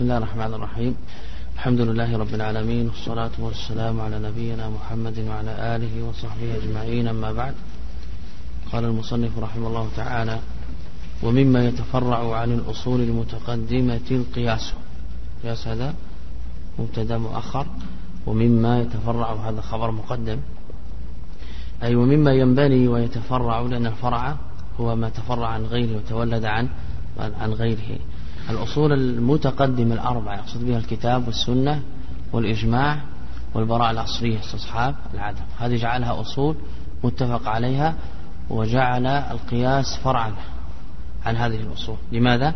بسم الله الرحمن الرحيم. الحمد لله رب العالمين والصلاة والسلام على نبينا محمد وعلى آله وصحبه أجمعين. أما بعد قال المصنف رحمه الله تعالى ومما يتفرع عن الأصول المتقدمة القياس. قياس هذا مبتدا مؤخر. ومما يتفرع هذا خبر مقدم. أي ومما ينبني ويتفرع لأن الفرع هو ما تفرع عن غيره وتولد عن عن غيره. الأصول المتقدمة الأربعة يقصد بها الكتاب والسنة والإجماع والبراءة الأصلية استصحاب العدم هذه جعلها أصول متفق عليها وجعل القياس فرعا عن هذه الأصول لماذا؟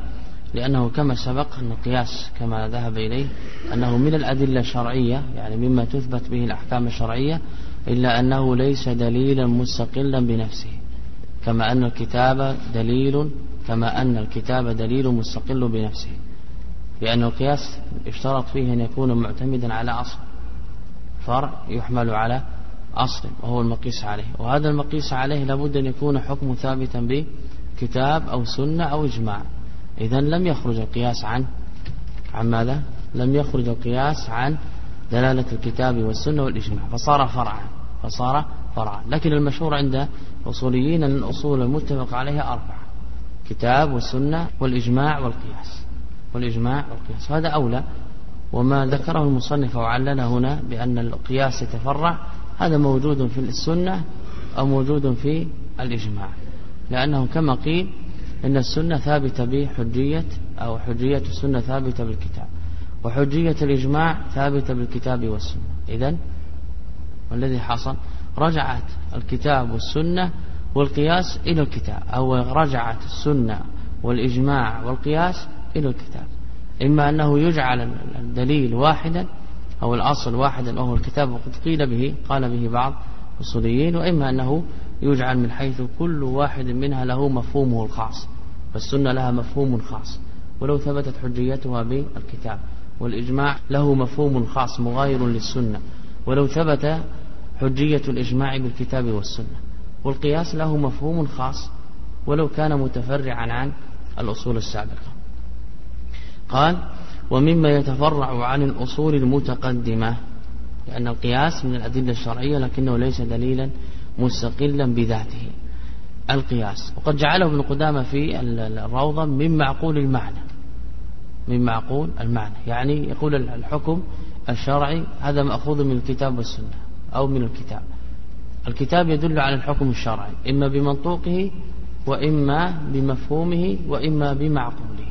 لأنه كما سبق أن القياس كما ذهب إليه أنه من الأدلة الشرعية يعني مما تثبت به الأحكام الشرعية إلا أنه ليس دليلا مستقلا بنفسه كما أن الكتاب دليل كما أن الكتاب دليل مستقل بنفسه لأن القياس اشترط فيه أن يكون معتمدا على أصل فرع يحمل على أصل وهو المقيس عليه. وهذا المقيس عليه لابد أن يكون حكم ثابتا بكتاب أو سنة أو إجماع. إذا لم يخرج القياس عن عن ماذا؟ لم يخرج القياس عن دلالة الكتاب والسنة والإجماع فصار فرعا فصار فرعا. لكن المشهور عند الأصوليين أن الأصول المتفق عليها أربعة. كتاب والسنة والإجماع والقياس. والإجماع والقياس. هذا أولى. وما ذكره المصنف وعلل هنا بأن القياس يتفرع هذا موجود في السنة أو موجود في الإجماع. لأنه كما قيل إن السنة ثابتة بحجية أو حجية السنة ثابتة بالكتاب. وحجية الإجماع ثابتة بالكتاب والسنة. إذن والذي حصل رجعت الكتاب والسنة والقياس إلى الكتاب. أو رجعت السنة والإجماع والقياس إلى الكتاب. إما أنه يجعل الدليل واحدا أو الأصل واحدا وهو الكتاب وقد قيل به قال به بعض الأصوليين وإما أنه يجعل من حيث كل واحد منها له مفهومه الخاص. فالسنة لها مفهوم خاص. ولو ثبتت حجيتها بالكتاب والإجماع له مفهوم خاص مغاير للسنة. ولو ثبت حجية الإجماع بالكتاب والسنة. والقياس له مفهوم خاص ولو كان متفرعا عن الأصول السابقة. قال ومما يتفرع عن الأصول المتقدمة لأن القياس من الأدلة الشرعية لكنه ليس دليلا مستقلا بذاته. القياس. وقد جعله ابن قدامة في الروضة من معقول المعنى. من معقول المعنى. يعني يقول الحكم الشرعي هذا مأخوذ من الكتاب والسنة أو من الكتاب. الكتاب يدل على الحكم الشرعي إما بمنطوقه وإما بمفهومه وإما بمعقوله.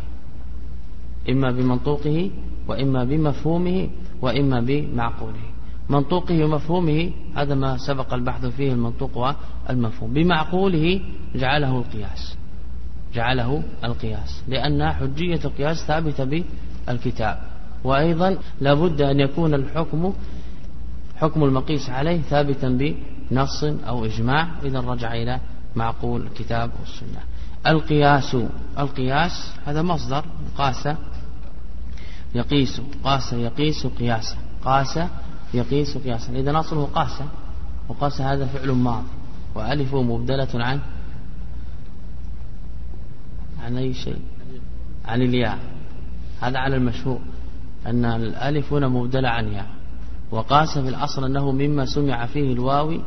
إما بمنطوقه وإما بمفهومه وإما بمعقوله. منطوقه ومفهومه هذا ما سبق البحث فيه المنطوق والمفهوم. بمعقوله جعله القياس. جعله القياس. لأن حجية القياس ثابتة بالكتاب. وأيضا لابد أن يكون الحكم حكم المقيس عليه ثابتا بنص أو إجماع إذا رجع إلى معقول الكتاب والسنة. القياس القياس هذا مصدر قاس يقيس قاس يقيس قياسا قاس يقيس قياسا. إذا أصله قاس وقاس هذا فعل ماضي وألف مبدلة عن عن أي شيء؟ عن الياء. هذا على المشهور أن الألف هنا مبدلة عن ياء وقاس في الأصل أنه مما سمع فيه الواوي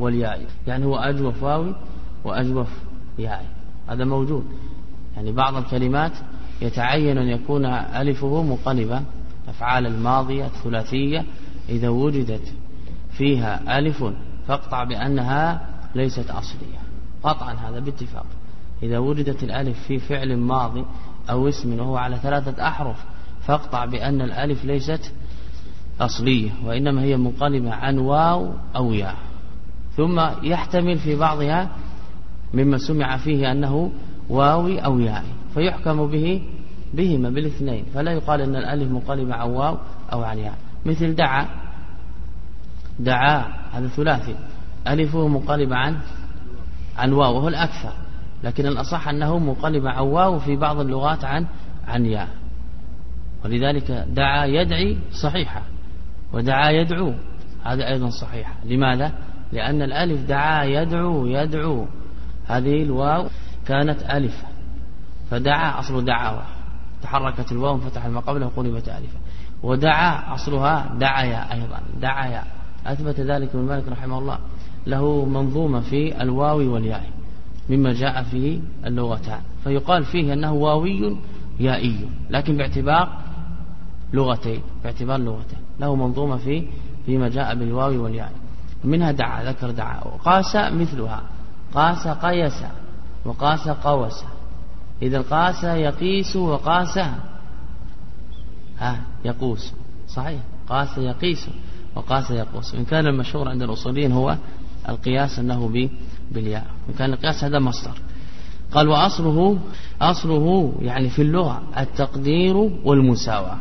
والياء. يعني هو أجوف واوي وأجوف ياء. هذا موجود. يعني بعض الكلمات يتعين أن يكون ألفه مقلبة. أفعال الماضية الثلاثية إذا وجدت فيها ألف فاقطع بأنها ليست أصلية. قطعا هذا باتفاق. إذا وجدت الألف في فعل ماضي أو اسم وهو على ثلاثة أحرف فاقطع بأن الألف ليست أصلية وإنما هي منقلبة عن واو أو ياء. ثم يحتمل في بعضها مما سمع فيه أنه واوي أو ياء فيحكم به بهما بالاثنين فلا يقال أن الألف منقلبة عن واو أو عن ياء. مثل دعا دعا هذا ثلاثي ألفه منقلب عن عن واو وهو الأكثر لكن الأصح أنه منقلب عن واو في بعض اللغات عن عن ياء. ولذلك دعا يدعي صحيحة ودعا يدعو هذا أيضا صحيحة. لماذا؟ لأن الألف دعا يدعو يدعو. هذه الواو كانت ألفة. فدعا أصل دعوة تحركت الواو فتح ما قبله وقلبت ألفا ودعا أصلها دعيا أيضا. دعيا أثبت ذلك ابن مالك رحمه الله. له منظومة في الواو والياء مما جاء فيه اللغتان. فيقال فيه أنه واوي يائي لكن باعتبار لغتين باعتبار لغتين. له منظومة في فيما جاء بالواو والياء. منها دعا ذكر دعا. وقاس مثلها. قاس قيس وقاس قوس. إذا قاس يقيس وقاس ها يقوس. صحيح. قاس يقيس وقاس يقوس. إن كان المشهور عند الأصوليين هو القياس أنه بالياء. إن كان القياس هذا مصدر. قال وأصله أصله يعني في اللغة التقدير والمساواة.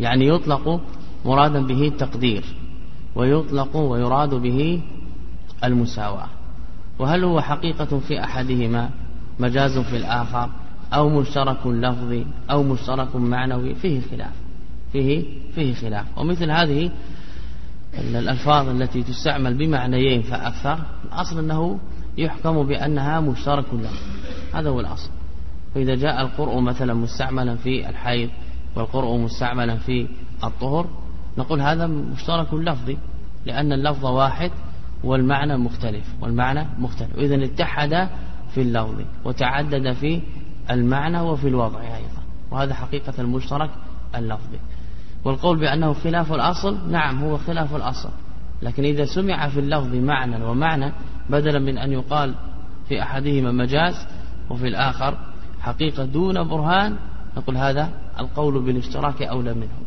يعني يطلق مرادا به التقدير ويطلق ويراد به المساواة. وهل هو حقيقة في أحدهما مجاز في الآخر أو مشترك لفظي أو مشترك معنوي؟ فيه خلاف. فيه فيه خلاف. ومثل هذه الألفاظ التي تستعمل بمعنيين فأكثر الأصل أنه يحكم بأنها مشترك لفظ هذا هو الأصل. فإذا جاء القرء مثلا مستعملا في الحيض والقرء مستعملا في الطهر نقول هذا مشترك لفظي لأن اللفظ واحد والمعنى مختلف والمعنى مختلف. إذا اتحد في اللفظ وتعدد في المعنى وفي الوضع أيضا. وهذا حقيقة المشترك اللفظي. والقول بأنه خلاف الأصل نعم هو خلاف الأصل. لكن إذا سمع في اللفظ معنى ومعنى بدلا من أن يقال في أحدهما مجاز وفي الآخر حقيقة دون برهان نقول هذا القول بالاشتراك أولى منه.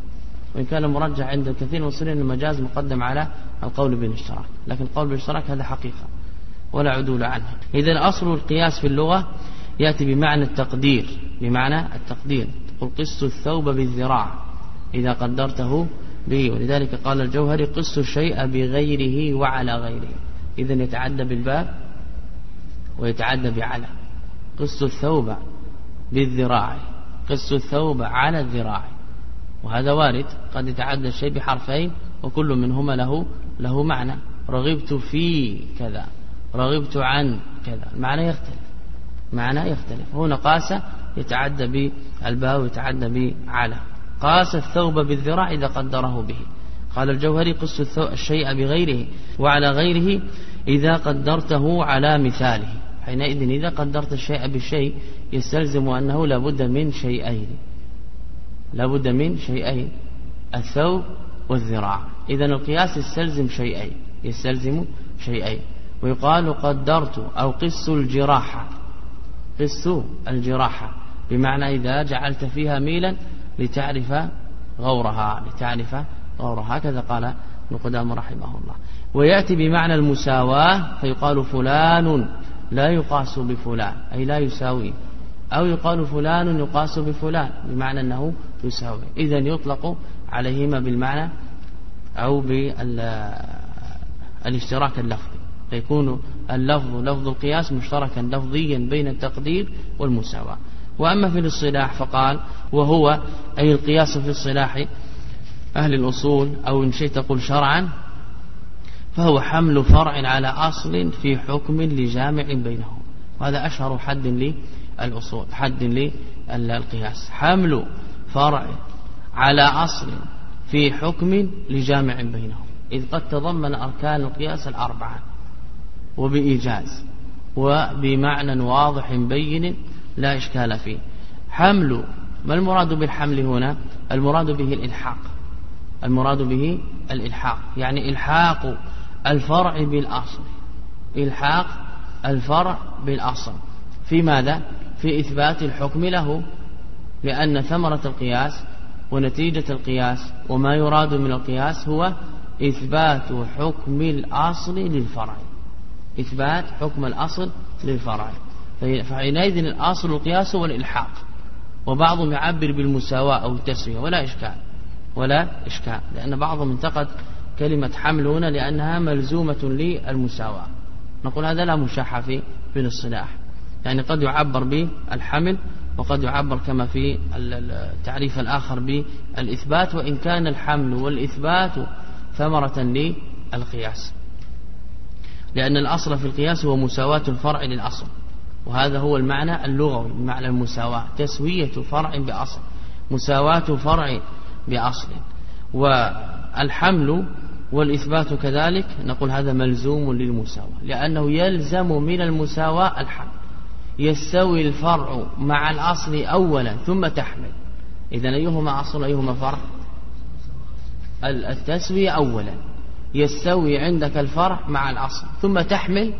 وإن كان مرجح عند كثير من المصريين المجاز مقدم على القول بالاشتراك. لكن القول بالاشتراك هذا حقيقة ولا عدول عنه. إذا أصل القياس في اللغة يأتي بمعنى التقدير بمعنى التقدير. تقول قص الثوب بالذراع إذا قدرته به. ولذلك قال الجوهري قص الشيء بغيره وعلى غيره. إذا يتعدى بالباب ويتعدى بعلى. قص الثوب بالذراع. قص الثوب على الذراع. وهذا وارد. قد يتعدى الشيء بحرفين وكل منهما له له معنى. رغبت في كذا رغبت عن كذا. المعنى يختلف. معنى يختلف. هنا قاس يتعدى بالباء ويتعدى بعلى. قاس الثوب بالذراع إذا قدره به. قال الجوهري قص الشيء بغيره وعلى غيره إذا قدرته على مثاله. حينئذ إذا قدرت الشيء بالشيء يستلزم أنه لابد من شيئين. لابد من شيئين الثوب والذراع. إذا القياس يستلزم شيئين يستلزم شيئين. ويقال قدرت أو قس الجراحة قس الجراحة بمعنى إذا جعلت فيها ميلا لتعرف غورها لتعرف غورها. هكذا قال ابن قدام رحمه الله. ويأتي بمعنى المساواة فيقال فلان لا يقاس بفلان أي لا يساوي. أو يقال فلان يقاس بفلان بمعنى أنه يساوي. إذا يطلق عليهما بالمعنى أو بالاشتراك اللفظي. فيكون اللفظ لفظ القياس مشتركا لفظيا بين التقدير والمساواة. وأما في الاصطلاح فقال وهو أي القياس في اصطلاح أهل الأصول أو إن شئت تقول شرعا فهو حمل فرع على أصل في حكم لجامع بينهم. وهذا أشهر حد للأصول حد للقياس حمل فرع على أصل في حكم لجامع بينهم. إذ قد تضمن أركان القياس الأربعة وبإيجاز وبمعنى واضح بين لا إشكال فيه. حمل ما المراد بالحمل هنا؟ المراد به الإلحاق. المراد به الإلحاق يعني إلحاق الفرع بالأصل. إلحاق الفرع بالأصل. في ماذا؟ في إثبات الحكم له لأن ثمرة القياس ونتيجة القياس وما يراد من القياس هو إثبات حكم الأصل للفرع. إثبات حكم الأصل للفرع. فحينئذ الأصل القياس هو الإلحاق. وبعضهم يعبر بالمساواة أو التسوية ولا إشكال. ولا إشكال. لأن بعضهم انتقد كلمة حمل هنا لأنها ملزومة للمساواة. نقول هذا لا مشاحة في في الاصطلاح. يعني قد يعبر بالحمل وقد يعبر كما في التعريف الآخر بالإثبات وإن كان الحمل والإثبات ثمرة للقياس. لأن الأصل في القياس هو مساواة الفرع للأصل وهذا هو المعنى اللغوي بمعنى المساواة تسوية فرع بأصل مساواة فرع بأصل. والحمل والإثبات كذلك نقول هذا ملزوم للمساواة لأنه يلزم من المساواة الحمل. يستوي الفرع مع الأصل أولا ثم تحمل. إذا أيهما أصل أيهما فرع؟ التسوية أولا. يستوي عندك الفرع مع الأصل ثم تحمل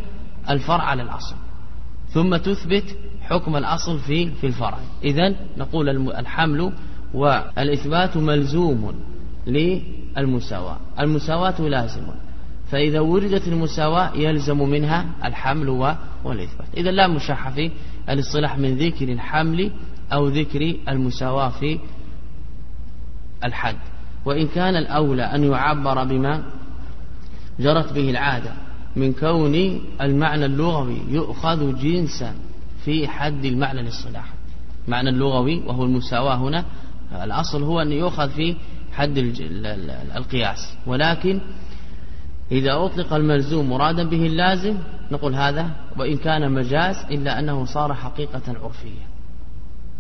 الفرع على الأصل ثم تثبت حكم الأصل في في الفرع. إذا نقول الحمل والإثبات ملزوم للمساواة. المساواة لازم. فإذا وجدت المساواة يلزم منها الحمل والإثبات. إذا لا مشاحة في الاصطلاح من ذكر الحمل أو ذكر المساواة في الحد. وإن كان الأولى أن يعبر بما جرت به العادة من كون المعنى اللغوي يؤخذ جنسا في حد المعنى الاصطلاح معنى اللغوي وهو المساواة هنا الأصل هو أن يؤخذ في حد القياس. ولكن إذا أطلق الملزوم مرادا به اللازم نقول هذا وإن كان مجاز إلا أنه صار حقيقة عرفية.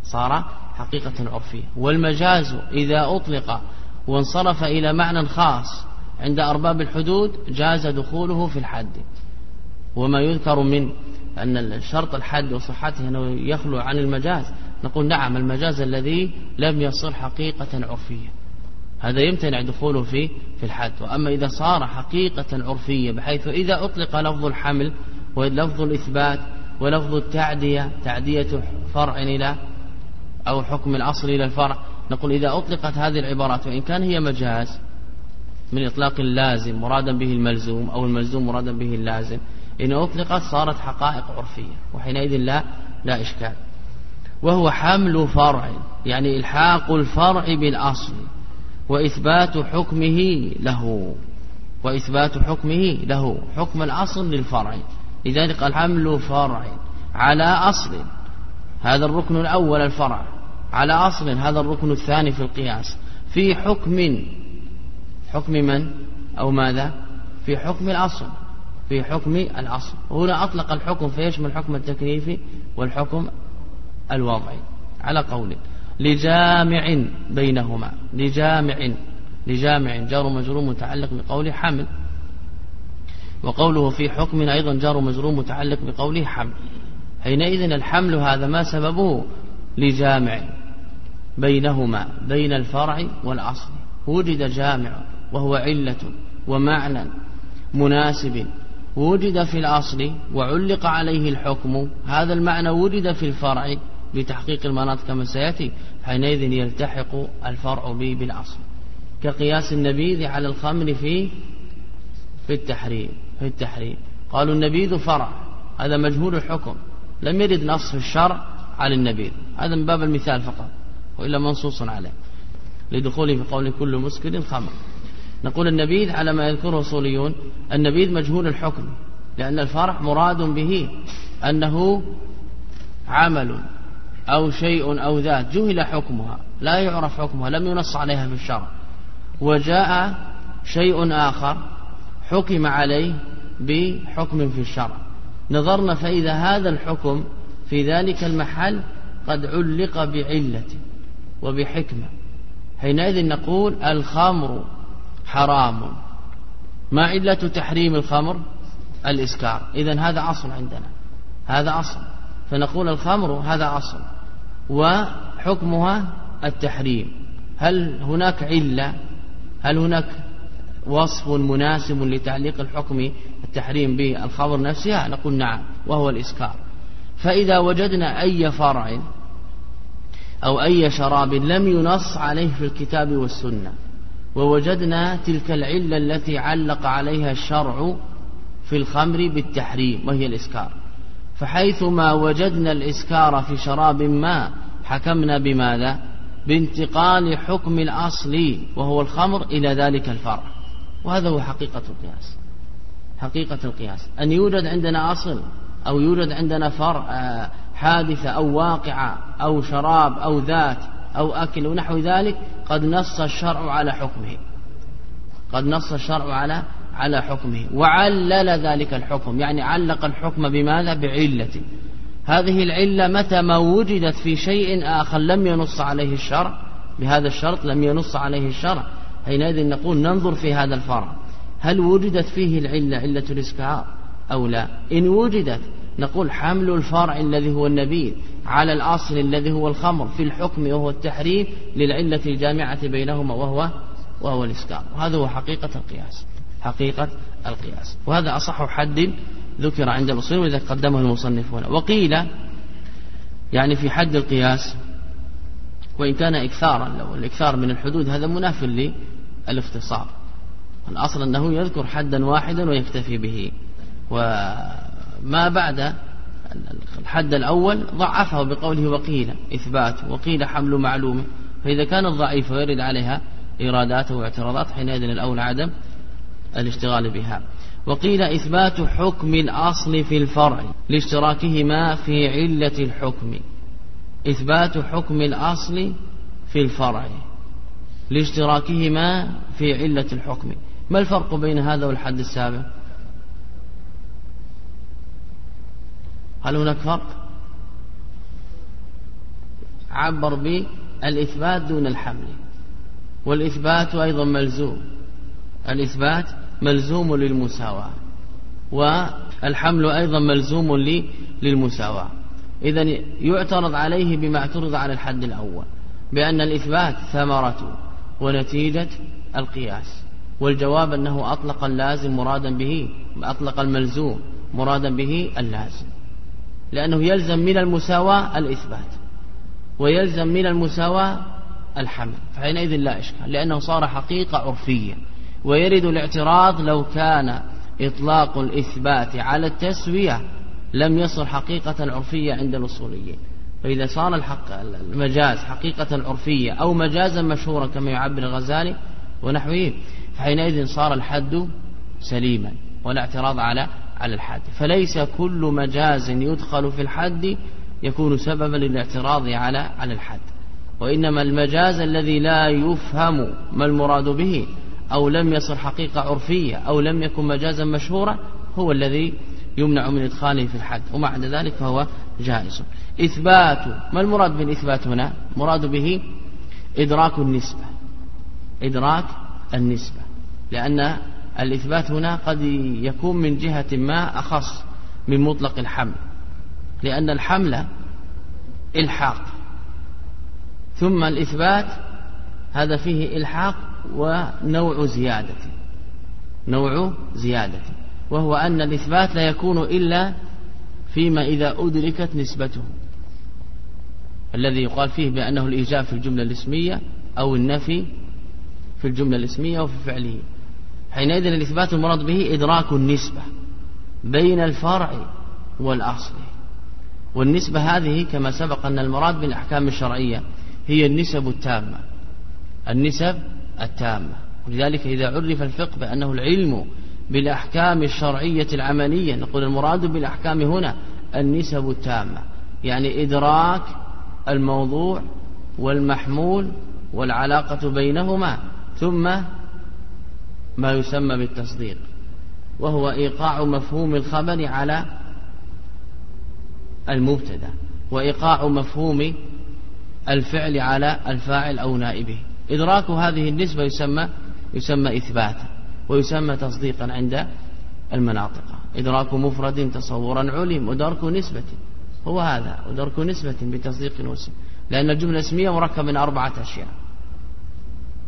صار حقيقة عرفية. والمجاز إذا أطلق وانصرف إلى معنى خاص عند أرباب الحدود جاز دخوله في الحد. وما يذكر من أن الشرط الحد وصحته أنه يخلو عن المجاز. نقول نعم المجاز الذي لم يصر حقيقة عرفية. هذا يمتنع دخوله في في الحد وأما إذا صار حقيقة عرفية بحيث إذا أطلق لفظ الحمل ولفظ الإثبات ولفظ التعدية تعدية فرع إلى أو حكم الأصل إلى الفرع نقول إذا أطلقت هذه العبارات وإن كان هي مجاز من إطلاق اللازم مرادا به الملزوم أو الملزوم مرادا به اللازم إن أطلقت صارت حقائق عرفية وحينئذ لا لا إشكال. وهو حمل فرع يعني إلحاق الفرع بالأصل. وإثبات حكمه له. وإثبات حكمه له. حكم الأصل للفرع. لذلك الحمل فرع. على أصل. هذا الركن الأول الفرع. على أصل. هذا الركن الثاني في القياس. في حكم. حكم من؟ أو ماذا؟ في حكم الأصل. في حكم الأصل. هنا أطلق الحكم فيشمل الحكم التكليفي والحكم الوضعي. على قول. لجامع بينهما. لجامع لجامع جار مجرور متعلق بقول حمل. وقوله في حكم أيضا جار مجرور متعلق بقوله حمل. حينئذ الحمل هذا ما سببه لجامع بينهما بين الفرع والأصل. وجد جامع وهو علة ومعنى مناسب. وجد في الأصل وعلق عليه الحكم. هذا المعنى وجد في الفرع بتحقيق المناط كما سيأتي. حينئذ يلتحق الفرع به بالأصل كقياس النبيذ على الخمر في في التحريم في التحريم. قالوا النبيذ فرع هذا مجهول الحكم. لم يرد نص في الشرع على النبيذ. هذا من باب المثال فقط وإلا منصوص عليه. لدخوله في قول كل مسكر خمر. نقول النبيذ على ما يذكره أصوليون النبيذ مجهول الحكم لأن الفرع مراد به أنه عمل. أو شيء أو ذات جهل حكمها لا يعرف حكمها لم ينص عليها في الشرع. وجاء شيء آخر حكم عليه بحكم في الشرع. نظرنا فإذا هذا الحكم في ذلك المحل قد علق بعلة وبحكمة. حينئذ نقول الخمر حرام. ما علة تحريم الخمر؟ الإسكار. إذا هذا أصل عندنا. هذا أصل. فنقول الخمر هذا أصل. وحكمها التحريم. هل هناك علة؟ هل هناك وصف مناسب لتعليق الحكم التحريم بالخمر نفسها؟ نقول نعم وهو الإسكار. فإذا وجدنا أي فرع أو أي شراب لم ينص عليه في الكتاب والسنة ووجدنا تلك العلة التي علق عليها الشرع في الخمر بالتحريم وهي الإسكار. فحيثما وجدنا الإسكار في شراب ما حكمنا بماذا؟ بانتقال حكم الأصل وهو الخمر إلى ذلك الفرع. وهذا هو حقيقة القياس. حقيقة القياس. أن يوجد عندنا أصل أو يوجد عندنا فرع آه، حادثة أو واقعة أو شراب أو ذات أو أكل ونحو ذلك قد نص الشرع على حكمه. قد نص الشرع على على حكمه. وعلل ذلك الحكم. يعني علق الحكم بماذا؟ بعلة. هذه العلة متى ما وجدت في شيء آخر لم ينص عليه الشرع بهذا الشرط لم ينص عليه الشرع. حينئذ نقول ننظر في هذا الفرع. هل وجدت فيه العلة علة الإسكار أو لا؟ إن وجدت نقول حمل الفرع الذي هو النبيذ على الأصل الذي هو الخمر في الحكم وهو التحريم للعلة الجامعة بينهما وهو وهو الإسكار. وهذا هو حقيقة القياس. حقيقة القياس. وهذا أصح حد ذكر عند الأصول وإذا قدمه المصنف هنا وقيل يعني في حد القياس وإن كان إكثارا لو الإكثار من الحدود هذا مناف للإختصار. الأصل أنه يذكر حدا واحدا ويكتفي به. وما بعد الحد الأول ضعفه بقوله وقيل إثبات وقيل حمل معلومه فإذا كانت ضعيفة ويرد عليها إيرادات واعتراضات حينئذ الأول عدم الاشتغال بها. وقيل إثبات حكم الأصل في الفرع لاشتراكهما في علة الحكم. إثبات حكم الأصل في الفرع لاشتراكهما في علة الحكم. ما الفرق بين هذا والحد السابق هل هناك فرق؟ عبر بالإثبات دون الحمل. والإثبات أيضا ملزوم. الإثبات ملزوم للمساواة والحمل أيضا ملزوم للمساواة. إذا يعترض عليه بما اعترض على الحد الأول بأن الإثبات ثمرة ونتيجة القياس والجواب أنه أطلق اللازم مرادا به أطلق الملزوم مرادا به اللازم لأنه يلزم من المساواة الإثبات ويلزم من المساواة الحمل فحينئذ لا إشكال لأنه صار حقيقة عرفية. ويرد الاعتراض لو كان إطلاق الإثبات على التسوية لم يصل حقيقة عرفية عند الأصوليين. فإذا صار الحق المجاز حقيقة عرفية أو مجازا مشهورا كما يعبر الغزالي ونحوه فحينئذ صار الحد سليما ولا اعتراض على على الحد. فليس كل مجاز يدخل في الحد يكون سببا للاعتراض على على الحد. وإنما المجاز الذي لا يفهم ما المراد به أو لم يصل حقيقة عرفية أو لم يكن مجازا مشهورا هو الذي يمنع من إدخاله في الحد ومع ذلك فهو جائز. إثبات ما المراد بالإثبات هنا؟ مراد به إدراك النسبة إدراك النسبة لأن الإثبات هنا قد يكون من جهة ما أخص من مطلق الحمل لأن الحمل إلحاق ثم الإثبات هذا فيه إلحاق ونوع زيادة. نوع زيادة. وهو أن الإثبات لا يكون إلا فيما إذا أدركت نسبته. الذي يقال فيه بأنه الإيجاب في الجملة الاسمية أو النفي في الجملة الاسمية وفي فعله. حينئذ الإثبات المراد به إدراك النسبة بين الفرع والأصل. والنسبة هذه كما سبق أن المراد بالأحكام الشرعية هي النسب التامة. النسب التامة. ولذلك إذا عرف الفقه بأنه العلم بالأحكام الشرعية العملية نقول المراد بالأحكام هنا النسب التامة يعني إدراك الموضوع والمحمول والعلاقة بينهما ثم ما يسمى بالتصديق وهو إيقاع مفهوم الخبر على المبتدأ وإيقاع مفهوم الفعل على الفاعل أو نائبه. إدراك هذه النسبة يسمى يسمى إثباتا ويسمى تصديقا عند المناطق. إدراك مفرد تصورا علم ودرك نسبة. هو هذا ودرك نسبة بتصديق وسم. لأن الجملة اسمية مركب من أربعة أشياء.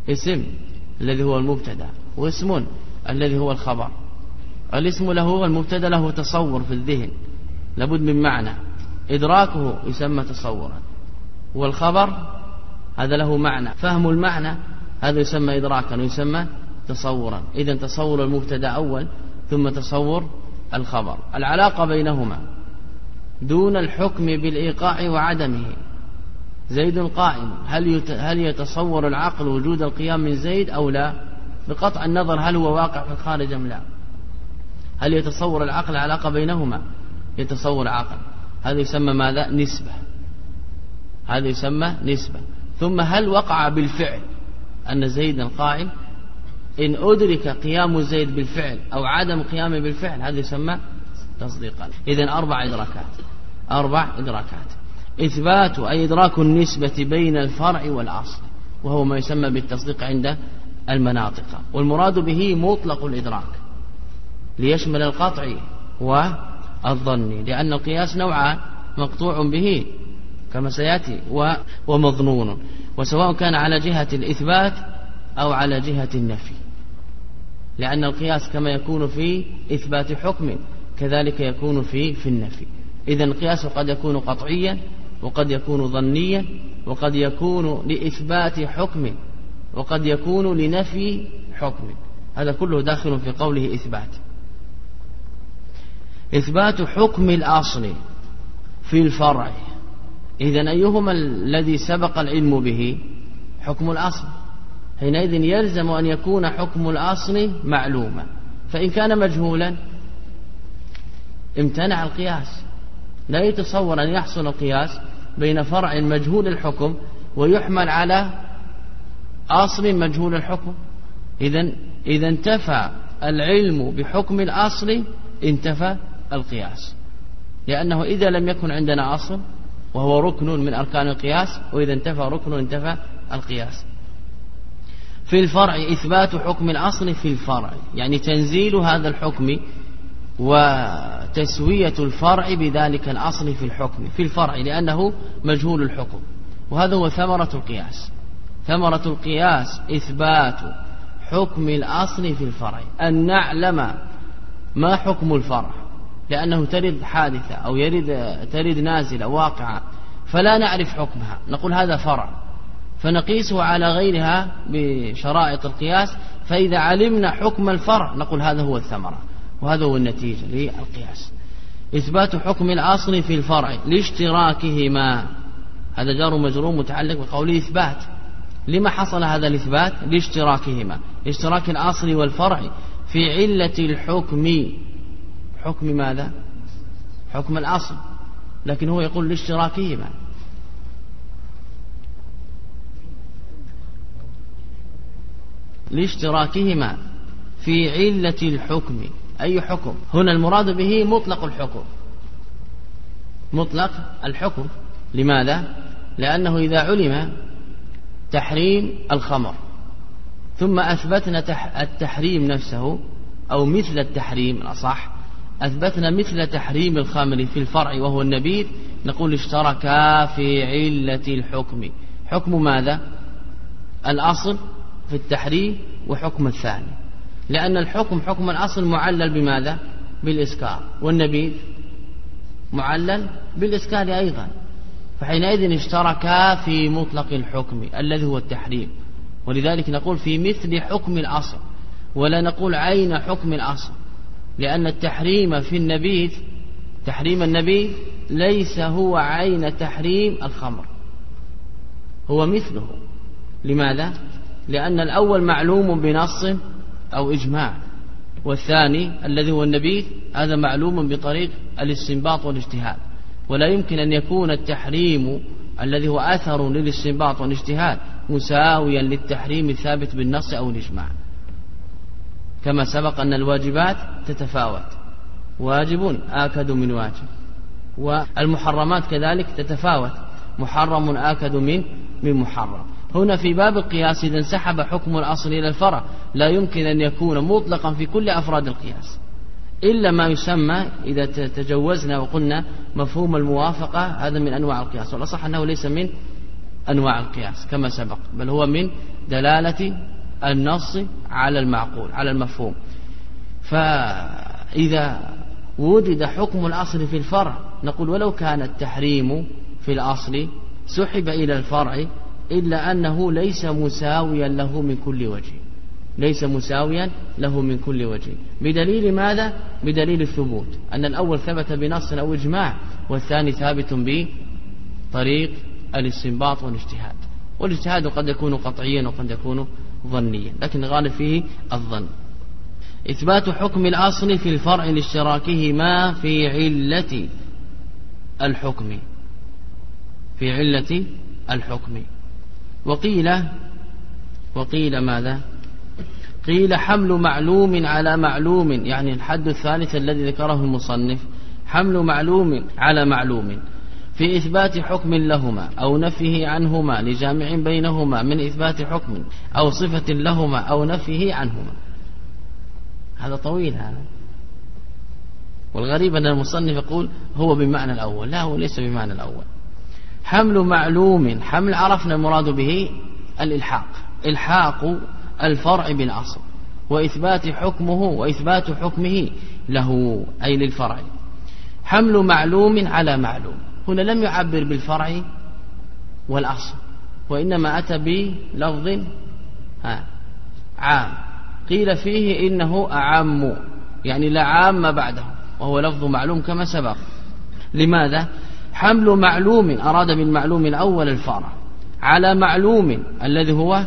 اسم الذي هو المبتدأ واسم الذي هو الخبر. الاسم له المبتدا له تصور في الذهن. لابد من معنى. إدراكه يسمى تصورا. والخبر هذا له معنى. فهم المعنى هذا يسمى إدراكا ويسمى تصورا. إذا تصور المبتدأ أول ثم تصور الخبر. العلاقة بينهما دون الحكم بالإيقاع وعدمه. زيد قائم. هل هل يتصور العقل وجود القيام من زيد أو لا؟ بقطع النظر هل هو واقع في الخارج أم لا؟ هل يتصور العقل علاقة بينهما؟ يتصور عقل. هذا يسمى ماذا؟ نسبة. هذا يسمى نسبة. ثم هل وقع بالفعل أن زيدا قائم إن أدرك قيام زيد بالفعل أو عدم قيامه بالفعل هذا يسمى تصديقا. إذا أربع إدراكات. أربع إدراكات. إثبات أي إدراك النسبة بين الفرع والأصل وهو ما يسمى بالتصديق عند المناطق. والمراد به مطلق الإدراك ليشمل القطع والظني لأن القياس نوعان مقطوع به. كما سيأتي ومظنون. وسواء كان على جهة الإثبات أو على جهة النفي. لأن القياس كما يكون في إثبات حكم كذلك يكون في في النفي. إذا القياس قد يكون قطعيا وقد يكون ظنيا وقد يكون لإثبات حكم وقد يكون لنفي حكم. هذا كله داخل في قوله إثبات. إثبات حكم الأصل في الفرع. إذا أيهما الذي سبق العلم به؟ حكم الأصل. حينئذ يلزم أن يكون حكم الأصل معلوما. فإن كان مجهولا امتنع القياس. لا يتصور أن يحصل القياس بين فرع مجهول الحكم ويحمل على أصل مجهول الحكم. إذا إذا انتفى العلم بحكم الأصل انتفى القياس. لأنه إذا لم يكن عندنا أصل وهو ركن من أركان القياس وإذا انتفى ركن انتفى القياس. في الفرع إثبات حكم الأصل في الفرع. يعني تنزيل هذا الحكم وتسوية الفرع بذلك الأصل في الحكم في الفرع لأنه مجهول الحكم. وهذا هو ثمرة القياس. ثمرة القياس إثبات حكم الأصل في الفرع. أن نعلم ما حكم الفرع. لأنه ترد حادثة أو يرد ترد نازلة واقعة فلا نعرف حكمها. نقول هذا فرع. فنقيسه على غيرها بشرائط القياس فإذا علمنا حكم الفرع نقول هذا هو الثمرة وهذا هو النتيجة للقياس. إثبات حكم الأصل في الفرع لاشتراكهما. هذا جار مجرور متعلق بقول إثبات. لما حصل هذا الإثبات؟ لاشتراكهما. اشتراك الأصل والفرع في علة الحكم. حكم ماذا؟ حكم الأصل لكن هو يقول لاشتراكهما لاشتراكهما في علة الحكم. أي حكم؟ هنا المراد به مطلق الحكم. مطلق الحكم. لماذا؟ لأنه إذا علم تحريم الخمر ثم أثبتنا التحريم نفسه أو مثل التحريم الأصح أثبتنا مثل تحريم الخمر في الفرع وهو النبيذ. نقول اشتركا في علة الحكم. حكم ماذا؟ الأصل في التحريم وحكم الثاني. لأن الحكم حكم الأصل معلل بماذا؟ بالإسكار. والنبيذ معلل بالإسكار أيضا. فحينئذ اشتركا في مطلق الحكم الذي هو التحريم. ولذلك نقول في مثل حكم الأصل. ولا نقول عين حكم الأصل. لأن التحريم في النبيذ تحريم النبيذ ليس هو عين تحريم الخمر. هو مثله. لماذا؟ لأن الأول معلوم بنص أو إجماع والثاني الذي هو النبيذ هذا معلوم بطريق الاستنباط والاجتهاد. ولا يمكن أن يكون التحريم الذي هو أثر للاستنباط والاجتهاد مساويا للتحريم الثابت بالنص أو الإجماع. كما سبق أن الواجبات تتفاوت. واجب آكد من واجب. والمحرمات كذلك تتفاوت. محرم آكد من من محرم. هنا في باب القياس إذا انسحب حكم الأصل إلى الفرع لا يمكن أن يكون مطلقا في كل أفراد القياس. إلا ما يسمى إذا تجوزنا وقلنا مفهوم الموافقة هذا من أنواع القياس. والأصح أنه ليس من أنواع القياس كما سبق بل هو من دلالة النص على المعقول على المفهوم. فإذا وجد حكم الأصل في الفرع نقول ولو كان التحريم في الأصل سحب إلى الفرع إلا أنه ليس مساويا له من كل وجه. ليس مساويا له من كل وجه. بدليل ماذا؟ بدليل الثبوت. أن الأول ثبت بنص أو إجماع والثاني ثابت بطريق الاستنباط والاجتهاد. والاجتهاد قد يكون قطعيا وقد يكون ظنيا لكن غالب فيه الظن. إثبات حكم الأصل في الفرع لاشتراكهما في علة الحكم. في علة الحكم. وقيل وقيل ماذا؟ قيل حمل معلوم على معلوم يعني الحد الثالث الذي ذكره المصنف حمل معلوم على معلوم. في إثبات حكم لهما أو نفيه عنهما لجامع بينهما من إثبات حكم أو صفة لهما أو نفيه عنهما. هذا طويل هذا. والغريب أن المصنف يقول هو بمعنى الأول. لا هو ليس بمعنى الأول. حمل معلوم حمل عرفنا المراد به الإلحاق. إلحاق الفرع بالأصل. وإثبات حكمه وإثبات حكمه له أي للفرع. حمل معلوم على معلوم. هنا لم يعبر بالفرع والأصل وإنما أتى بلفظ عام. قيل فيه إنه أعم يعني لا عام بعده وهو لفظ معلوم كما سبق. لماذا؟ حمل معلوم أراد بالمعلوم الأول الفرع على معلوم الذي هو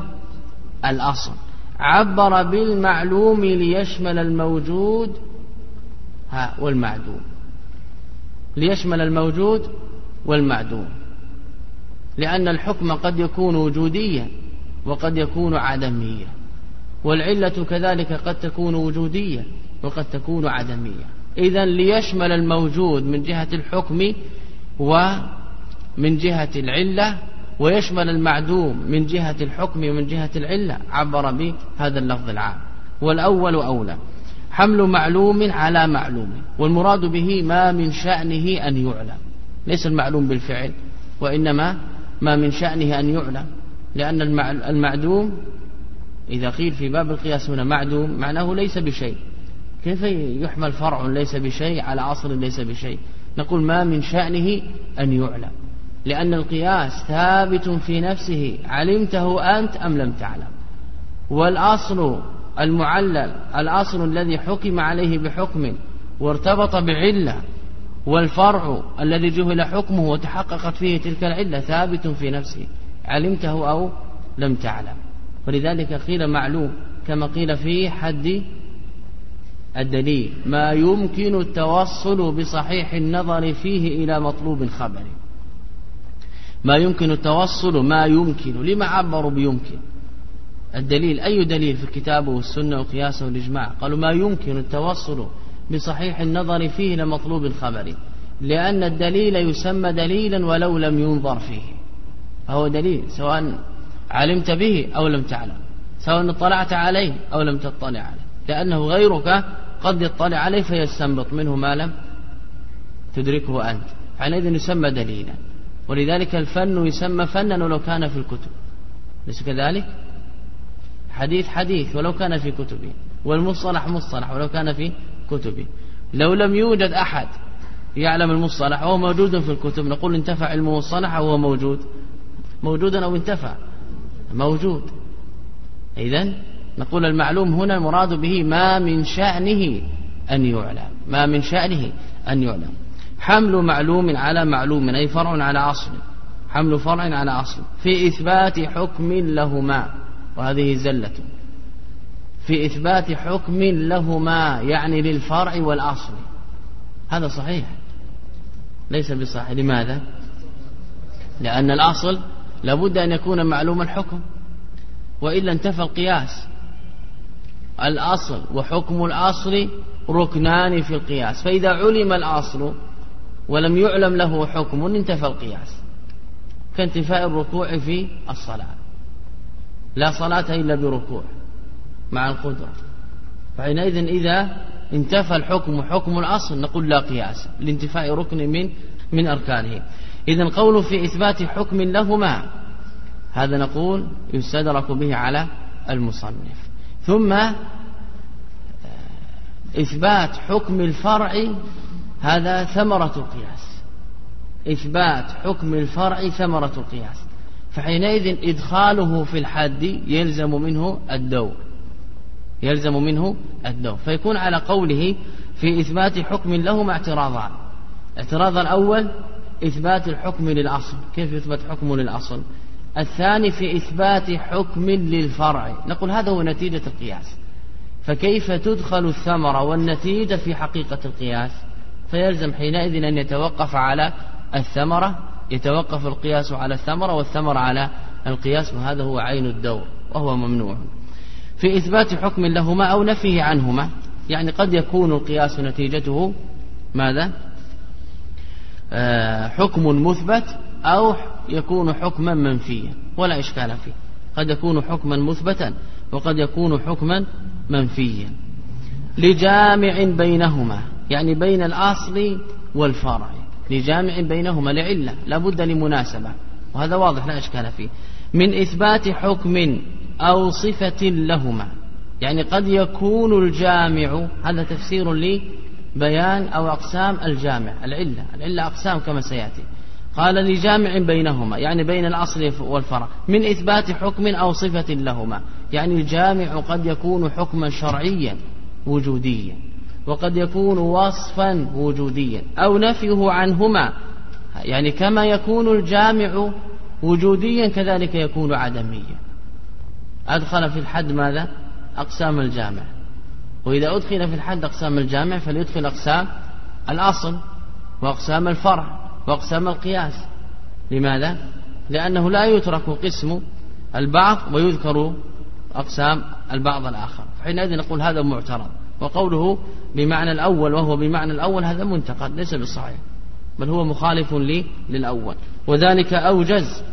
الأصل. عبر بالمعلوم ليشمل الموجود والمعدوم. ليشمل الموجود والمعدوم. لأن الحكم قد يكون وجوديا وقد يكون عدميا والعلة كذلك قد تكون وجودية وقد تكون عدمية إذا ليشمل الموجود من جهة الحكم ومن جهة العلة ويشمل المعدوم من جهة الحكم ومن جهة العلة عبر بهذا اللفظ العام. والأول أولى حمل معلوم على معلوم والمراد به ما من شأنه أن يعلم. ليس المعلوم بالفعل وإنما ما من شأنه أن يعلم لأن المعدوم إذا قيل في باب القياس هنا معدوم معناه ليس بشيء. كيف يحمل فرع ليس بشيء على أصل ليس بشيء؟ نقول ما من شأنه أن يعلم لأن القياس ثابت في نفسه علمته أنت أم لم تعلم. والأصل المعلل الأصل الذي حكم عليه بحكم وارتبط بعلة والفرع الذي جهل حكمه وتحققت فيه تلك العلة ثابت في نفسه. علمته أو لم تعلم. ولذلك قيل معلوم كما قيل في حد الدليل. ما يمكن التوصل بصحيح النظر فيه إلى مطلوب خبري ما يمكن التوصل ما يمكن. لما عبروا بيمكن؟ الدليل أي دليل في الكتاب والسنة والقياس والإجماع؟ قالوا ما يمكن التوصل بصحيح النظر فيه لمطلوب خبري لأن الدليل يسمى دليلا ولو لم ينظر فيه. فهو دليل سواء علمت به أو لم تعلم سواء اطلعت عليه أو لم تطلع عليه. لأنه غيرك قد يطلع عليه فيستنبط منه ما لم تدركه أنت. حينئذ يسمى دليلا. ولذلك الفن يسمى فنا ولو كان في الكتب. ليس كذلك؟ حديث حديث ولو كان في كتبه والمصطلح مصطلح ولو كان في كتبه لو لم يوجد أحد يعلم المصطلح وهو موجود في الكتب نقول انتفع علم المصطلح وهو موجود. موجودا أو انتفع. موجود. إذا نقول المعلوم هنا المراد به ما من شأنه أن يعلم. ما من شأنه أن يعلم. حمل معلوم على معلوم أي فرع على أصل. حمل فرع على أصل. في إثبات حكم لهما. وهذه زلة. في إثبات حكم لهما يعني للفرع والأصل. هذا صحيح. ليس بصحيح. لماذا؟ لأن الأصل لابد أن يكون معلوم الحكم وإلا انتفى القياس. الأصل وحكم الأصل ركنان في القياس. فإذا علم الأصل ولم يعلم له حكم انتفى القياس. كانتفاء الركوع في الصلاة. لا صلاة إلا بركوع. مع القدرة. فحينئذ إذا انتفى الحكم حكم الأصل نقول لا قياس لانتفاء ركن من من أركانه. إذا قول في إثبات حكم لهما هذا نقول يستدرك به على المصنف. ثم إثبات حكم الفرع هذا ثمرة القياس. إثبات حكم الفرع ثمرة القياس. فحينئذ إدخاله في الحد يلزم منه الدور. يلزم منه الدور. فيكون على قوله في إثبات حكم لهما اعتراضان. اعتراض الأول إثبات الحكم للأصل. كيف يثبت حكم للأصل؟ الثاني في إثبات حكم للفرع. نقول هذا هو نتيجة القياس. فكيف تدخل الثمرة والنتيجة في حقيقة القياس؟ فيلزم حينئذ أن يتوقف على الثمرة يتوقف القياس على الثمرة والثمرة على القياس وهذا هو عين الدور وهو ممنوع. في إثبات حكم لهما أو نفيه عنهما. يعني قد يكون القياس نتيجته ماذا؟ آه، حكم مثبت أو يكون حكما منفيا ولا إشكال فيه. قد يكون حكما مثبتا وقد يكون حكما منفيا. لجامع بينهما يعني بين الأصل والفرع. لجامع بينهما لعلة لا بد لمناسبة وهذا واضح لا إشكال فيه. من إثبات حكم أو صفة لهما. يعني قد يكون الجامع هذا تفسير لبيان أو أقسام الجامع العلة. العلة أقسام كما سيأتي. قال لجامع بينهما يعني بين الأصل والفرع. من إثبات حكم أو صفة لهما. يعني الجامع قد يكون حكما شرعيا وجوديا. وقد يكون وصفا وجوديا. أو نفيه عنهما. يعني كما يكون الجامع وجوديا كذلك يكون عدميا. أدخل في الحد ماذا؟ أقسام الجامع. وإذا أدخل في الحد أقسام الجامع فليدخل أقسام الأصل وأقسام الفرع وأقسام القياس. لماذا؟ لأنه لا يترك قسم البعض ويذكر أقسام البعض الآخر. فحينئذ نقول هذا معترض. وقوله بمعنى الأول وهو بمعنى الأول هذا منتقد ليس بالصحيح بل هو مخالف لي للأول. وذلك أوجز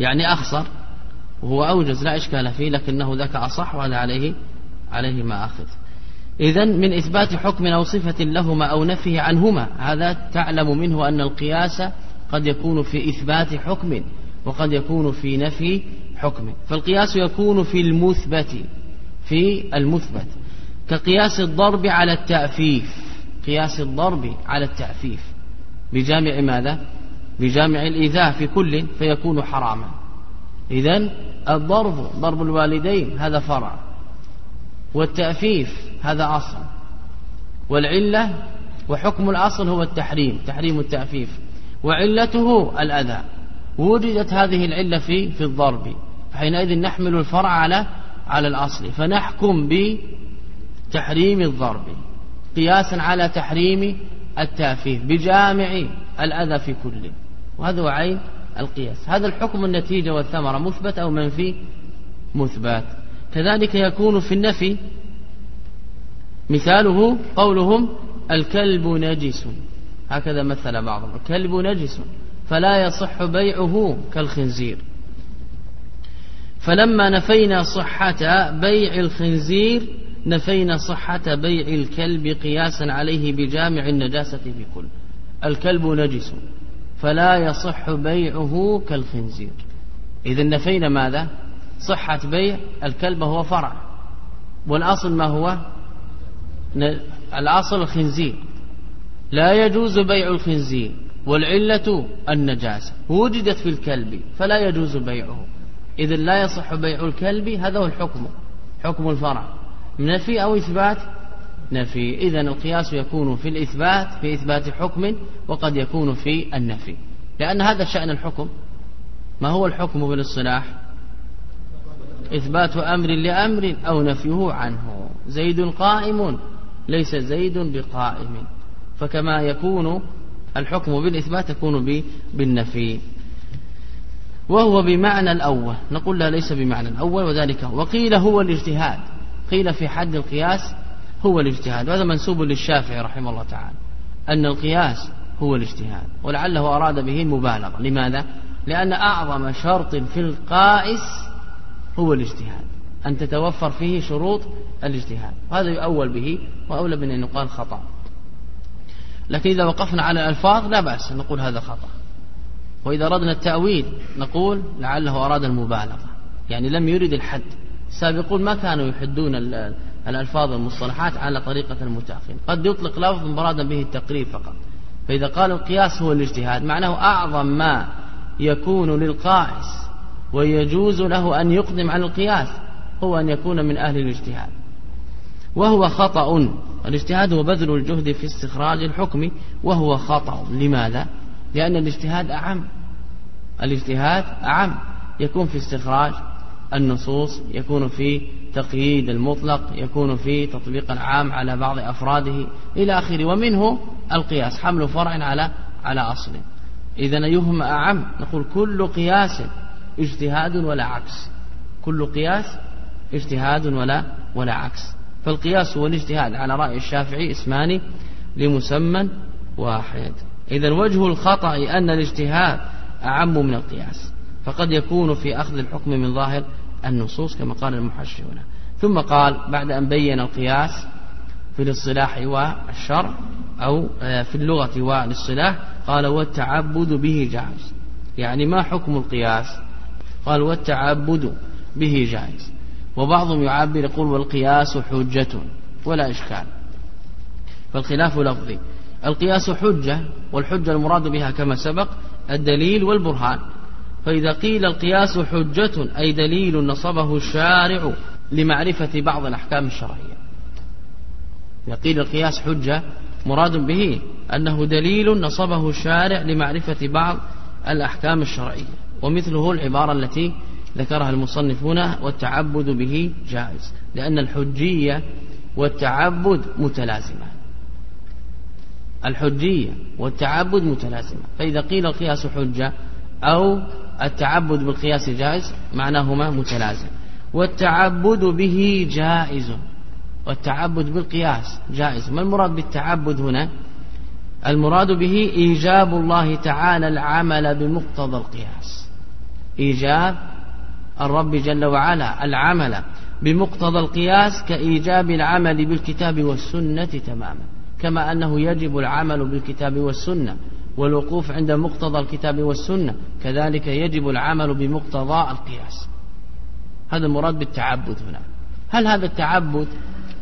يعني أخصر وهو أوجز لا إشكال فيه لكنه ذاك أصح وهذا عليه عليه ما أخذ. إذا من إثبات حكم أو صفة لهما أو نفيه عنهما هذا تعلم منه أن القياس قد يكون في إثبات حكم وقد يكون في نفي حكم. فالقياس يكون في المثبت في المثبت. كقياس الضرب على التأفيف قياس الضرب على التأفيف بجامع ماذا؟ بجامع الإيذاء في كل فيكون حراما. إذا الضرب ضرب الوالدين هذا فرع. والتأفيف هذا أصل. والعلة وحكم الأصل هو التحريم تحريم التأفيف. وعلته الأذى. وجدت هذه العلة في في الضرب. فحينئذ نحمل الفرع على على الأصل. فنحكم بتحريم الضرب. قياسا على تحريم التأفيف بجامع الأذى في كل. وهذا هو عين القياس. هذا الحكم النتيجة والثمرة مثبت أو منفي؟ مثبت. كذلك يكون في النفي مثاله قولهم الكلب نجس. هكذا مثل بعضهم. الكلب نجس فلا يصح بيعه كالخنزير. فلما نفينا صحة بيع الخنزير نفينا صحة بيع الكلب قياسا عليه بجامع النجاسة بكل الكلب نجس. فلا يصح بيعه كالخنزير. إذا نفينا ماذا؟ صحة بيع الكلب هو فرع. والأصل ما هو؟ الأصل الخنزير. لا يجوز بيع الخنزير. والعلة النجاسة. وجدت في الكلب فلا يجوز بيعه. إذا لا يصح بيع الكلب هذا هو الحكم. حكم الفرع. نفي أو إثبات؟ نفي إذا القياس يكون في الإثبات في إثبات حكم وقد يكون في النفي. لأن هذا شأن الحكم. ما هو الحكم بالاصطلاح؟ إثبات أمر لأمر أو نفيه عنه. زيد قائم ليس زيد بقائم. فكما يكون الحكم بالإثبات يكون بالنفي. وهو بمعنى الأول. نقول لا ليس بمعنى الأول وذلك وقيل هو الاجتهاد. قيل في حد القياس هو الاجتهاد. وهذا منسوب للشافعي رحمه الله تعالى أن القياس هو الاجتهاد ولعله أراد به المبالغة لماذا؟ لأن أعظم شرط في القائس هو الاجتهاد أن تتوفر فيه شروط الاجتهاد. وهذا يؤول به وأولى من أن يقال خطأ. لكن إذا وقفنا على الألفاظ لا بأس نقول هذا خطأ. وإذا أردنا التأويل نقول لعله أراد المبالغة. يعني لم يرد الحد. السابقون ما كانوا يحدون الألفاظ والمصطلحات على طريقة المتأخرين. قد يطلق لفظ مرادا به التقريب فقط. فإذا قال القياس هو الاجتهاد معناه أعظم ما يكون للقائس ويجوز له أن يقدم على القياس هو أن يكون من أهل الاجتهاد. وهو خطأ. الاجتهاد هو بذل الجهد في استخراج الحكم وهو خطأ. لماذا؟ لأن الاجتهاد أعم. الاجتهاد أعم. يكون في استخراج النصوص يكون في تقييد المطلق يكون في تطبيق العام على بعض أفراده إلى آخره ومنه القياس. حمل فرع على على أصل. إذا يهم أعم. نقول كل قياس اجتهاد ولا عكس. كل قياس اجتهاد ولا ولا عكس. فالقياس والاجتهاد على رأي الشافعي اسمان لمسمى واحد. إذا وجه الخطأ أن الاجتهاد أعم من القياس. فقد يكون في أخذ الحكم من ظاهر النصوص كما قال المحشرون. ثم قال بعد أن بين القياس في الاصطلاح والشرع أو آه، في اللغة والاصطلاح قال والتعبد به جائز. يعني ما حكم القياس؟ قال والتعبد به جائز. وبعضهم يعبر يقول والقياس حجة ولا إشكال. فالخلاف لفظي. القياس حجة والحجة المراد بها كما سبق الدليل والبرهان. فإذا قيل القياس حجة أي دليل نصبه الشارع لمعرفة بعض الأحكام الشرعية. إذا قيل القياس حجة مراد به أنه دليل نصبه الشارع لمعرفة بعض الأحكام الشرعية. ومثله العبارة التي ذكرها المصنف هنا والتعبد به جائز لأن الحجية والتعبد متلازمة. الحجية والتعبد متلازمة. فإذا قيل القياس حجة أو التعبد بالقياس جائز معناهما متلازم. والتعبد به جائز. والتعبد بالقياس جائز. ما المراد بالتعبد هنا؟ المراد به إيجاب الله تعالى العمل بمقتضى القياس. إيجاب الرب جل وعلا العمل بمقتضى القياس كإيجاب العمل بالكتاب والسنة تماما. كما أنه يجب العمل بالكتاب والسنة. والوقوف عند مقتضى الكتاب والسنة. كذلك يجب العمل بمقتضى القياس. هذا المراد بالتعبد هنا. هل هذا التعبد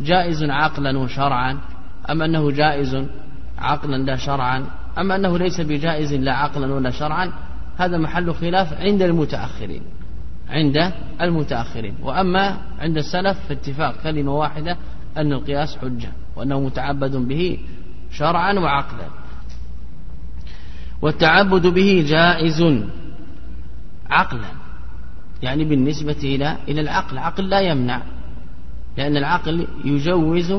جائز عقلا وشرعا؟ أم أنه جائز عقلا لا شرعا؟ أم أنه ليس بجائز لا عقلا ولا شرعا؟ هذا محل خلاف عند المتأخرين. عند المتأخرين. وأما عند السلف فاتفاق كلمة واحدة أن القياس حجة وأنه متعبد به شرعا وعقلا. والتعبد به جائز عقلا يعني بالنسبة إلى إلى العقل. العقل لا يمنع لأن العقل يجوز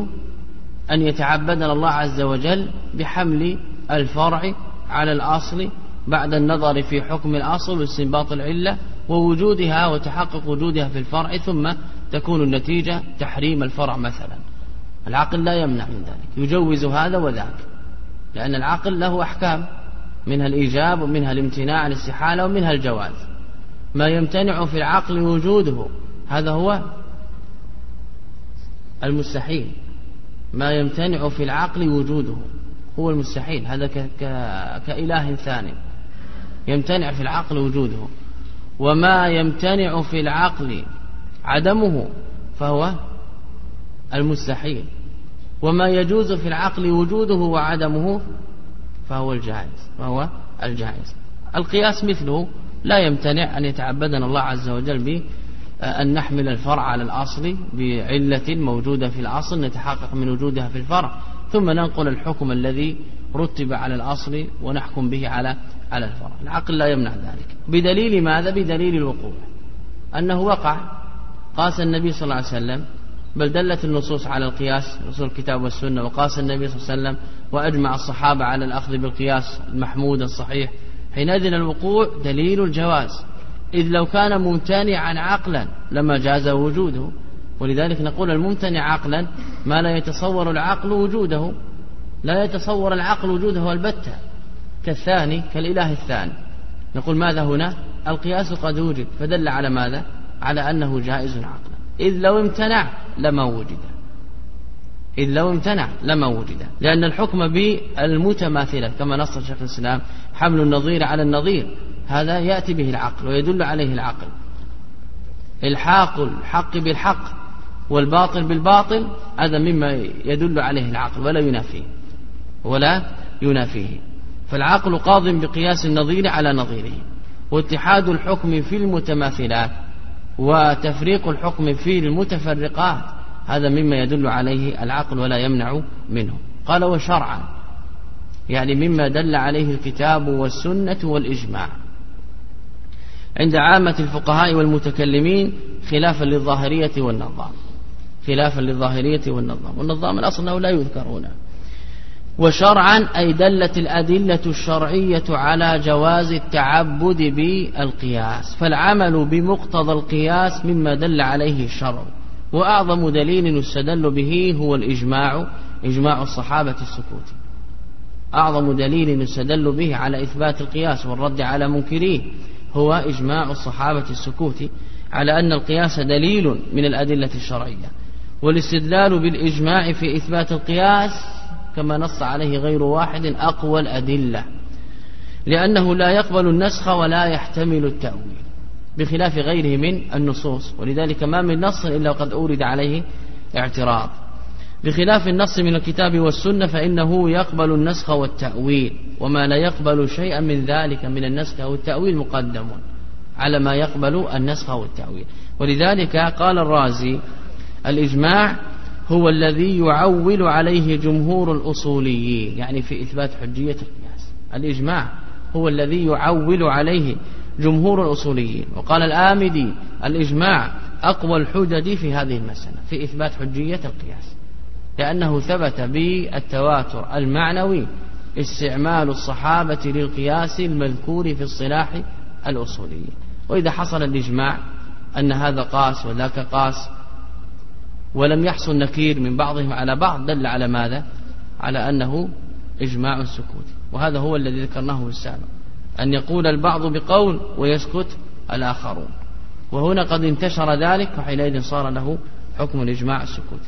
أن يتعبدنا الله عز وجل بحمل الفرع على الأصل بعد النظر في حكم الأصل واستنباط العلة ووجودها وتحقق وجودها في الفرع ثم تكون النتيجة تحريم الفرع مثلا. العقل لا يمنع من ذلك يجوز هذا وذاك لأن العقل له أحكام. منها الإيجاب ومنها الامتناع الاستحالة ومنها الجواز. ما يمتنع في العقل وجوده هذا هو المستحيل. ما يمتنع في العقل وجوده هو المستحيل هذا كإله ثاني. يمتنع في العقل وجوده. وما يمتنع في العقل عدمه فهو المستحيل. وما يجوز في العقل وجوده وعدمه فهو الجائز فهو الجائز. القياس مثله لا يمتنع أن يتعبدنا الله عز وجل بأن نحمل الفرع على الأصل بعلة موجودة في الأصل نتحقق من وجودها في الفرع ثم ننقل الحكم الذي رتب على الأصل ونحكم به على على الفرع. العقل لا يمنع ذلك. بدليل ماذا؟ بدليل الوقوع. أنه وقع. قاس النبي صلى الله عليه وسلم بل دلت النصوص على القياس نصوص الكتاب والسنة وقاس النبي صلى الله عليه وسلم وأجمع الصحابة على الأخذ بالقياس المحمود الصحيح. حينئذ الوقوع دليل الجواز. إذ لو كان ممتنعا عقلا لما جاز وجوده. ولذلك نقول الممتنع عقلا ما لا يتصور العقل وجوده لا يتصور العقل وجوده البتة كالثاني كالإله الثاني. نقول ماذا هنا؟ القياس قد وجد فدل على ماذا؟ على أنه جائز عقلا. إذ لو امتنع لما وجد. إذ لو امتنع لما وجد. لأن الحكم بالمتماثلة كما نص شيخ الإسلام حمل النظير على النظير. هذا يأتي به العقل ويدل عليه العقل. الحاق الحق بالحق والباطل بالباطل هذا مما يدل عليه العقل ولا ينافيه. ولا ينافيه. فالعقل قاض بقياس النظير على نظيره. واتحاد الحكم في المتماثلات. وتفريق الحكم في المتفرقات هذا مما يدل عليه العقل ولا يمنع منه. قال وشرعا يعني مما دل عليه الكتاب والسنة والإجماع. عند عامة الفقهاء والمتكلمين خلافا للظاهرية والنظام. خلافا للظاهرية والنظام. والنظام الأصل أنه لا يذكر هنا. وشرعا أي دلت الأدلة الشرعية على جواز التعبد بالقياس فالعمل بمقتضى القياس مما دل عليه الشرع. وأعظم دليل يستدل به هو الإجماع إجماع الصحابة السكوت. أعظم دليل يستدل به على إثبات القياس والرد على منكريه هو إجماع الصحابة السكوت على أن القياس دليل من الأدلة الشرعية. والاستدلال بالإجماع في إثبات القياس كما نص عليه غير واحد أقوى الأدلة لأنه لا يقبل النسخ ولا يحتمل التأويل بخلاف غيره من النصوص ولذلك ما من نص إلا وقد أورد عليه اعتراض. بخلاف النص من الكتاب والسنة فإنه يقبل النسخ والتأويل وما لا يقبل شيئا من ذلك من النسخ أو التأويل مقدم على ما يقبل النسخ والتأويل. ولذلك قال الرازي الإجماع هو الذي يعول عليه جمهور الأصوليين يعني في إثبات حجية القياس. الإجماع هو الذي يعول عليه جمهور الأصوليين. وقال الآمدي الإجماع أقوى الحجج في هذه المسألة في إثبات حجية القياس. لأنه ثبت بالتواتر المعنوي استعمال الصحابة للقياس المذكور في الصلاح الأصولي وإذا حصل الإجماع أن هذا قاس وذاك قاس ولم يحصل نكير من بعضهم على بعض دل على ماذا؟ على أنه إجماع السكوت وهذا هو الذي ذكرناه في السابق. أن يقول البعض بقول ويسكت الآخرون. وهنا قد انتشر ذلك وحينئذ صار له حكم الإجماع السكوت.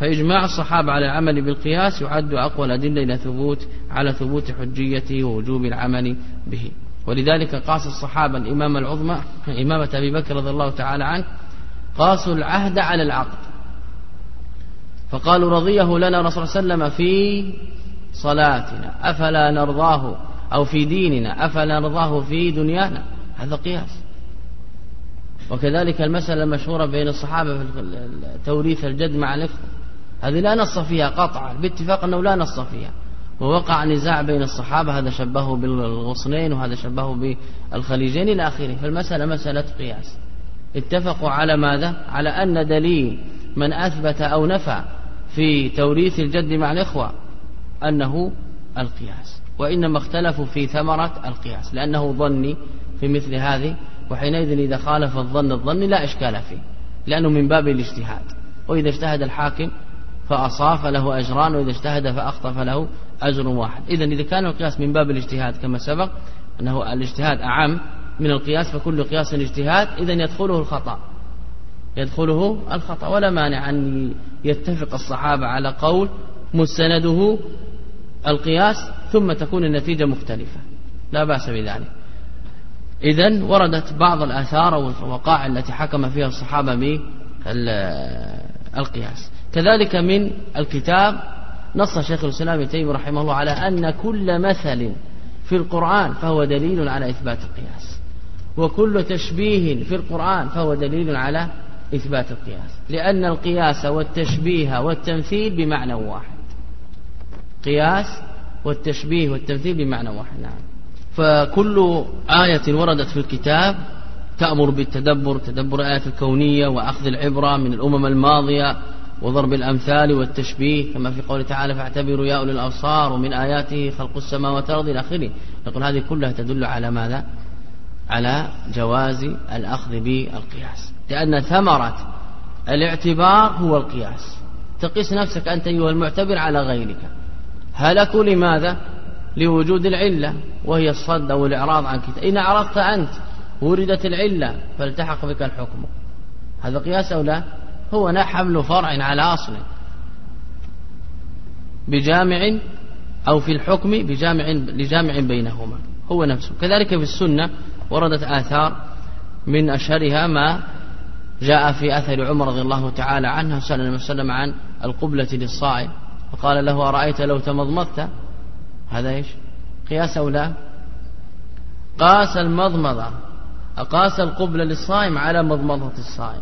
فإجماع الصحابة على العمل بالقياس يعد أقوى الأدلة إلى ثبوت على ثبوت حجيته ووجوب العمل به. ولذلك قاس الصحابة الإمامة العظمى إمامة أبي بكر رضي الله تعالى عنه قاسوا العهد على العقد. فقالوا رضيه لنا رسول صلى الله عليه وسلم في صلاتنا. أفلا نرضاه أو في ديننا؟ أفلا نرضاه في دنيانا؟ هذا قياس. وكذلك المسألة المشهورة بين الصحابة في توريث الجد مع الإخوة هذه لا نص فيها قطعا باتفاق أنه لا نص فيها. ووقع نزاع بين الصحابة هذا شبهه بالغصنين وهذا شبهه بالخليجين إلى آخره. فالمسألة مسألة قياس. اتفقوا على ماذا؟ على أن دليل من أثبت أو نفى في توريث الجد مع الإخوة أنه القياس وإنما اختلفوا في ثمرة القياس لأنه ظني في مثل هذه وحينئذ إذا خالف الظن الظن لا إشكال فيه لأنه من باب الاجتهاد وإذا اجتهد الحاكم فأصاب فله أجران وإذا اجتهد فأخطأ فله أجر واحد. إذا إذا كان القياس من باب الاجتهاد كما سبق أنه الاجتهاد أعم من القياس فكل قياس اجتهاد إذا يدخله الخطأ. يدخله الخطأ. ولا مانع أن يتفق الصحابة على قول مستنده القياس ثم تكون النتيجة مختلفة. لا بأس بذلك. إذا وردت بعض الآثار والوقائع التي حكم فيها الصحابة بالقياس. كذلك من الكتاب نص شيخ الإسلام ابن تيمية رحمه الله على أن كل مثل في القرآن فهو دليل على إثبات القياس. وكل تشبيه في القرآن فهو دليل على إثبات القياس لأن القياس والتشبيه والتمثيل بمعنى واحد. قياس والتشبيه والتمثيل بمعنى واحد نعم. فكل آية وردت في الكتاب تأمر بالتدبر تدبر الآيات الكونية وأخذ العبرة من الأمم الماضية وضرب الأمثال والتشبيه. كما في قوله تعالى فاعتبروا يا أولي الأبصار ومن آياته خلق السماوات والأرض إلى آخره نقول هذه كلها تدل على ماذا؟ على جواز الأخذ بالقياس. لأن ثمرة الاعتبار هو القياس. تقيس نفسك أنت أيها المعتبر على غيرك. هلكوا لماذا؟ لوجود العلة وهي الصد أو الإعراض عن كتاب. إن أعرضت أنت وردت العلة فالتحق بك الحكم. هذا قياس أو لا؟ هو حمل فرع على أصل. بجامع أو في الحكم بجامع لجامع بينهما. هو نفسه. كذلك في السنة وردت آثار من أشهرها ما جاء في أثر عمر رضي الله تعالى عنه صلى الله عليه وسلم عن القبلة للصائم. فقال له أرأيت لو تمضمضت؟ هذا إيش؟ قياس أو لا؟ قاس المضمضة. أقاس القبلة للصائم على مضمضة الصائم.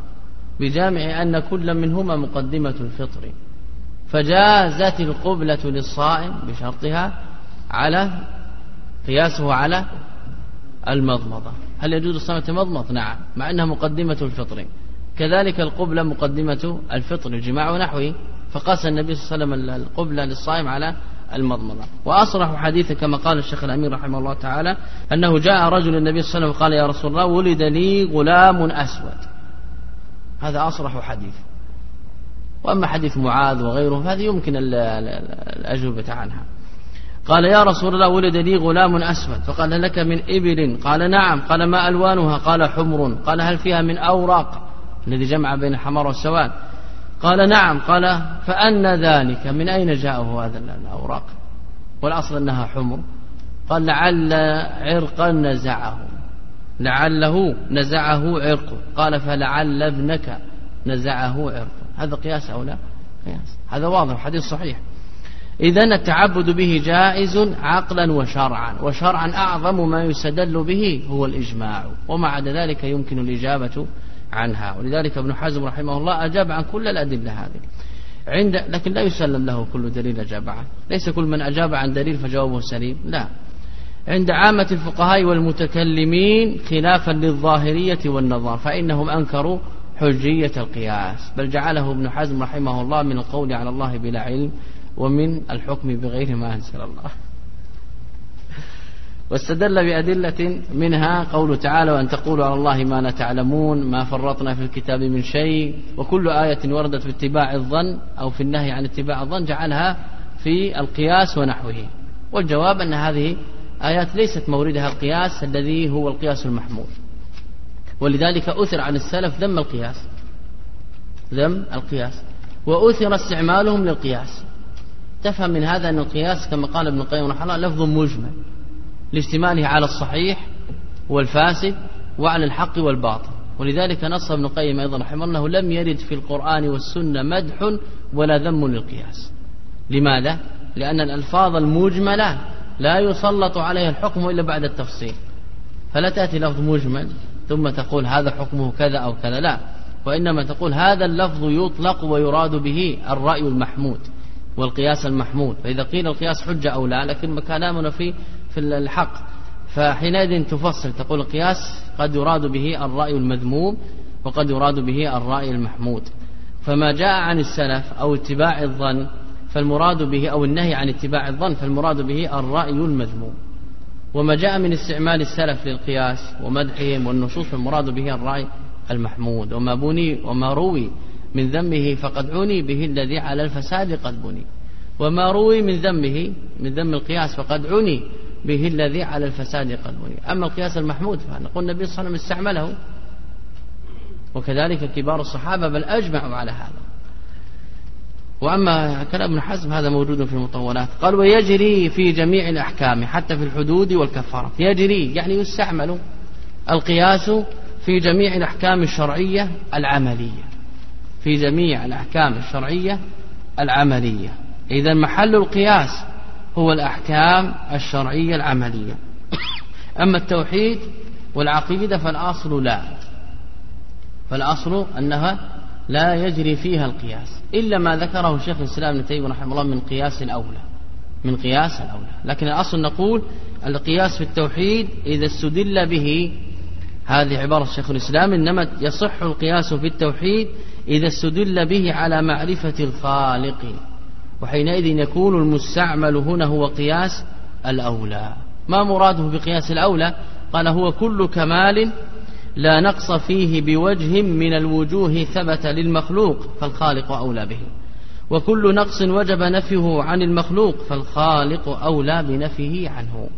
بجامع أن كل منهما مقدمة الفطر. فجازت القبلة للصائم بشرطها على قياسه على المضمضة. هل يجوز الصائم يتمضمض نعم مع أنها مقدمة الفطر. كذلك القبلة مقدمة الفطر الجماع ونحوه فقاس النبي صلى الله عليه وسلم القبلة للصائم على المضمضة. وأصرح حديث كما قال الشيخ الأمير رحمه الله تعالى أنه جاء رجل النبي صلى الله عليه وسلم وقال يا رسول الله ولد لي غلام أسود. هذا أصرح حديث. وأما حديث معاذ وغيره فهذه يمكن الأجوبة عنها. قال يا رسول الله ولد لي غلام أسود. فقال لك من إبل؟ قال نعم. قال ما ألوانها؟ قال حمر. قال هل فيها من أوراق؟ الذي جمع بين الحمار والسواد. قال نعم قال فأن ذلك من أين جاءه هذا الأوراق؟ والأصل أنها حمر. قال لعل عرقا نزعه. لعله نزعه عرق. قال فلعل ابنك نزعه عرق. هذا قياس أو لا؟ قياس. هذا واضح حديث صحيح. إذا التعبد به جائز عقلا وشرعا. وشرعا أعظم ما يستدل به هو الإجماع. وما عدا ذلك يمكن الإجابة عنها. ولذلك ابن حزم رحمه الله أجاب عن كل الأدلة هذه. عند لكن لا يسلم له كل دليل أجاب عنه. ليس كل من أجاب عن دليل فجوابه سليم. لا. عند عامة الفقهاء والمتكلمين خلافا للظاهرية والنظر فإنهم أنكروا حجية القياس. بل جعله ابن حزم رحمه الله من القول على الله بلا علم ومن الحكم بغير ما أنزل الله. واستدل بأدلة منها قول تعالى وأن تقولوا على الله ما لا تعلمون ما فرطنا في الكتاب من شيء وكل آية وردت في اتباع الظن أو في النهي عن اتباع الظن جعلها في القياس ونحوه. والجواب أن هذه آيات ليست موردها القياس الذي هو القياس المحمول. ولذلك أثر عن السلف ذم القياس. ذم القياس. وأثر استعمالهم للقياس. تفهم من هذا أن القياس كما قال ابن القيم رحمه الله لفظ مجمل. لاشتماله على الصحيح والفاسد وعلى الحق والباطل. ولذلك نص ابن القيم أيضا رحمه الله لم يرد في القرآن والسنة مدح ولا ذم للقياس. لماذا؟ لأن الألفاظ المجملة لا يسلط عليها الحكم إلا بعد التفصيل. فلا تأتي لفظ مجمل ثم تقول هذا حكمه كذا أو كذا لا. وإنما تقول هذا اللفظ يطلق ويراد به الرأي المحمود والقياس المحمود. فإذا قيل القياس حجة أو لا لكن كلامنا في في الحق. فحينئذ تفصل تقول القياس قد يراد به الرأي المذموم وقد يراد به الرأي المحمود. فما جاء عن السلف أو اتباع الظن فالمراد به أو النهي عن اتباع الظن فالمراد به الرأي المذموم. وما جاء من استعمال السلف للقياس ومدحهم والنصوص فالمراد به الرأي المحمود. وما بني وما روي من ذمه فقد عني به الذي على الفساد قد بني. وما روي من ذمه من ذم القياس فقد عني به الذي على الفساد بني أما القياس المحمود فنقول النبي صلى الله عليه وسلم استعمله. وكذلك كبار الصحابة بل أجمعوا على هذا. وأما كلام ابن حزم هذا موجود في المطولات. قال ويجري في جميع الأحكام حتى في الحدود والكفارة يجري يعني يستعمل القياس في جميع الأحكام الشرعية العملية. في جميع الأحكام الشرعية العملية. إذا محل القياس هو الأحكام الشرعية العملية. أما التوحيد والعقيدة فالأصل لا. فالأصل أنها لا يجري فيها القياس إلا ما ذكره الشيخ الإسلام ابن تيمية رحمه الله من قياس الأولى. من قياس الأولى. لكن الأصل نقول القياس في التوحيد إذا استدل به هذه عبارة الشيخ الإسلام إنما يصح القياس في التوحيد إذا استدل به على معرفة الخالق. وحينئذ يكون المستعمل هنا هو قياس الأولى. ما مراده بقياس الأولى؟ قال هو كل كمال لا نقص فيه بوجه من الوجوه ثبت للمخلوق فالخالق أولى به. وكل نقص وجب نفيه عن المخلوق فالخالق أولى بنفيه عنه.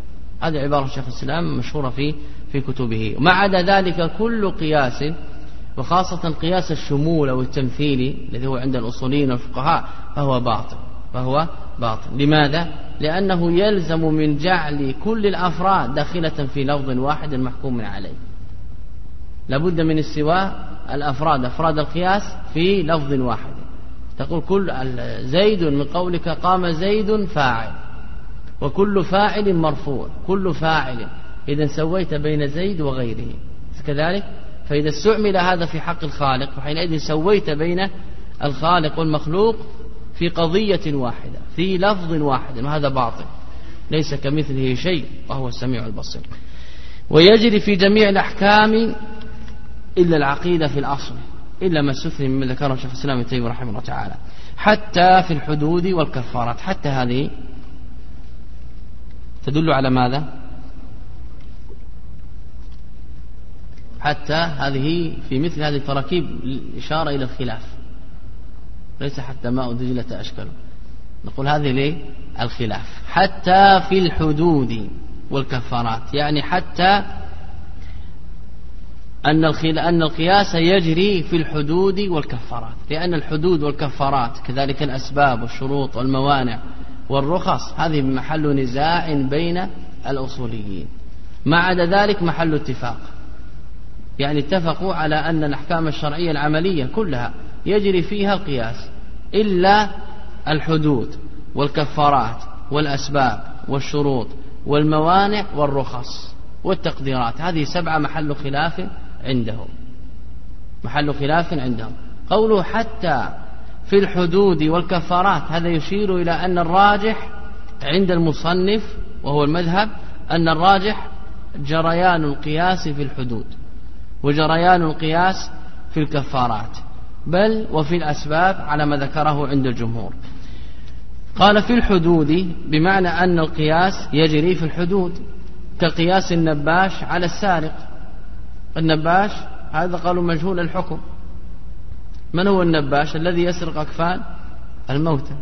هذه عبارة الشيخ الإسلام مشهورة في في كتبه. ما عدا ذلك كل قياس وخاصة قياس الشمول أو التمثيلي الذي هو عند الأصوليين والفقهاء فهو باطل. فهو باطل. لماذا؟ لأنه يلزم من جعل كل الأفراد داخلة في لفظ واحد محكوم عليه. لابد من استواء الأفراد أفراد القياس في لفظ واحد. تقول كل زيد من قولك قام زيد فاعل. وكل فاعل مرفوع. كل فاعل. إذا سويت بين زيد وغيره. كذلك؟ فإذا استعمل هذا في حق الخالق فحينئذ سويت بين الخالق والمخلوق في قضية واحدة في لفظ واحد وهذا باطل ليس كمثله شيء وهو السميع البصير. ويجري في جميع الأحكام إلا العقيدة في الأصل إلا ما استثني مما ذكره شيخ الإسلام ابن تيمية رحمه الله تعالى. حتى في الحدود والكفارات حتى هذه تدل على ماذا؟ حتى هذه في مثل هذه التراكيب إشارة إلى الخلاف. ليس حتى ماء دجلة أشكله نقول هذه ليه؟ الخلاف. حتى في الحدود والكفارات. يعني حتى أن أن القياس يجري في الحدود والكفارات. لأن الحدود والكفارات كذلك الأسباب والشروط والموانع والرخص هذه محل نزاع بين الأصوليين. ما عدا ذلك محل اتفاق. يعني اتفقوا على أن الأحكام الشرعية العملية كلها يجري فيها القياس إلا الحدود والكفارات والأسباب والشروط والموانع والرخص والتقديرات. هذه سبعة محل خلاف عندهم. محل خلاف عندهم. قوله حتى في الحدود والكفارات هذا يشير إلى أن الراجح عند المصنف وهو المذهب أن الراجح جريان القياس في الحدود وجريان القياس في الكفارات. بل وفي الأسباب على ما ذكره عند الجمهور. قال في الحدود بمعنى أن القياس يجري في الحدود كقياس النباش على السارق. النباش هذا قالوا مجهول الحكم. من هو النباش؟ الذي يسرق أكفان؟ الموتى.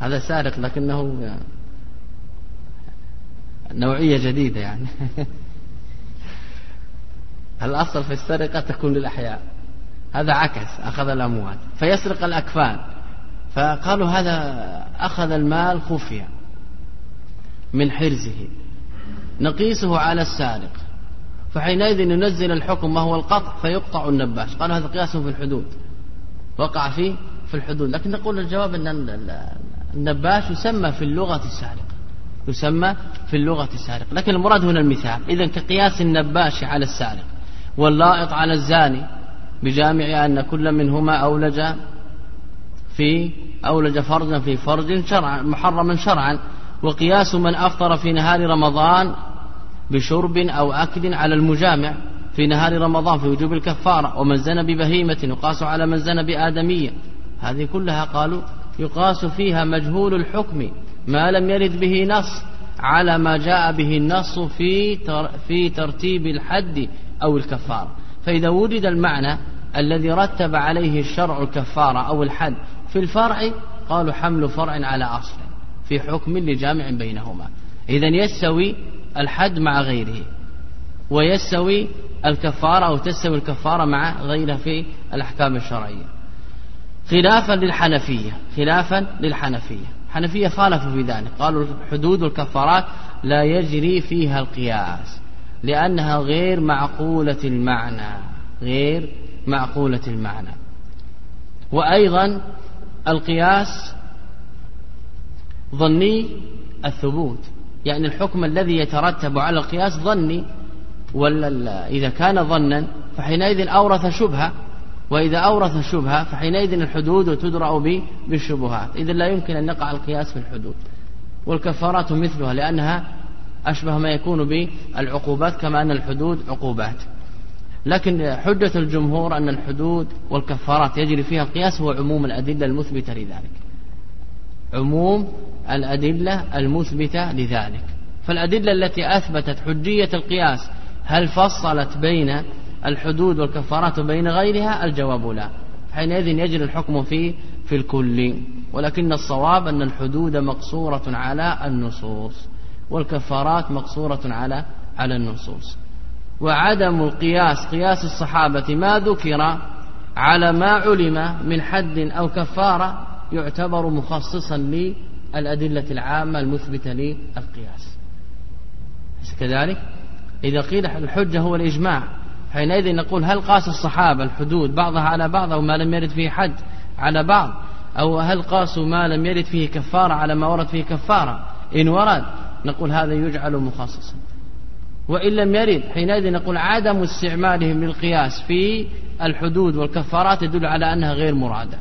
هذا سارق لكنه نوعية جديدة يعني. الأصل في السرقة تكون للأحياء. هذا عكس أخذ الأموال. فيسرق الأكفان. فقالوا هذا أخذ المال خفيا من حرزه. نقيسه على السارق. فحينئذ ننزل الحكم وهو القطع؟ فيقطع النباش. قالوا هذا قياس في الحدود. وقع فيه في الحدود. لكن نقول الجواب أن النباش يسمى في اللغة السارق. يسمى في اللغة السارق. لكن المراد هنا المثال. إذا كقياس النباش على السارق واللائط على الزاني بجامع أن كل منهما أولج في أولج فرجا في فرج شرعا محرما شرعا. وقياس من أفطر في نهار رمضان بشرب أو أكل على المجامع في نهار رمضان في وجوب الكفارة. ومن زنى ببهيمة يقاس على من زنى بآدمية. هذه كلها قالوا يقاس فيها مجهول الحكم ما لم يرد به نص على ما جاء به النص في في ترتيب الحد أو الكفارة. فإذا وجد المعنى الذي رتب عليه الشرع الكفارة أو الحد في الفرع قالوا حمل فرع على أصل في حكم لجامع بينهما. إذا يستوي الحد مع غيره ويستوي الكفارة أو تستوي الكفارة مع غيرها في الأحكام الشرعية. خلافا للحنفية خلافا للحنفية. الحنفية خالفوا في ذلك قالوا حدود الكفارات لا يجري فيها القياس لأنها غير معقولة المعنى غير معقولة المعنى. وأيضا القياس ظني الثبوت. يعني الحكم الذي يترتب على القياس ظني ولا إذا كان ظنا فحينئذ أورث شبهة وإذا أورث شبهة فحينئذ الحدود تدرأ بالشبهات. إذا لا يمكن أن يقع القياس في الحدود. والكفارات مثلها لأنها أشبه ما يكون بالعقوبات كما أن الحدود عقوبات. لكن حجة الجمهور أن الحدود والكفارات يجري فيها القياس هو عموم الأدلة المثبتة لذلك. عموم الأدلة المثبتة لذلك. فالأدلة التي أثبتت حجية القياس هل فصلت بين الحدود والكفارات بين غيرها؟ الجواب لا. حينئذ يجري الحكم في في الكل. ولكن الصواب أن الحدود مقصورة على النصوص والكفارات مقصورة على على النصوص. وعدم القياس قياس الصحابة. ما ذكر على ما علم من حد أو كفارة يعتبر مخصصا للأدلة العامة المثبتة للقياس. كذلك؟ إذا قيل الحجة هو الإجماع حينئذ نقول هل قاس الصحابة الحدود بعضها على بعض أو ما لم يرد فيه حد على بعض؟ أو هل قاسوا ما لم يرد فيه كفارة على ما ورد فيه كفارة؟ إن ورد نقول هذا يجعل مخصصا. وإن لم يرد حينئذ نقول عدم استعمالهم للقياس في الحدود والكفارات يدل على أنها غير مرادة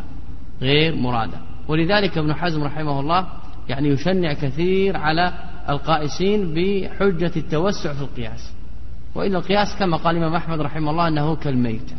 غير مرادة. ولذلك ابن حزم رحمه الله يعني يشنع كثير على القائسين بحجة التوسع في القياس. وإلا القياس كما قال الإمام أحمد رحمه الله أنه كالميت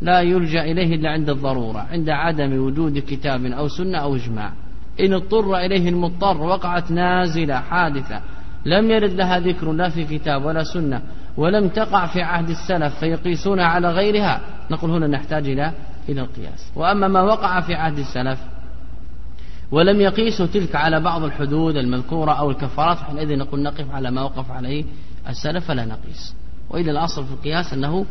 لا يلجأ إليه إلا عند الضرورة عند عدم وجود كتاب أو سنة أو إجماع. إن اضطر إليه المضطر وقعت نازلة حادثة لم يرد لها ذكر لا في كتاب ولا سنة ولم تقع في عهد السلف فيقيسونها على غيرها. نقول هنا نحتاج إلى إلى القياس. وأما ما وقع في عهد السلف ولم يقيسوا تلك على بعض الحدود المذكورة أو الكفارات حينئذ نقول نقف على ما وقف عليه السلف فلا نقيس. وإذا الأصل في القياس أنه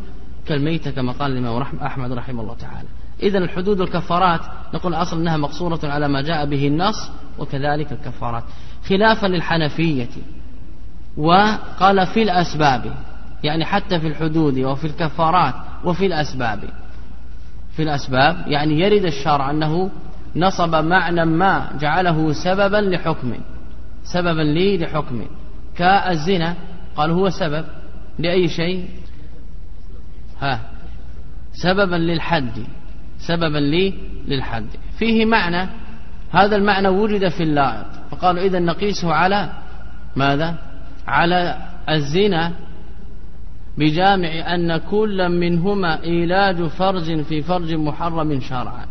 كالميتة كما قال الإمام أحمد رحمه الله تعالى. إذا الحدود والكفارات نقول الأصل أنها مقصورة على ما جاء به النص وكذلك الكفارات. خلافا للحنفية. وقال في الأسباب يعني حتى في الحدود وفي الكفارات وفي الأسباب. في الأسباب يعني يرد الشرع أنه نصب معنى ما جعله سببا لحكم سببا لي لحكم. كالزنا قال هو سبب لأي شيء؟ ها سببا للحد سببا لي للحد. فيه معنى هذا المعنى وجد في اللائط فقالوا إذا نقيسه على ماذا؟ على الزنا بجامع أن كل منهما إيلاج فرج في فرج محرم شرعا.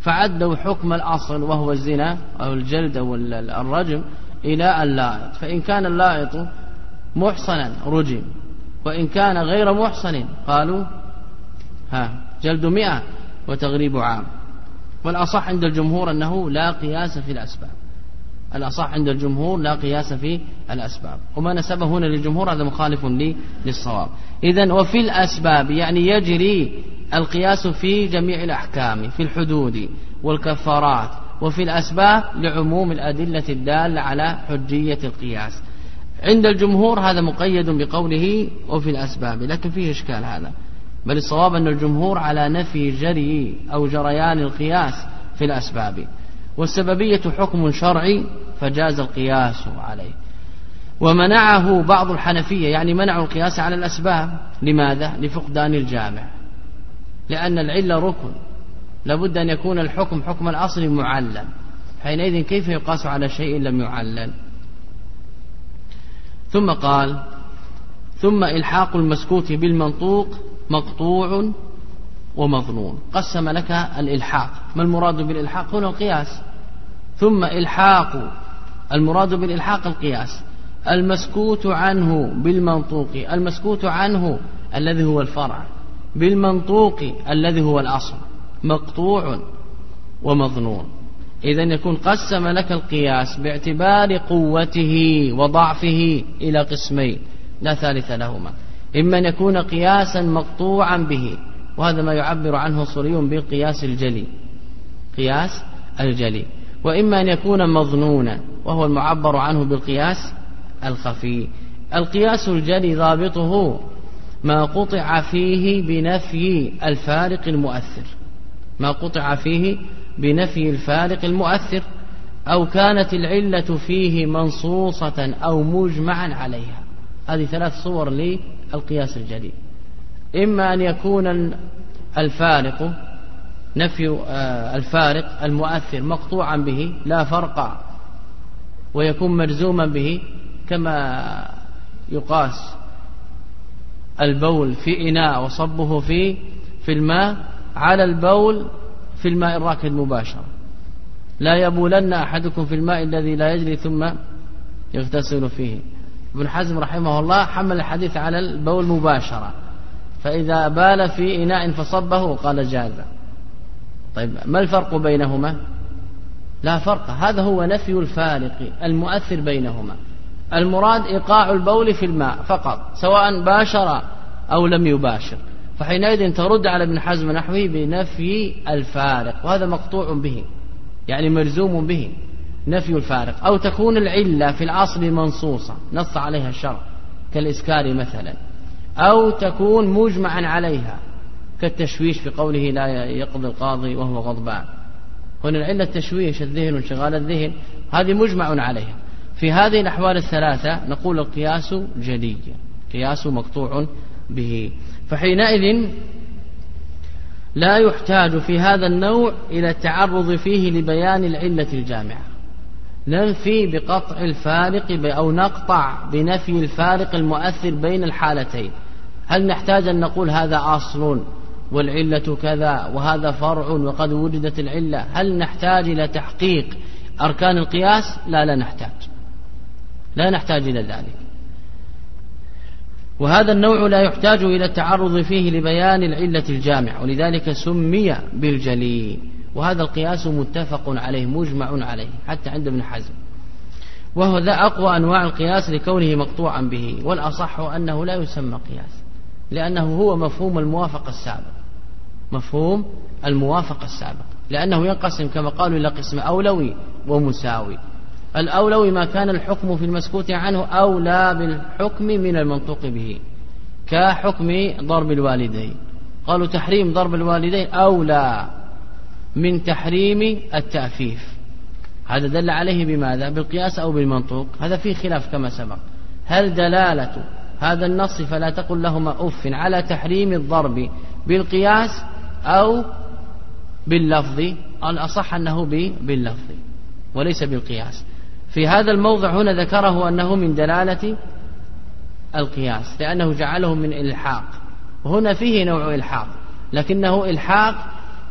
فعدوا حكم الأصل وهو الزنا أو الجلد أو الرجم إلى اللائط فإن كان اللائط محصنا رجم. وإن كان غير محصن قالوا ها جلد مئة وتغريب عام. والأصح عند الجمهور أنه لا قياس في الأسباب. الأصح عند الجمهور لا قياس في الأسباب. وما نسبه هنا للجمهور هذا مخالف للصواب. إذا وفي الأسباب يعني يجري القياس في جميع الأحكام في الحدود والكفارات وفي الأسباب لعموم الأدلة الدالة على حجية القياس. عند الجمهور هذا مقيد بقوله وفي الأسباب لكن فيه إشكال هذا. بل الصواب أن الجمهور على نفي جري أو جريان القياس في الأسباب. والسببية حكم شرعي فجاز القياس عليه. ومنعه بعض الحنفية يعني منعوا القياس على الأسباب. لماذا؟ لفقدان الجامع. لأن العلة ركن. لابد أن يكون الحكم حكم الأصل معلم. حينئذ كيف يقاس على شيء لم يعلل؟ ثم قال ثم إلحاق المسكوت بالمنطوق مقطوع ومظنون. قسم لك الإلحاق. ما المراد بالإلحاق؟ هنا القياس. ثم إلحاق. المراد بالإلحاق القياس. المسكوت عنه بالمنطوق. المسكوت عنه الذي هو الفرع. بالمنطوق الذي هو الأصل. مقطوع ومظنون. إذا يكون قسم لك القياس باعتبار قوته وضعفه إلى قسمين. لا ثالث لهما. إما أن يكون قياسا مقطوعا به. وهذا ما يعبر عنه صري بالقياس الجلي. قياس الجلي. وإما أن يكون مظنونا وهو المعبر عنه بالقياس الخفي. القياس الجلي ضابطه ما قطع فيه بنفي الفارق المؤثر. ما قطع فيه بنفي الفارق المؤثر. أو كانت العلة فيه منصوصة أو مجمعا عليها. هذه ثلاث صور للقياس الجديد إما أن يكون الفارق نفي آه، الفارق المؤثر مقطوعا به لا فرق ويكون مجزوما به كما يقاس البول في إناء وصبه في في الماء على البول في الماء الراكد مباشرة لا يبولن أحدكم في الماء الذي لا يجري ثم يغتسل فيه. ابن حزم رحمه الله حمل الحديث على البول مباشرة. فإذا بال في إناء فصبه قال جاز طيب ما الفرق بينهما؟ لا فرق. هذا هو نفي الفارق المؤثر بينهما. المراد إيقاع البول في الماء فقط سواء باشر أو لم يباشر. فحينئذ ترد على ابن حزم نحوه بنفي الفارق وهذا مقطوع به يعني مرزوم به نفي الفارق. أو تكون العلة في الأصل منصوصة نص عليها الشرع كالإسكار مثلا. أو تكون مجمعا عليها كالتشويش في قوله لا يقضي القاضي وهو غضبان. هنا العلة التشويش الذهن وانشغال الذهن هذه مجمع عليها. في هذه الأحوال الثلاثة نقول القياس جلي قياس مقطوع به. فحينئذ لا يحتاج في هذا النوع إلى التعرض فيه لبيان العلة الجامعة. ننفي بقطع الفارق أو نقطع بنفي الفارق المؤثر بين الحالتين. هل نحتاج أن نقول هذا أصل والعلة كذا وهذا فرع وقد وجدت العلة؟ هل نحتاج إلى تحقيق أركان القياس؟ لا لا نحتاج. لا نحتاج إلى ذلك. وهذا النوع لا يحتاج إلى التعرض فيه لبيان العلة الجامع ولذلك سمي بالجلي وهذا القياس متفق عليه مجمع عليه حتى عند ابن حزم. وهو ذا أقوى أنواع القياس لكونه مقطوعا به والأصح أنه لا يسمى قياس. لأنه هو مفهوم الموافقة السابق. مفهوم الموافقة السابق. لأنه ينقسم كما قالوا إلى قسم أولوي ومساوي. الأولوي ما كان الحكم في المسكوت عنه أولى بالحكم من المنطوق به كحكم ضرب الوالدين. قالوا تحريم ضرب الوالدين أولى من تحريم التأفيف. هذا دل عليه بماذا؟ بالقياس أو بالمنطوق. هذا فيه خلاف كما سبق. هل دلالة هذا النص فلا تقل لهما أف على تحريم الضرب بالقياس أو باللفظ الأصح أنه باللفظ وليس بالقياس. في هذا الموضع هنا ذكره أنه من دلالة القياس لأنه جعله من إلحاق. هنا فيه نوع إلحاق لكنه إلحاق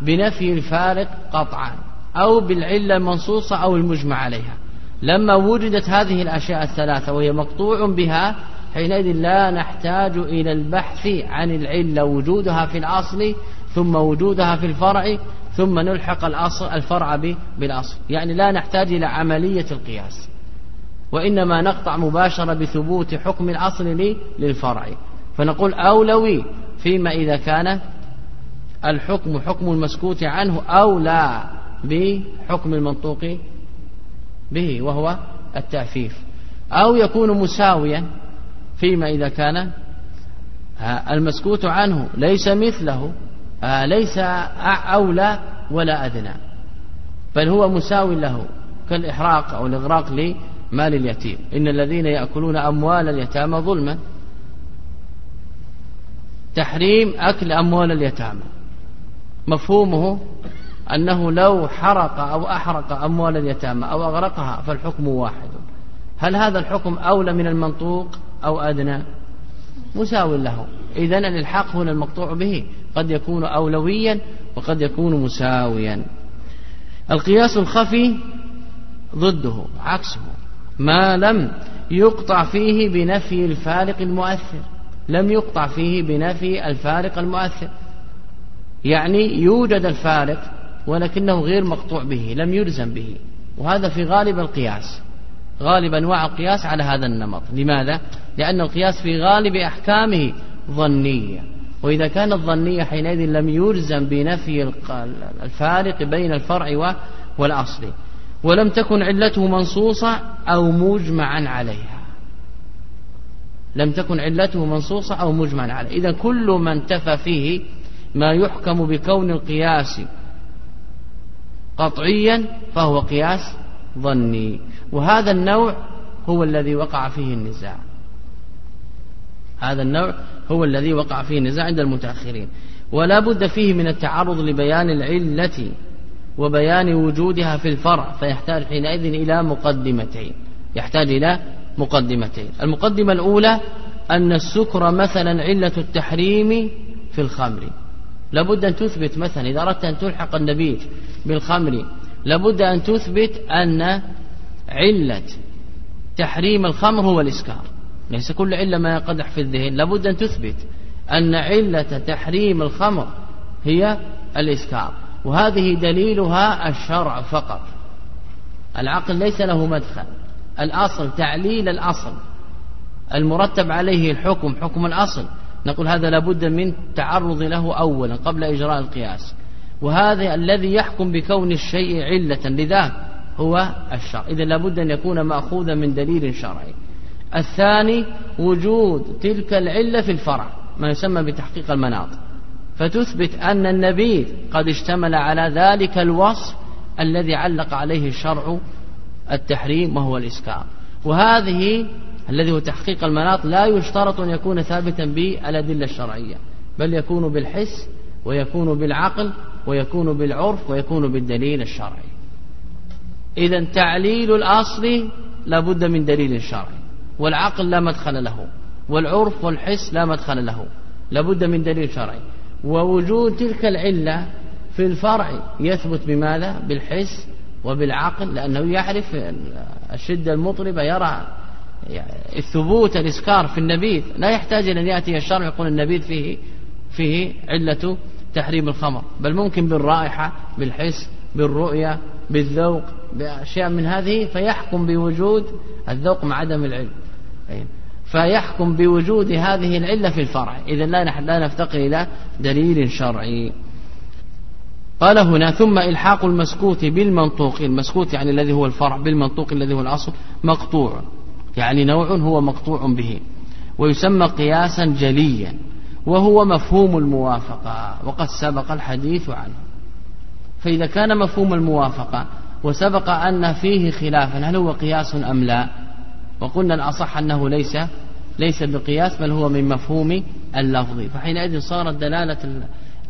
بنفي الفارق قطعا أو بالعلة المنصوصة أو المجمع عليها. لما وجدت هذه الأشياء الثلاثة وهي مقطوع بها حينئذ لا نحتاج إلى البحث عن العلة وجودها في الأصل ثم وجودها في الفرع ثم نلحق الأصل الفرع بالأصل. يعني لا نحتاج إلى عملية القياس. وإنما نقطع مباشرة بثبوت حكم الأصل للفرع. فنقول أولوي فيما إذا كان الحكم حكم المسكوت عنه أولى بحكم المنطوق به وهو التأفيف أو يكون مساويا فيما إذا كان المسكوت عنه ليس مثله ليس أولى ولا أدنى بل هو مساوي له كالإحراق أو الإغراق لمال اليتيم. إن الذين يأكلون أموال اليتامى ظلما. تحريم أكل أموال اليتامى. مفهومه أنه لو حرق أو أحرق أموال اليتامى أو أغرقها فالحكم واحد. هل هذا الحكم أولى من المنطوق؟ أو أدنى مساو له. إذا الإلحاق هنا المقطوع به قد يكون أولويا وقد يكون مساويا. القياس الخفي ضده عكسه. ما لم يقطع فيه بنفي الفارق المؤثر. لم يقطع فيه بنفي الفارق المؤثر. يعني يوجد الفارق ولكنه غير مقطوع به لم يلزم به. وهذا في غالب القياس. غالب انواع القياس على هذا النمط. لماذا؟ لأن القياس في غالب أحكامه ظنية. وإذا كانت ظنيه حينئذ لم يلزم بنفي الفارق بين الفرع والأصل. ولم تكن علته منصوصة أو مجمعا عليها. لم تكن علته منصوصة أو مجمعا عليها. إذا كل ما انتفى فيه ما يحكم بكون القياس قطعيا فهو قياس ظني. وهذا النوع هو الذي وقع فيه النزاع. هذا النوع هو الذي وقع فيه النزاع عند المتأخرين. ولا بد فيه من التعرض لبيان العلة وبيان وجودها في الفرع فيحتاج حينئذ إلى مقدمتين. يحتاج إلى مقدمتين. المقدمة الأولى أن السكر مثلا علة التحريم في الخمر. لابد أن تثبت مثلا إذا أردت أن تلحق النبيذ بالخمر لابد أن تثبت أن علة تحريم الخمر هو الإسكار. ليس كل علة ما يقدح في الذهن. لابد أن تثبت أن علة تحريم الخمر هي الإسكار. وهذه دليلها الشرع فقط. العقل ليس له مدخل. الأصل تعليل الأصل. المرتب عليه الحكم حكم الأصل. نقول هذا لابد من تعرض له أولا قبل إجراء القياس. وهذا الذي يحكم بكون الشيء علة لذا هو الشرع. إذا لابد أن يكون مأخوذا من دليل شرعي. الثاني وجود تلك العلة في الفرع ما يسمى بتحقيق المناط. فتثبت أن النبيذ قد اشتمل على ذلك الوصف الذي علق عليه الشرع التحريم وهو الإسكار وهذه الذي هو تحقيق المناط لا يشترط أن يكون ثابتا بالأدلة الشرعية بل يكون بالحس ويكون بالعقل ويكون بالعرف ويكون بالدليل الشرعي. إذا تعليل الأصل لابد من دليل شرعي والعقل لا مدخل له والعرف والحس لا مدخل له لابد من دليل شرعي. ووجود تلك العلة في الفرع يثبت بماذا؟ بالحس وبالعقل لأنه يعرف الشدة المطربة يرى الثبوت الإسكار في النبيذ. لا يحتاج إلى أن يأتي الشرع يقول النبيذ فيه فيه علة تحريم الخمر بل ممكن بالرائحة بالحس بالرؤية بالذوق بأشياء من هذه فيحكم بوجود الذوق مع عدم العلم. فيحكم بوجود هذه العلة في الفرع. إذا لا لا نفتقر إلى دليل شرعي. قال هنا ثم إلحاق المسكوت بالمنطوق المسكوت يعني الذي هو الفرع بالمنطوق الذي هو الأصل مقطوع. يعني نوع هو مقطوع به. ويسمى قياسا جليا. وهو مفهوم الموافقة وقد سبق الحديث عنه. فإذا كان مفهوم الموافقة وسبق أن فيه خلافا هل هو قياس أم لا؟ وقلنا الأصح أنه ليس ليس بقياس بل هو من مفهوم اللفظ. فحينئذ صارت دلالة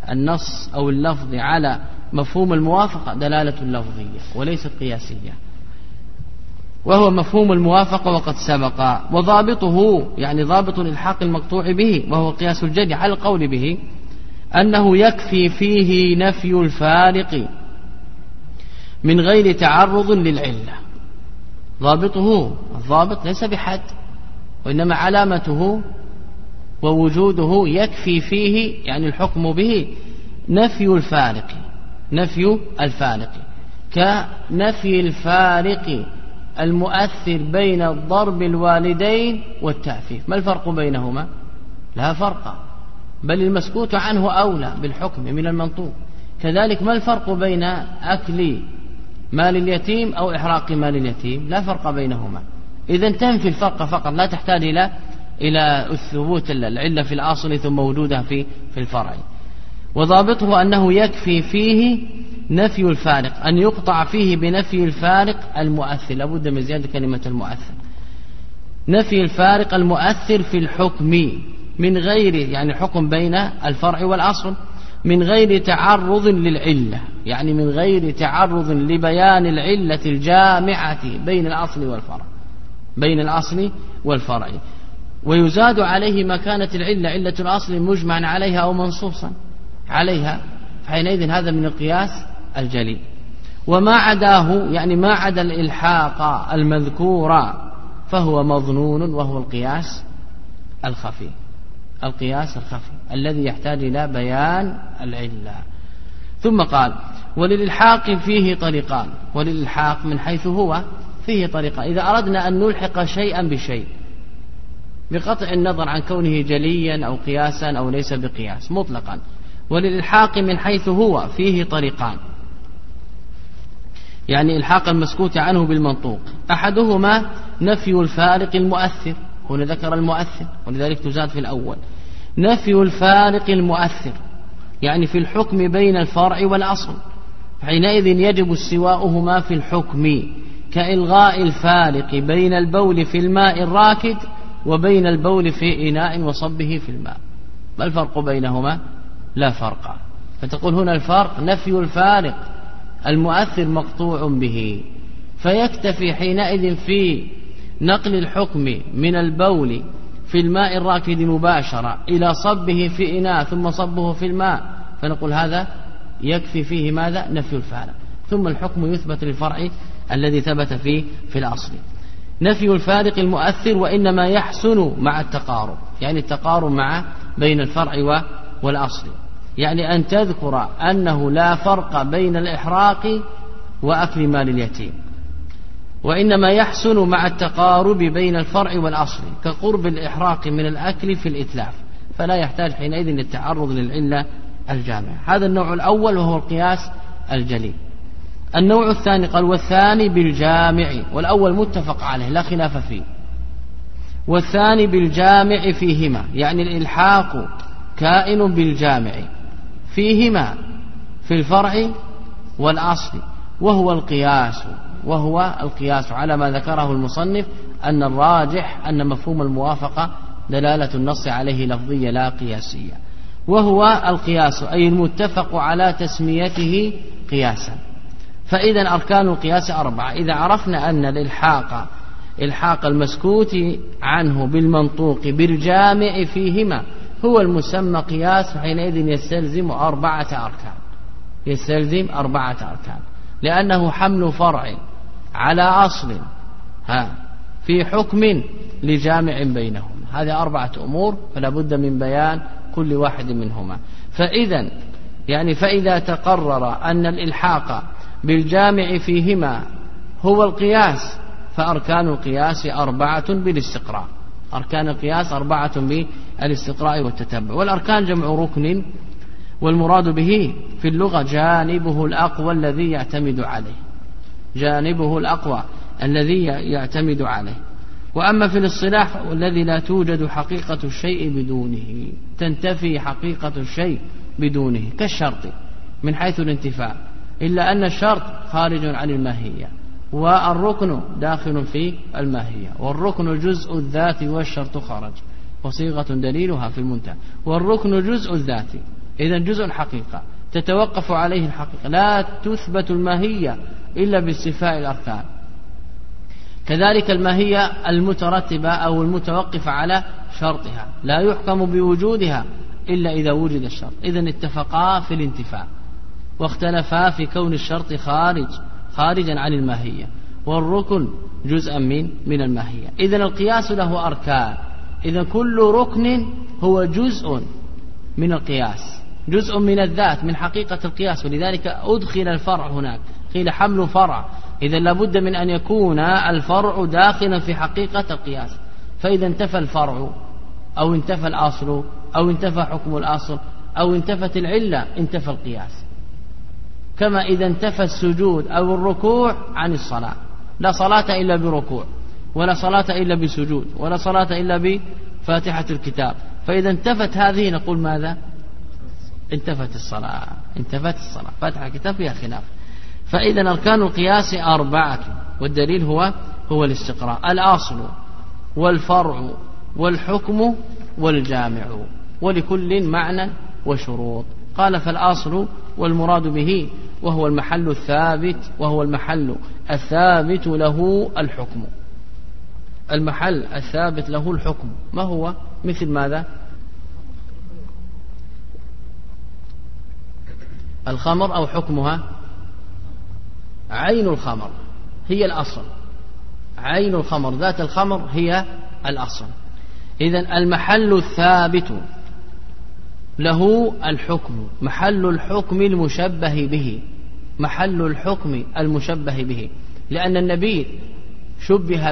النص أو اللفظ على مفهوم الموافقة دلالة لفظية وليست قياسية. وهو مفهوم الموافقة وقد سبق. وضابطه يعني ضابط الإلحاق المقطوع به وهو قياس الجد على القول به أنه يكفي فيه نفي الفارق من غير تعرض للعلة. ضابطه الضابط ليس بحد وإنما علامته ووجوده يكفي فيه يعني الحكم به نفي الفارق نفي الفارق. كنفي الفارق المؤثر بين ضرب الوالدين والتعفيف. ما الفرق بينهما؟ لا فرق. بل المسكوت عنه أولى بالحكم من المنطوق. كذلك ما الفرق بين أكل مال اليتيم أو إحراق مال اليتيم؟ لا فرق بينهما. إذا تنفي الفرق فقط لا تحتاج إلى إلى الثبوت العلة في الأصل ثم وجودها في في الفرع. وضابطه أنه يكفي فيه نفي الفارق أن يقطع فيه بنفي الفارق المؤثر. لابد من زيادة كلمة المؤثر. نفي الفارق المؤثر في الحكم من غير يعني حكم بين الفرع والأصل من غير تعرض للعلة يعني من غير تعرض لبيان العلة الجامعة بين الأصل والفرع بين الأصل والفرع. ويزاد عليه ما كانت العلة علة الأصل مجمعا عليها أو منصوصا عليها. حينئذ هذا من القياس الجلي وما عداه يعني ما عدا الإلحاق المذكور فهو مظنون وهو القياس الخفي. القياس الخفي الذي يحتاج إلى بيان العلة. ثم قال وللإلحاق فيه طريقان. وللإلحاق من حيث هو فيه طريقة إذا أردنا أن نلحق شيئا بشيء بقطع النظر عن كونه جليا أو قياسا أو ليس بقياس مطلقا. وللإلحاق من حيث هو فيه طريقان. يعني إلحاق المسكوت عنه بالمنطوق. أحدهما نفي الفارق المؤثر. هنا ذكر المؤثر ولذلك تزاد في الأول. نفي الفارق المؤثر يعني في الحكم بين الفرع والأصل. حينئذ يجب استواؤهما في الحكم كإلغاء الفارق بين البول في الماء الراكد وبين البول في إناء وصبه في الماء. ما الفرق بينهما؟ لا فرق فتقول هنا الفرق نفي الفارق المؤثر مقطوع به. فيكتفي حينئذ في نقل الحكم من البول في الماء الراكد مباشرة إلى صبه في إناء ثم صبه في الماء. فنقول هذا يكفي فيه ماذا؟ نفي الفارق ثم الحكم يثبت للفرع الذي ثبت فيه في الأصل. نفي الفارق المؤثر وإنما يحسن مع التقارب يعني التقارب مع بين الفرع والأصل. يعني أن تذكر أنه لا فرق بين الإحراق وأكل مال اليتيم وإنما يحسن مع التقارب بين الفرع والأصل كقرب الإحراق من الأكل في الإتلاف فلا يحتاج حينئذ للتعرض للعلة الجامعة. هذا النوع الأول وهو القياس الجلي النوع الثاني قال والثاني بالجامع والأول متفق عليه لا خلاف فيه. والثاني بالجامع فيهما يعني الإلحاق كائن بالجامع. فيهما في الفرع والأصل وهو القياس وهو القياس على ما ذكره المصنف أن الراجح أن مفهوم الموافقة دلالة النص عليه لفظية لا قياسية. وهو القياس أي المتفق على تسميته قياسا. فإذا أركان القياس أربعة. إذا عرفنا أن الإلحاق إلحاق المسكوت عنه بالمنطوق بالجامع فيهما هو المسمى قياس حينئذ يستلزم أربعة أركان. يستلزم أربعة أركان. لأنه حمل فرع على أصل ها في حكم لجامع بينهما. هذه أربعة أمور فلا بد من بيان كل واحد منهما. فإذا يعني فإذا تقرر أن الإلحاق بالجامع فيهما هو القياس فأركان القياس أربعة بالاستقراء أركان القياس أربعة بالاستقراء والتتبع والأركان جمع ركن والمراد به في اللغة جانبه الأقوى الذي يعتمد عليه جانبه الأقوى الذي يعتمد عليه. وأما في الاصطلاح والذي لا توجد حقيقة الشيء بدونه تنتفي حقيقة الشيء بدونه كالشرط من حيث الانتفاء إلا أن الشرط خارج عن الماهية. والركن داخل في الماهية. والركن جزء الذات والشرط خرج وصيغة دليلها في المنتهى. والركن جزء الذات. إذا جزء الحقيقة. تتوقف عليه الحقيقة. لا تثبت الماهية إلا باستفاء الأركان. كذلك الماهية المترتبة أو المتوقفة على شرطها. لا يحكم بوجودها إلا إذا وجد الشرط. إذا اتفقا في الانتفاع واختلفا في كون الشرط خارج. خارجا عن الماهية. والركن جزءا من من الماهية. إذا القياس له أركان. إذا كل ركن هو جزء من القياس. جزء من الذات من حقيقة القياس. ولذلك أدخل الفرع هناك. قيل حمل فرع. إذا لابد من أن يكون الفرع داخلا في حقيقة القياس. فإذا انتفى الفرع أو انتفى الأصل أو انتفى حكم الأصل أو انتفت العلة انتفى القياس. كما إذا انتفى السجود أو الركوع عن الصلاة. لا صلاة إلا بركوع ولا صلاة إلا بسجود ولا صلاة إلا بفاتحة الكتاب. فإذا انتفت هذه نقول ماذا؟ انتفت الصلاة انتفت الصلاة. فاتحة الكتاب فيها خلاف. فإذا أركان القياس أربعة والدليل هو هو الاستقراء. الأصل والفرع والحكم والجامع ولكل معنى وشروط. قال فالأصل والمراد به وهو المحل الثابت وهو المحل الثابت له الحكم. المحل الثابت له الحكم. ما هو؟ مثل ماذا؟ الخمر أو حكمها؟ عين الخمر هي الأصل. عين الخمر ذات الخمر هي الأصل. إذا المحل الثابت له الحكم محل الحكم المشبه به محل الحكم المشبه به لأن النبي شبه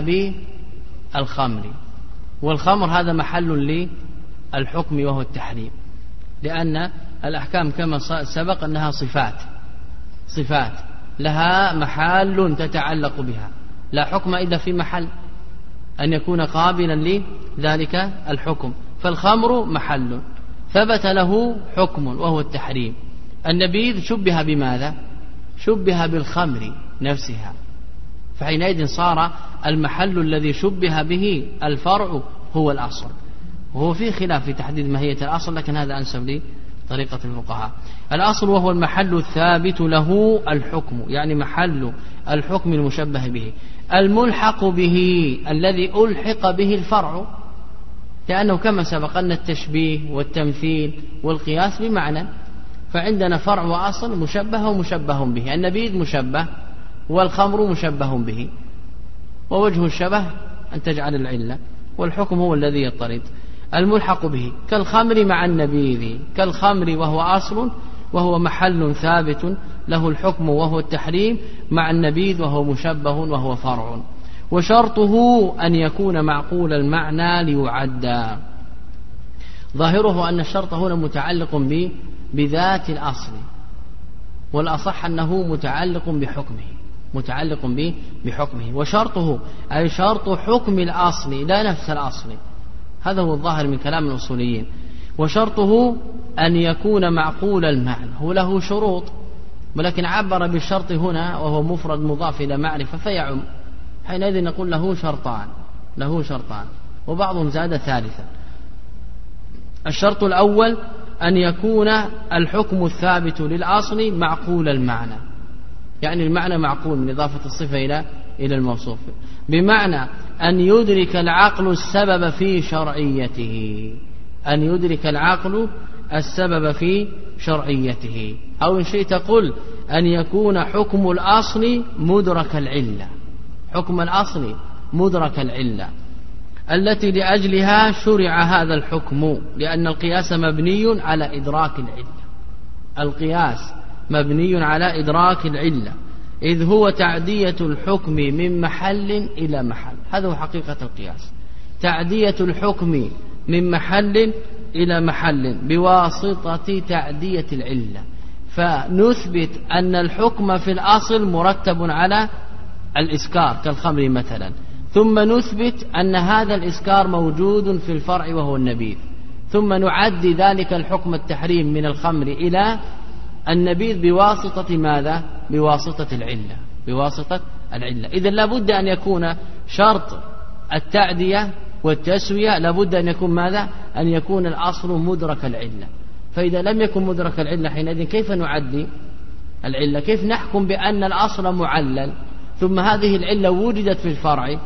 بالخمر والخمر هذا محل للحكم وهو التحريم لأن الأحكام كما سبق أنها صفات صفات لها محال تتعلق بها لا حكم إلا في محل أن يكون قابلا لذلك الحكم فالخمر محل. ثبت له حكم وهو التحريم. النبيذ شبه بماذا؟ شبه بالخمر نفسها. فحينئذ صار المحل الذي شبه به الفرع هو الأصل. وهو في خلاف في تحديد ماهية الأصل لكن هذا أنسب لي طريقة الفقهاء. الأصل وهو المحل الثابت له الحكم يعني محل الحكم المشبه به. الملحق به الذي ألحق به الفرع لأنه كما سبق أن التشبيه والتمثيل والقياس بمعنى فعندنا فرع وأصل مشبه ومشبه به النبيذ مشبه والخمر مشبه به. ووجه الشبه أن تجعل العلة والحكم هو الذي يضطرد الملحق به كالخمر مع النبيذ كالخمر وهو أصل وهو محل ثابت له الحكم وهو التحريم مع النبيذ وهو مشبه وهو فرع. وشرطه أن يكون معقول المعنى ليعدى ظاهره أن الشرط هنا متعلق بذات الأصل والأصح أنه متعلق بحكمه متعلق بحكمه. وشرطه أي شرط حكم الأصل لا نفس الأصل. هذا هو الظاهر من كلام الأصوليين. وشرطه أن يكون معقول المعنى. هو له شروط ولكن عبر بالشرط هنا وهو مفرد مضاف إلى معرفة فيعم. حينئذ نقول له شرطان له شرطان. وبعضهم زاد ثالثا. الشرط الأول أن يكون الحكم الثابت للأصل معقول المعنى. يعني المعنى معقول من إضافة الصفة إلى إلى الموصوف. بمعنى أن يدرك العقل السبب في شرعيته. أن يدرك العقل السبب في شرعيته. أو إن شئت قل أن يكون حكم الأصل مدرك العلة. حكم الأصل مدرك العلة التي لأجلها شرع هذا الحكم لأن القياس مبني على إدراك العلة. القياس مبني على إدراك العلة إذ هو تعدية الحكم من محل إلى محل. هذا هو حقيقة القياس. تعدية الحكم من محل إلى محل بواسطة تعدية العلة. فنثبت أن الحكم في الأصل مرتب على الإسكار كالخمر مثلا. ثم نثبت أن هذا الإسكار موجود في الفرع وهو النبيذ. ثم نعدي ذلك الحكم التحريم من الخمر إلى النبيذ بواسطة ماذا؟ بواسطة العلة. بواسطة العلة. إذا لابد أن يكون شرط التعدية والتسوية لابد أن يكون ماذا؟ أن يكون الأصل مدرك العلة. فإذا لم يكن مدرك العلة حينئذ كيف نعدي العلة؟ كيف نحكم بأن الأصل معلل؟ ثم هذه العلة وجدت في الفرع.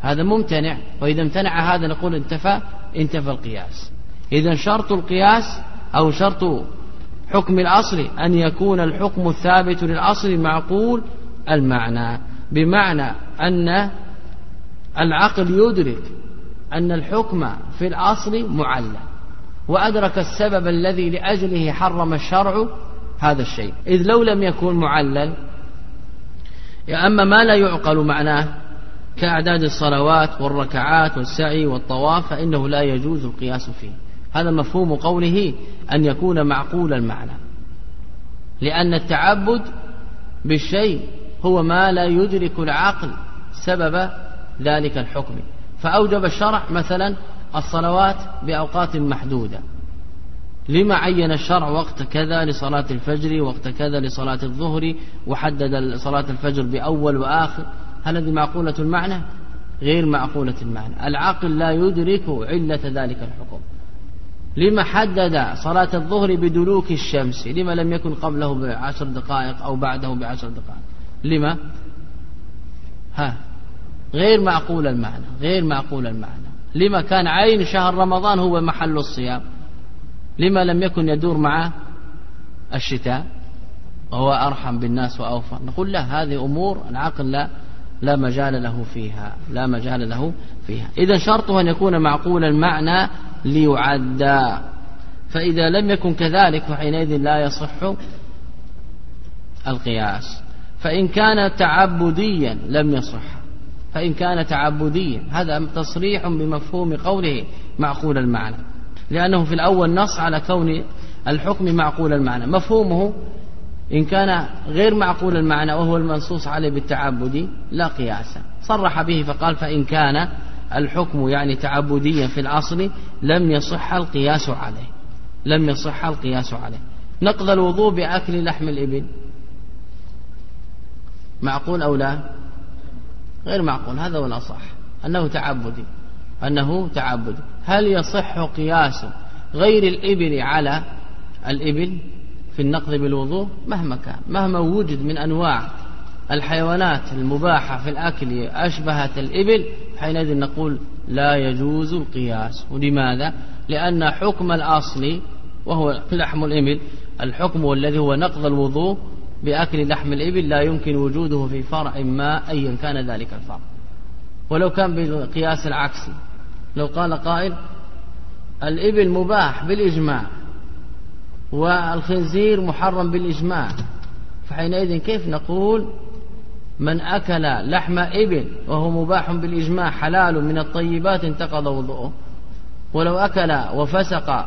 هذا ممتنع. وإذا امتنع هذا نقول انتفى انتفى القياس. إذا شرط القياس أو شرط حكم الأصل أن يكون الحكم الثابت للأصل معقول المعنى. بمعنى أن العقل يدرك أن الحكم في الأصل معلل وأدرك السبب الذي لأجله حرم الشرع هذا الشيء. إذ لو لم يكن معلل يا أما ما لا يعقل معناه كأعداد الصلوات والركعات والسعي والطواف فإنه لا يجوز القياس فيه. هذا مفهوم قوله أن يكون معقول المعنى. لأن التعبد بالشيء هو ما لا يدرك العقل سبب ذلك الحكم. فأوجب الشرع مثلا الصلوات بأوقات محدودة. لما عين الشرع وقت كذا لصلاة الفجر وقت كذا لصلاة الظهر وحدد صلاة الفجر بأول وآخر. هل هذه معقولة المعنى؟ غير معقولة المعنى. العقل لا يدرك علة ذلك الحكم. لما حدد صلاة الظهر بدلوك الشمس؟ لما لم يكن قبله بعشر دقائق أو بعده بعشر دقائق؟ لما؟ ها. غير معقول المعنى. غير معقول المعنى. لما كان عين شهر رمضان هو محل الصيام. لما لم يكن يدور مع الشتاء وهو أرحم بالناس وأوفر نقول لا هذه أمور العقل لا لا مجال له فيها لا مجال له فيها. إذا شرطه أن يكون معقول المعنى ليعدى فإذا لم يكن كذلك فحينئذ لا يصح القياس. فإن كان تعبديا لم يصح. فإن كان تعبديا هذا تصريح بمفهوم قوله معقول المعنى. لأنه في الأول نص على كون الحكم معقول المعنى. مفهومه إن كان غير معقول المعنى وهو المنصوص عليه بالتعبد لا قياس. صرح به فقال فإن كان الحكم يعني تعبديا في الأصل لم يصح القياس عليه. لم يصح القياس عليه. نقض الوضوء بأكل لحم الإبل. معقول أو لا؟ غير معقول. هذا هو الأصح. أنه تعبدي. أنه تعبدي هل يصح قياس غير الإبل على الإبل في النقض بالوضوء؟ مهما كان مهما وجد من أنواع الحيوانات المباحة في الأكل أشبهت الإبل حينئذ نقول لا يجوز القياس. ولماذا؟ لأن حكم الأصل وهو لحم الإبل الحكم الذي هو نقض الوضوء بأكل لحم الإبل لا يمكن وجوده في فرع ما أيا كان ذلك الفرع. ولو كان بالقياس العكسي لو قال قائل الإبل مباح بالإجماع والخنزير محرم بالإجماع فحينئذ كيف نقول من أكل لحم إبل وهو مباح بالإجماع حلال من الطيبات انتقض وضوءه؟ ولو أكل وفسق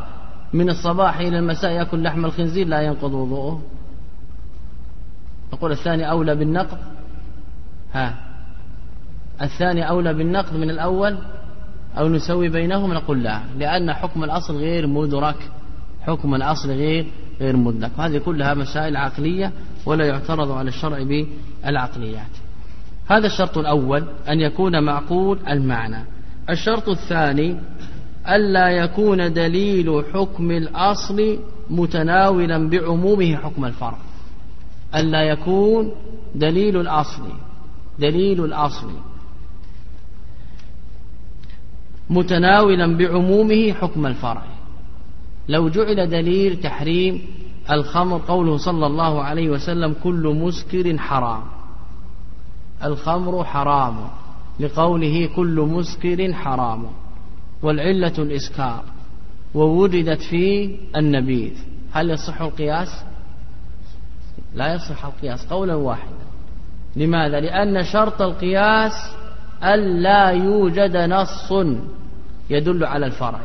من الصباح إلى المساء يأكل لحم الخنزير لا ينقض وضوءه؟ نقول الثاني أولى بالنقض ها الثاني أولى بالنقض من الأول أو نسوي بينهما نقول لا لأن حكم الأصل غير مدرك. حكم الأصل غير غير مدرك. هذه كلها مسائل عقلية ولا يعترض على الشرع بالعقليات. هذا الشرط الأول أن يكون معقول المعنى. الشرط الثاني ألا يكون دليل حكم الأصل متناولا بعمومه حكم الفرع. ألا يكون دليل الأصل دليل الأصل متناولا بعمومه حكم الفرع. لو جعل دليل تحريم الخمر قوله صلى الله عليه وسلم كل مسكر حرام. الخمر حرام. لقوله كل مسكر حرام. والعلة الإسكار. ووجدت في النبيذ. هل يصح القياس؟ لا يصح القياس. قولا واحدا. لماذا؟ لأن شرط القياس ألا يوجد نص. يدل على الفرع.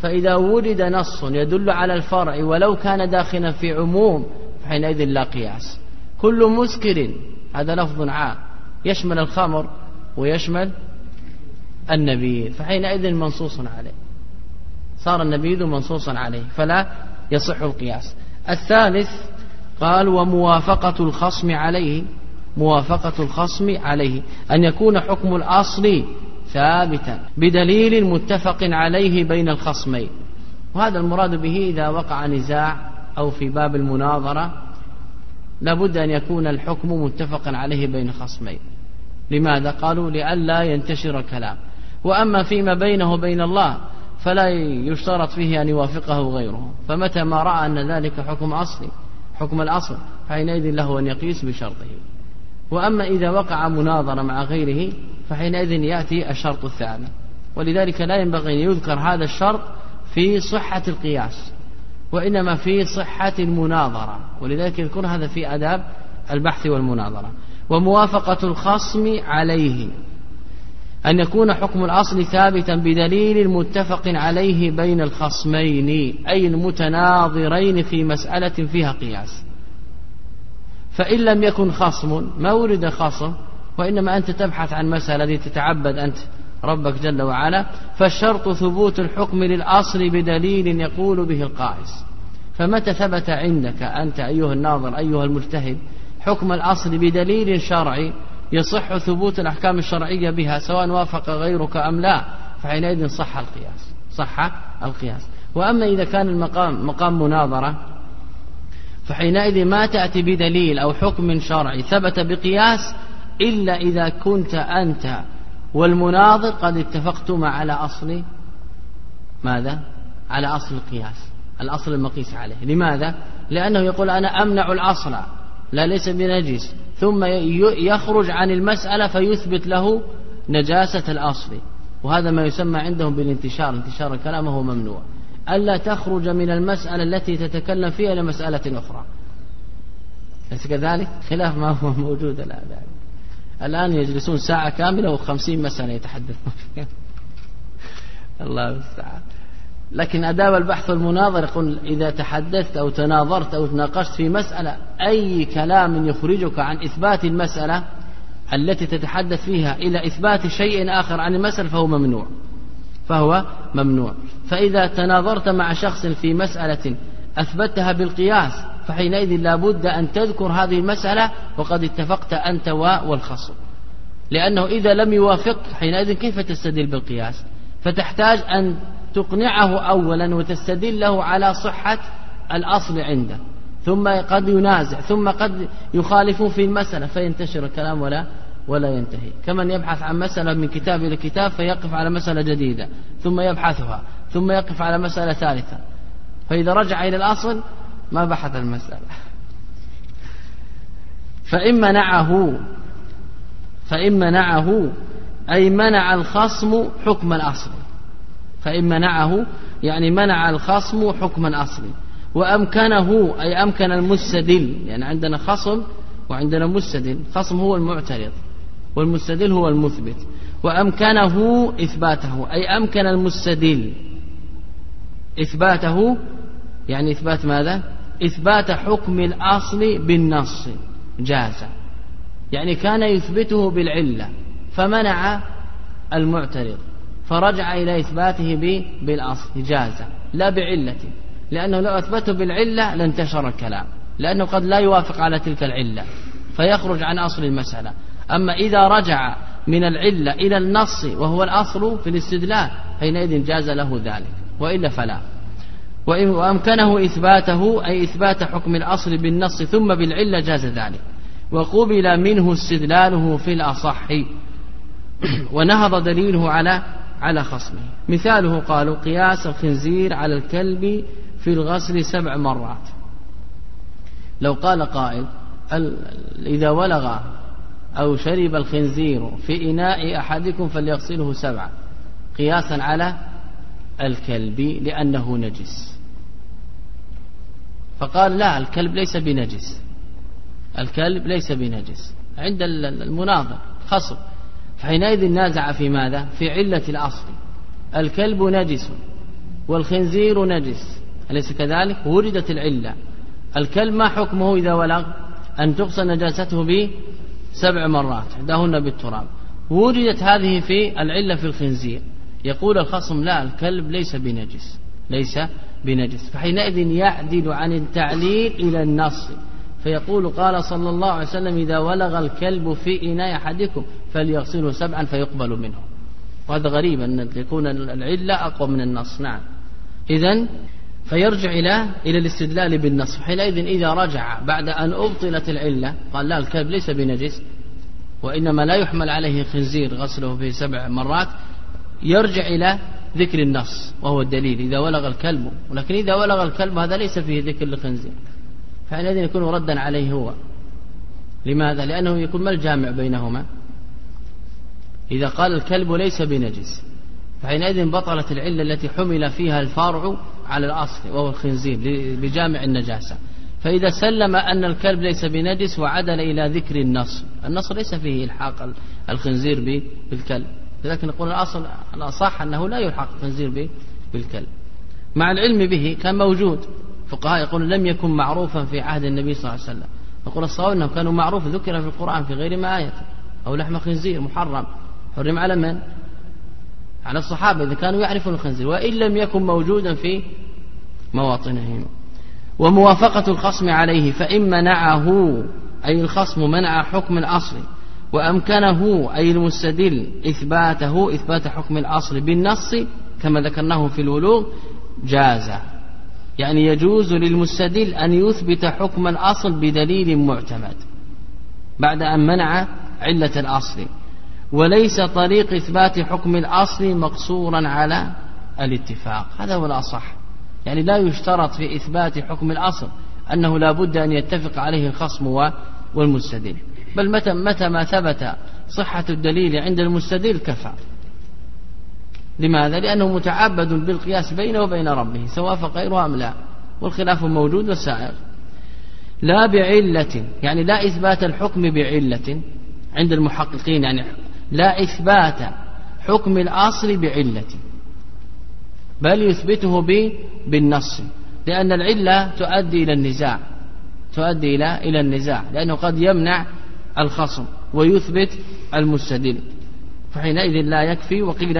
فإذا وجد نص يدل على الفرع ولو كان داخلا في عموم فحينئذ لا قياس. كل مسكر هذا لفظ عام يشمل الخمر ويشمل النبيذ فحينئذ منصوص عليه. صار النبيذ منصوصا عليه فلا يصح القياس. الثالث قال وموافقة الخصم عليه موافقة الخصم عليه أن يكون حكم الأصل ثابتا بدليل متفق عليه بين الخصمين. وهذا المراد به إذا وقع نزاع أو في باب المناظرة لابد أن يكون الحكم متفقا عليه بين خصمين لماذا؟ قالوا لئلا ينتشر الكلام. وأما فيما بينه وبين الله فلا يشترط فيه أن يوافقه غيره. فمتى ما رأى أن ذلك حكم أصلي حكم الأصل فحينئذ له أن يقيس بشرطه. وأما إذا وقع مناظرة مع غيره فحينئذ يأتي الشرط الثاني. ولذلك لا ينبغي أن يذكر هذا الشرط في صحة القياس وإنما في صحة المناظرة. ولذلك يذكر هذا في آداب البحث والمناظرة. وموافقة الخصم عليه أن يكون حكم الأصل ثابتا بدليل متفق عليه بين الخصمين أي المتناظرين في مسألة فيها قياس. فإن لم يكن خصم ما ورد خصم وإنما أنت تبحث عن مسألة التي تتعبد أنت ربك جل وعلا. فالشرط ثبوت الحكم للأصل بدليل يقول به القائس. فمتى ثبت عندك أنت أيها الناظر أيها المجتهد حكم الأصل بدليل شرعي يصح ثبوت الأحكام الشرعية بها سواء وافق غيرك أم لا؟ فحينئذ صح القياس صح القياس. وأما إذا كان المقام مقام مناظرة فحينئذ ما تأتي بدليل أو حكم شرعي ثبت بقياس إلا إذا كنت أنت والمناظر قد اتفقتما على أصل ماذا؟ على أصل القياس الأصل المقيس عليه. لماذا؟ لأنه يقول أنا أمنع الأصل لا ليس بنجس. ثم يخرج عن المسألة فيثبت له نجاسة الأصل. وهذا ما يسمى عندهم بالانتشار انتشار الكلام هو ممنوع. ألا تخرج من المسألة التي تتكلم فيها إلى مسألة أخرى. ليس كذلك؟ خلاف ما هو موجود الآن. الآن يجلسون ساعة كاملة وخمسين مسألة يتحدثون فيها. الله المستعان. لكن أداب البحث والمناظر يقول إذا تحدثت أو تناظرت أو تناقشت في مسألة أي كلام يخرجك عن إثبات المسألة التي تتحدث فيها إلى إثبات شيء آخر عن المسألة فهو ممنوع. فهو ممنوع. فإذا تناظرت مع شخص في مسألة أثبتها بالقياس فحينئذ لا بد أن تذكر هذه المسألة وقد اتفقت أنت والخصم. لأنه إذا لم يوافق حينئذ كيف تستدل بالقياس؟ فتحتاج أن تقنعه أولا وتستدل له على صحة الأصل عنده. ثم قد ينازع ثم قد يخالف في المسألة فينتشر الكلام ولا ولا ينتهي. كمن يبحث عن مسألة من كتاب إلى كتاب فيقف على مسألة جديدة ثم يبحثها ثم يقف على مسألة ثالثة. فإذا رجع إلى الأصل ما بحث المسألة. فإن منعه فإن منعه أي منع الخصم حكم الأصل. فإن منعه يعني منع الخصم حكم الأصل. وأمكنه أي أمكن المستدل يعني عندنا خصم وعندنا مستدل. خصم هو المعترض. والمستدل هو المثبت. وأمكنه إثباته أي أمكن المستدل. إثباته يعني إثبات ماذا؟ إثبات حكم الأصل بالنص جاز يعني كان يثبته بالعلة فمنع المعترض فرجع إلى إثباته بالأصل جاز لا بعلة لأنه لو أثبته بالعلة لانتشر الكلام لأنه قد لا يوافق على تلك العلة فيخرج عن أصل المسألة. أما إذا رجع من العلة إلى النص وهو الأصل في الاستدلال حينئذ جاز له ذلك وإلا فلا. وأمكنه إثباته أي إثبات حكم الأصل بالنص ثم بالعلة جاز ذلك. وقبل منه استدلاله في الأصح. ونهض دليله على على خصمه. مثاله قالوا قياس الخنزير على الكلب في الغسل سبع مرات. لو قال قائل إذا ولغ أو شرب الخنزير في إناء أحدكم فليغسله سبعا قياسا على الكلب لأنه نجس. فقال لا الكلب ليس بنجس. الكلب ليس بنجس. عند المناظر خصم. فحينئذ نازع في ماذا؟ في علة الأصل. الكلب نجس والخنزير نجس. أليس كذلك؟ وردت العلة. الكلب ما حكمه إذا ولغ؟ أن تغسل نجاسته بسبع مرات إحداهن بالتراب. وجدت هذه في العلة في الخنزير. يقول الخصم لا الكلب ليس بنجس ليس بنجس. فحينئذ يعدل عن التعليل إلى النص. فيقول قال صلى الله عليه وسلم إذا ولغ الكلب في إناء أحدكم فليغسله سبعا فيقبل منه. وهذا غريب أن يكون العلة أقوى من النص. نعم. إذا فيرجع إلى إلى الاستدلال بالنص. حينئذ إذا رجع بعد أن أبطلت العلة قال لا الكلب ليس بنجس وإنما لا يحمل عليه خنزير غسله في سبع مرات يرجع إلى ذكر النص وهو الدليل. إذا ولغ الكلب ولكن إذا ولغ الكلب هذا ليس فيه ذكر للخنزير فحينئذ يكون ردا عليه هو. لماذا؟ لأنه يكون ما الجامع بينهما؟ إذا قال الكلب ليس بنجس فحينئذ بطلت العلة التي حمل فيها الفرع على الأصل وهو الخنزير بجامع النجاسة. فإذا سلم أن الكلب ليس بنجس وعدل إلى ذكر النص. النص ليس فيه إلحاق الخنزير بالكلب. لكن نقول الأصل الأصح أنه لا يلحق الخنزير بالكلب. مع العلم به كان موجود. فقهاء يقولون لم يكن معروفا في عهد النبي صلى الله عليه وسلم. نقول الصواب أنه كانوا معروف ذكر في القرآن في غير ما آية. أو لحم خنزير محرم. حرم على من؟ على الصحابة إذا كانوا يعرفون الخنزير. وإن لم يكن موجودا في مواطنهم. وموافقة الخصم عليه فإن منعه أي الخصم منع حكم الأصل وأمكنه أي المستدل إثباته إثبات حكم الأصل بالنص كما ذكرناه في الولوغ جاز. يعني يجوز للمستدل أن يثبت حكم الأصل بدليل معتمد بعد أن منع علة الأصل. وليس طريق إثبات حكم الأصل مقصورا على الاتفاق. هذا هو الأصح. يعني لا يشترط في إثبات حكم الأصل أنه لا بد أن يتفق عليه الخصم والمستدل بل متى, متى ما ثبت صحة الدليل عند المستدل كفى. لماذا؟ لأنه متعبد بالقياس بينه وبين ربه سواء غيره أم لا. والخلاف موجود والسائر. لا بعلة يعني لا إثبات الحكم بعلة عند المحققين يعني لا إثبات حكم الأصل بعلة. بل يثبته بالنص. لأن العلة تؤدي إلى النزاع. تؤدي إلى إلى النزاع. لأنه قد يمنع الخصم ويثبت المستدل. فحينئذ لا يكفي وقيل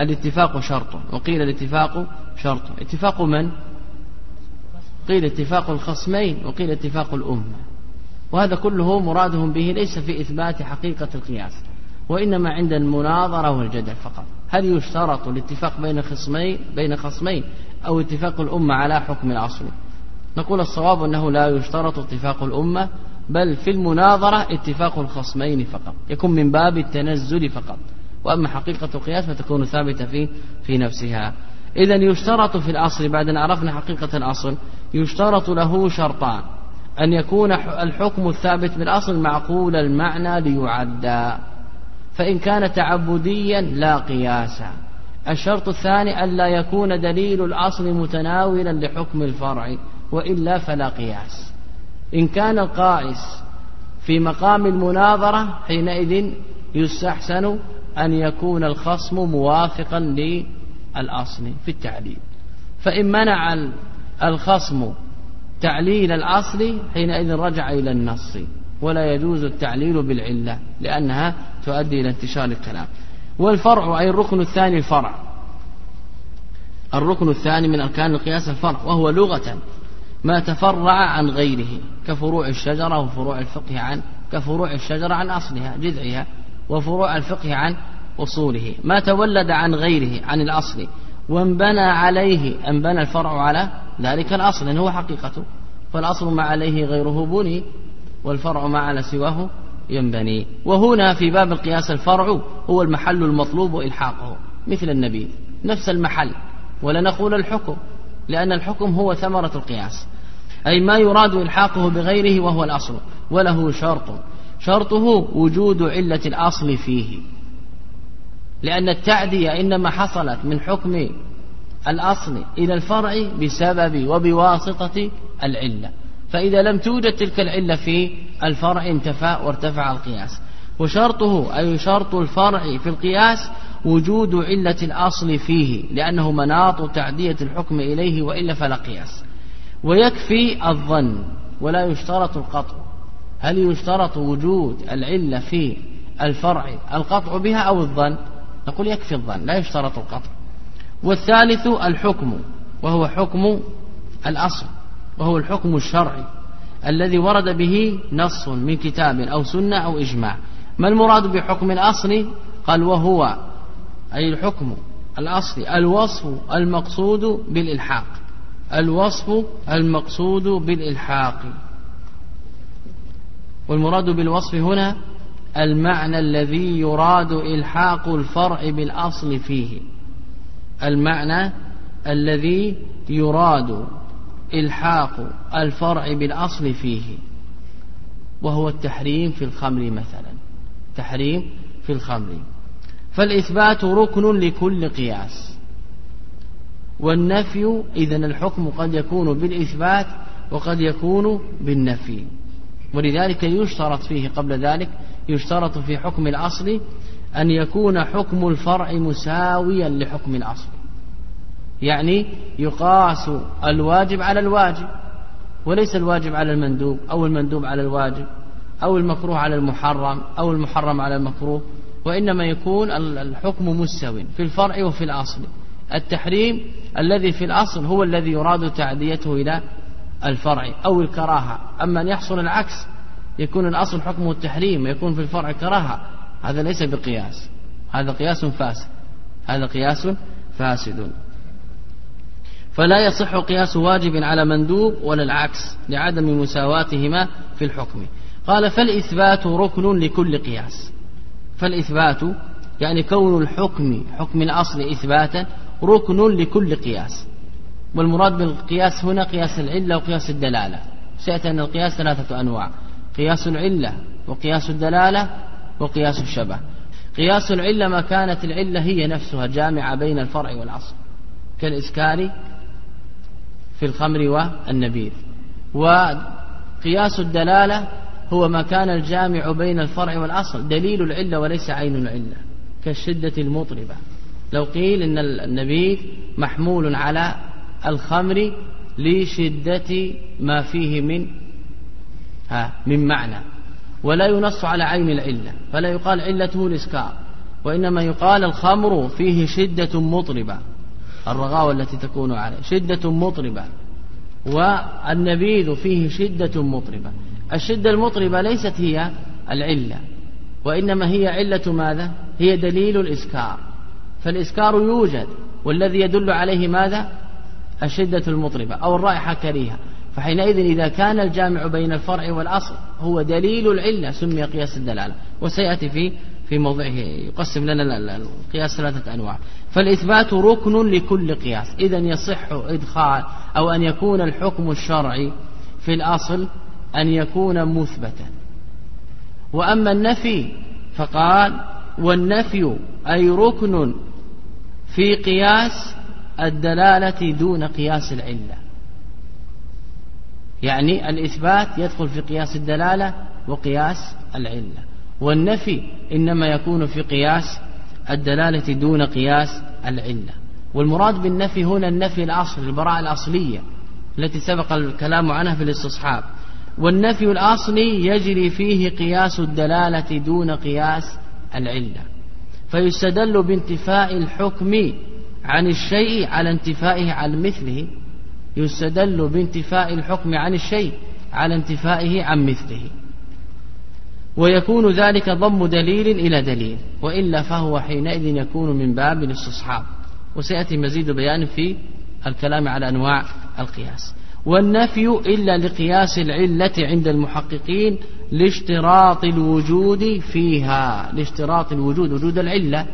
الاتفاق شرط. وقيل الاتفاق شرط. اتفاق من؟ قيل اتفاق الخصمين وقيل اتفاق الأمة. وهذا كله مرادهم به ليس في إثبات حقيقة القياس وإنما عند المناظرة والجدل فقط. هل يشترط الاتفاق بين خصمين بين خصمين أو اتفاق الأمة على حكم الأصل نقول الصواب أنه لا يشترط اتفاق الأمة بل في المناظرة اتفاق الخصمين فقط. يكون من باب التنزل فقط. وأما حقيقة القياس فتكون ثابتة في في نفسها. إذا يشترط في الأصل بعد أن عرفنا حقيقة الأصل يشترط له شرطان. أن يكون الحكم الثابت بالأصل معقول المعنى ليعدى. فإن كان تعبديا لا قياسا الشرط الثاني ألا يكون دليل الأصل متناولا لحكم الفرع وإلا فلا قياس. إن كان القائس في مقام المناظرة حينئذ يستحسن أن يكون الخصم موافقا للأصل في التعليل. فإن منع الخصم تعليل الأصل حينئذ رجع إلى النص. ولا يجوز التعليل بالعلة لأنها تؤدي إلى انتشار الكلام. والفرع أي الركن الثاني الفرع. الركن الثاني من أركان القياس الفرع وهو لغة ما تفرع عن غيره كفروع الشجرة وفروع الفقه عن كفروع الشجرة عن أصلها جذعها وفروع الفقه عن أصوله. ما تولد عن غيره عن الأصل. وانبنى عليه انبنى الفرع على ذلك الأصل هو حقيقته. فالأصل ما عليه غيره بني والفرع ما على سواه ينبني. وهنا في باب القياس الفرع هو المحل المطلوب إلحاقه مثل النبي نفس المحل ولا نقول الحكم لأن الحكم هو ثمرة القياس. أي ما يراد إلحاقه بغيره وهو الأصل وله شرط. شرطه وجود علة الأصل فيه. لأن التعدية إنما حصلت من حكم الأصل إلى الفرع بسبب وبواسطة العلة. فإذا لم توجد تلك العلة في الفرع انتفى وارتفع القياس. وشرطه أي شرط الفرع في القياس وجود علة الأصل فيه لأنه مناط تعدية الحكم إليه وإلا فلا قياس. ويكفي الظن ولا يشترط القطع. هل يشترط وجود العلة في الفرع القطع بها أو الظن؟ نقول يكفي الظن لا يشترط القطع. والثالث الحكم وهو حكم الأصل. وهو الحكم الشرعي الذي ورد به نص من كتاب أو سنة أو إجماع. ما المراد بحكم الأصل؟ قال وهو أي الحكم الأصلي الوصف المقصود بالإلحاق. الوصف المقصود بالإلحاق. والمراد بالوصف هنا المعنى الذي يراد إلحاق الفرع بالأصل فيه. المعنى الذي يراد إلحاق الفرع بالأصل فيه وهو التحريم في الخمر مثلا. تحريم في الخمر. فالإثبات ركن لكل قياس. والنفي إذا الحكم قد يكون بالإثبات وقد يكون بالنفي. ولذلك يشترط فيه قبل ذلك يشترط في حكم الأصل أن يكون حكم الفرع مساويا لحكم الأصل. يعني يقاس الواجب على الواجب وليس الواجب على المندوب أو المندوب على الواجب أو المكروه على المحرم أو المحرم على المكروه وإنما يكون الحكم مستو في الفرع وفي الأصل. التحريم الذي في الأصل هو الذي يراد تعديته إلى الفرع أو الكراهة. أما أن يحصل العكس يكون الأصل حكمه التحريم ويكون في الفرع كراهة. هذا ليس بقياس هذا قياس فاسد هذا قياس فاسد. فلا يصح قياس واجب على مندوب ولا العكس لعدم مساواتهما في الحكم. قال فالإثبات ركن لكل قياس. فالإثبات يعني كون الحكم حكم الأصل إثباتا ركن لكل قياس. والمراد بالقياس هنا قياس العلة وقياس الدلالة. سيأتي أن القياس ثلاثة أنواع. قياس العلة وقياس الدلالة وقياس الشبه. قياس العلة ما كانت العلة هي نفسها جامعة بين الفرع والأصل. كالإسكار في الخمر والنبيذ. وقياس الدلالة هو ما كان الجامع بين الفرع والأصل. دليل العلة وليس عين العلة كالشدة المطربة. لو قيل إن النبيذ محمول على الخمر لشدة ما فيه من ها من معنى. ولا ينص على عين العلة فلا يقال علته الإسكار وإنما يقال الخمر فيه شدة مطربة. الرغاوة التي تكون عليه. شدة مطربة. والنبيذ فيه شدة مطربة. الشدة المطربة ليست هي العلة. وإنما هي علة ماذا؟ هي دليل الإسكار. فالإسكار يوجد. والذي يدل عليه ماذا؟ الشدة المطربة أو الرائحة كريهة. فحينئذ إذا كان الجامع بين الفرع والأصل هو دليل العلة سمي قياس الدلالة. وسيأتي في في موضعه. يقسم لنا القياس ثلاثة أنواع. فالإثبات ركن لكل قياس. إذا يصح إدخال أو أن يكون الحكم الشرعي في الأصل أن يكون مثبتا. وأما النفي فقال والنفي أي ركن في قياس الدلالة دون قياس العلة. يعني الإثبات يدخل في قياس الدلالة وقياس العلة. والنفي إنما يكون في قياس الدلالة دون قياس العلة. والمراد بالنفي هنا النفي الأصل البراءة الأصلية التي سبق الكلام عنها في الاستصحاب. والنفي الأصلي يجري فيه قياس الدلالة دون قياس العلة. فيستدل بانتفاء الحكم عن الشيء على انتفائه عن مثله. يستدل بانتفاء الحكم عن الشيء على انتفائه عن مثله. ويكون ذلك ضم دليل إلى دليل وإلا فهو حينئذ يكون من باب الاستصحاب. وسيأتي مزيد بيان في الكلام على أنواع القياس. والنفي إلا لقياس العلة عند المحققين لاشتراط الوجود فيها لاشتراط الوجود وجود العلة.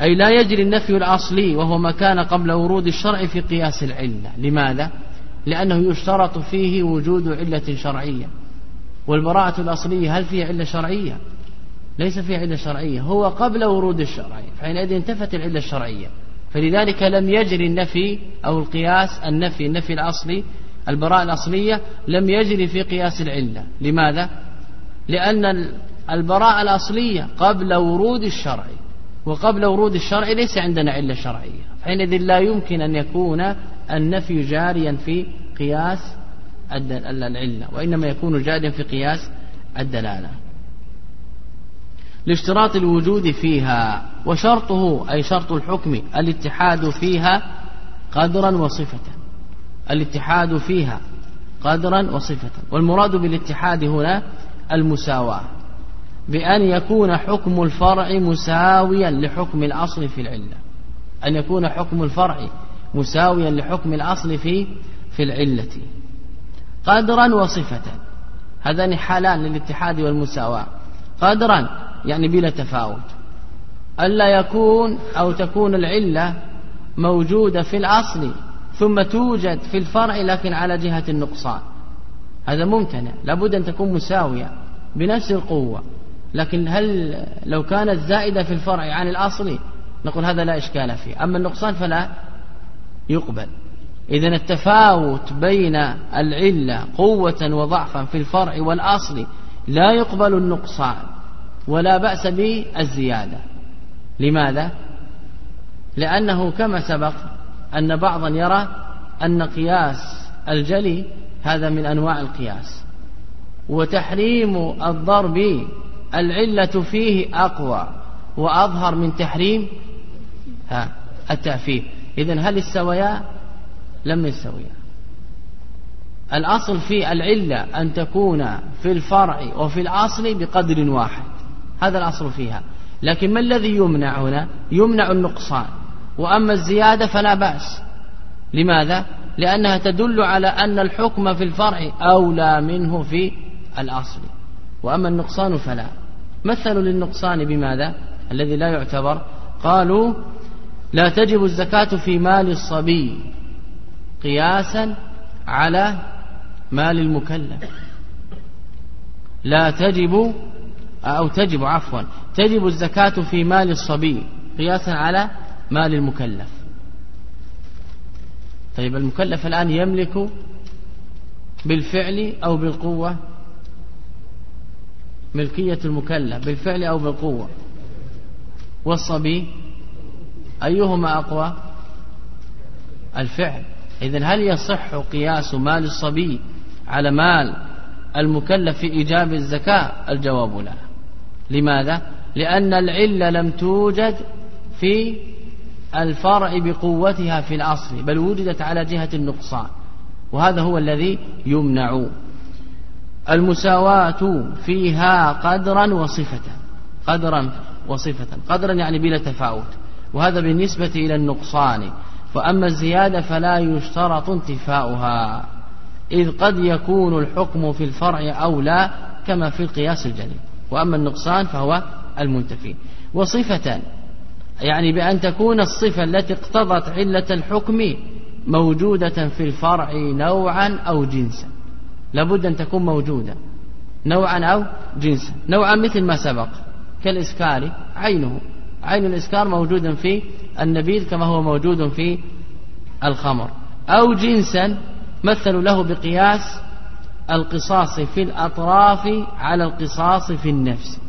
أي لا يجري النفي الأصلي وهو ما كان قبل ورود الشرع في قياس العلة. لماذا؟ لأنه يشترط فيه وجود علة شرعية. والبراءة الأصلية هل فيها علة شرعية ليس فيها علة شرعية هو قبل ورود الشرع فحينئذ انتفت العلة الشرعية فلذلك لم يجري النفي أو القياس النفي النفي الأصلي البراءة الأصلية لم يجري في قياس العلة لماذا؟ لأن البراءة الأصلية قبل ورود الشرع وقبل ورود الشرع ليس عندنا علة شرعية حينئذ لا يمكن أن يكون النفي جاريا في قياس العلة وإنما يكون جاريا في قياس الدلالة. لاشتراط الوجود فيها وشرطه أي شرط الحكم الاتحاد فيها قدرا وصفة. الاتحاد فيها قدرا وصفة. والمراد بالاتحاد هنا المساواة. بأن يكون حكم الفرع مساويا لحكم الأصل في العلة. أن يكون حكم الفرع مساويا لحكم الأصل في في العلة. قدرا وصفة. هذان حالان للاتحاد والمساواة. قدرا يعني بلا تفاوت. ألا يكون أو تكون العلة موجودة في الأصل ثم توجد في الفرع لكن على جهة النقصان. هذا ممتنع. لابد أن تكون مساوية بنفس القوة. لكن هل لو كانت زائدة في الفرع عن الأصل نقول هذا لا إشكال فيه. أما النقصان فلا يقبل. إذا التفاوت بين العلة قوة وضعفا في الفرع والأصل لا يقبل النقصان ولا بأس بالزيادة لماذا؟ لأنه كما سبق أن بعضا يرى أن قياس الجلي هذا من أنواع القياس وتحريم الضرب العلة فيه أقوى وأظهر من تحريم ها التأفيه إذن هل استويا لم يستويا. الأصل في العلة أن تكون في الفرع وفي الأصل بقدر واحد. هذا الأصل فيها. لكن ما الذي يمنع هنا؟ يمنع النقصان. وأما الزيادة فلا بأس. لماذا؟ لأنها تدل على أن الحكم في الفرع أولى منه في الأصل. وأما النقصان فلا. مثلوا للنقصان بماذا؟ الذي لا يعتبر. قالوا لا تجب الزكاة في مال الصبي. قياسا على مال المكلف. لا تجب أو تجب عفوا تجب الزكاة في مال الصبي قياسا على مال المكلف. طيب المكلف الآن يملك بالفعل أو بالقوة؟ ملكية المكلف بالفعل أو بالقوة. والصبي أيهما أقوى؟ الفعل. إذن هل يصح قياس مال الصبي على مال المكلف في إيجاب الزكاة؟ الجواب لا. لماذا؟ لأن العلة لم توجد في الفرع بقوتها في الأصل بل وجدت على جهة النقصان وهذا هو الذي يمنع المساواة فيها قدرا وصفة قدرا وصفة قدرا يعني بلا تفاوت وهذا بالنسبة إلى النقصان. وأما الزيادة فلا يشترط انتفاؤها إذ قد يكون الحكم في الفرع أولى كما في القياس الجلي وأما النقصان فهو المنتفي وصفة يعني بأن تكون الصفة التي اقتضت علة الحكم موجودة في الفرع نوعا أو جنسا. لابد أن تكون موجودة نوعا أو جنسا. نوعا مثل ما سبق كالإسكار عينه. عين الإسكار موجود في النبيذ كما هو موجود في الخمر. أو جنسا مثلوا له بقياس القصاص في الأطراف على القصاص في النفس.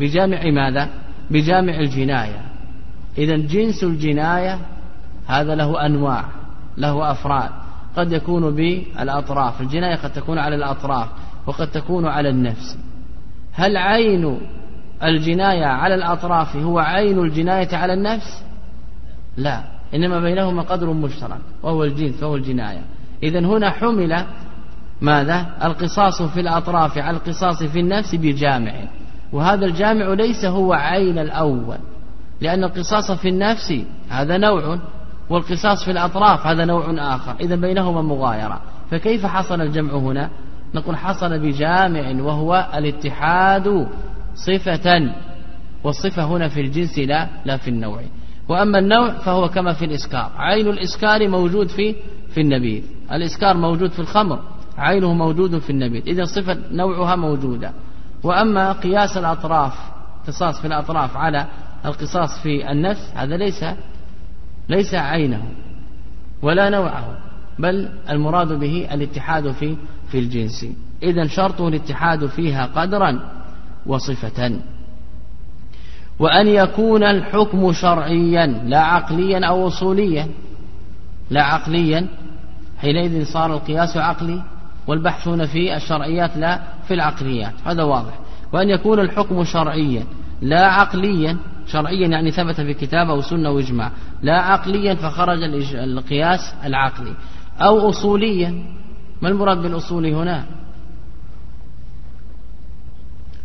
بجامع ماذا؟ بجامع الجناية. إذا جنس الجناية هذا له أنواع له أفراد. قد يكون بالأطراف الجناية قد تكون على الأطراف وقد تكون على النفس. هل عين الجناية على الأطراف هو عين الجناية على النفس؟ لا إنما بينهما قدر مشترك وهو الجنس فهو الجناية. إذا هنا حمل ماذا؟ القصاص في الأطراف على القصاص في النفس بجامع. وهذا الجامع ليس هو عين الأول لأن القصاص في النفس هذا نوع والقصاص في الأطراف هذا نوع آخر. إذا بينهما مغايرة. فكيف حصل الجمع هنا؟ نقول حصل بجامع وهو الاتحاد صفة والصفة هنا في الجنس لا لا في النوع. وأما النوع فهو كما في الإسكار. عين الإسكار موجود في في النبيذ الإسكار موجود في الخمر عينه موجود في النبيذ إذا صفة نوعها موجودة. وأما قياس الأطراف قصاص في الأطراف على القصاص في النفس هذا ليس ليس عينه ولا نوعه بل المراد به الاتحاد في في الجنس. إذا شرطه الاتحاد فيها قدرا. وصفة. وأن يكون الحكم شرعيا لا عقليا أو أصوليا. لا عقليا. حينئذ صار القياس عقلي والبحث هنا في الشرعيات لا في العقليات. هذا واضح. وأن يكون الحكم شرعيا لا عقليا. شرعيا يعني ثبت في كتاب أو سنة وإجماع. لا عقليا فخرج القياس العقلي. أو أصوليا. ما المراد بالأصول هنا؟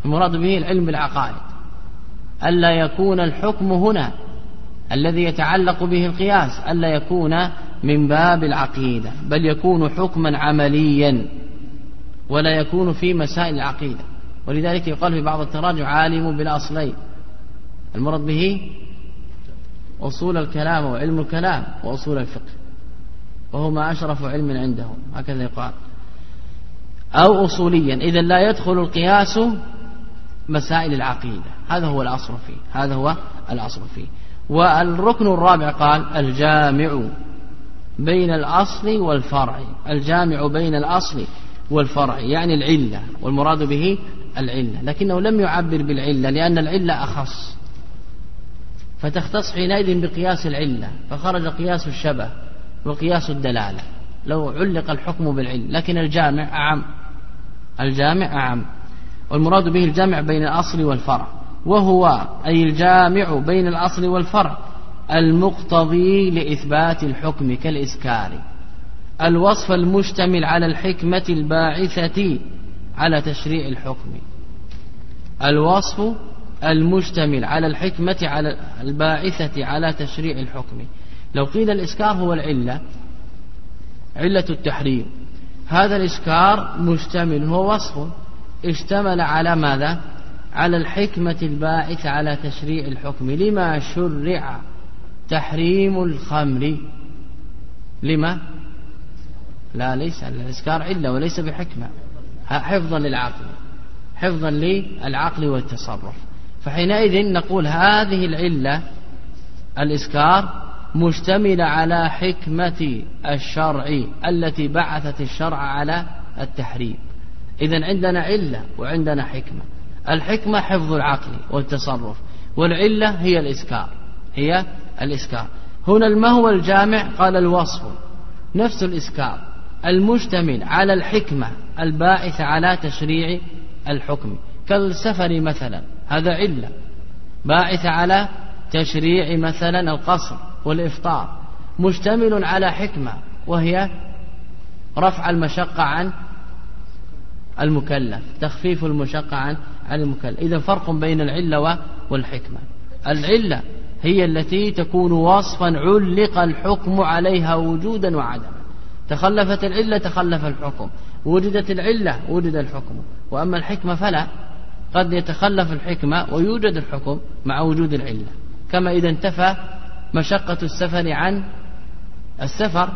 المراد به العلم بالعقائد. ألا يكون الحكم هنا الذي يتعلق به القياس ألا يكون من باب العقيدة بل يكون حكما عمليا ولا يكون في مسائل العقيدة. ولذلك يقال في بعض التراجع عالم بالأصلين. المراد به أصول الكلام وعلم الكلام وأصول الفقه وهو ما أشرف علم عندهم هكذا يقال. أو أصوليا إذا لا يدخل القياس مسائل العقيدة. هذا هو الأصل فيه. هذا هو الأصل فيه. والركن الرابع قال الجامع بين الأصل والفرع. الجامع بين الأصل والفرع يعني العلة والمراد به العلة. لكنه لم يعبر بالعلة لأن العلة أخص. فتختص حينئذ بقياس العلة. فخرج قياس الشبه وقياس الدلالة. لو علق الحكم بالعلم لكن الجامع أعم. الجامع أعم. والمراد به الجامع بين الأصل والفرع وهو أي الجامع بين الأصل والفرع المقتضي لإثبات الحكم كالإسكار. الوصف المشتمل على الحكمة الباعثة على تشريع الحكم. الوصف المشتمل على الحكمة على الباعثة على تشريع الحكم. لو قيل الإسكار هو العلة علة التحريم. هذا الإسكار مشتمل هو وصف. اشتمل على ماذا؟ على الحكمة الباعثة على تشريع الحكم. لما شرع تحريم الخمر؟ لما؟ لا ليس الإسكار علة وليس بحكمة. حفظا للعقل حفظا للعقل والتصرف. فحينئذ نقول هذه العلة الإسكار مشتملة على حكمة الشرع التي بعثت الشرع على التحريم. إذا عندنا علة وعندنا حكمة. الحكمة حفظ العقل والتصرف والعلة هي الإسكار هي الإسكار. هنا ما هو الجامع قال الوصف نفس الإسكار. المشتمل على الحكمة الباعثة على تشريع الحكم. كالسفر مثلا هذا علة. باعثة على تشريع مثلا القصر والإفطار. مشتمل على حكمة وهي رفع المشقة عن المكلف تخفيف المشقة عن المكلف. إذا فرق بين العلة والحكمة. العلة هي التي تكون وصفا علق الحكم عليها وجودا وعدما. تخلفت العلة تخلف الحكم. وجدت العلة وجد الحكم. وأما الحكمة فلا. قد يتخلف الحكمة ويوجد الحكم مع وجود العلة. كما إذا انتفى مشقة السفر عن السفر.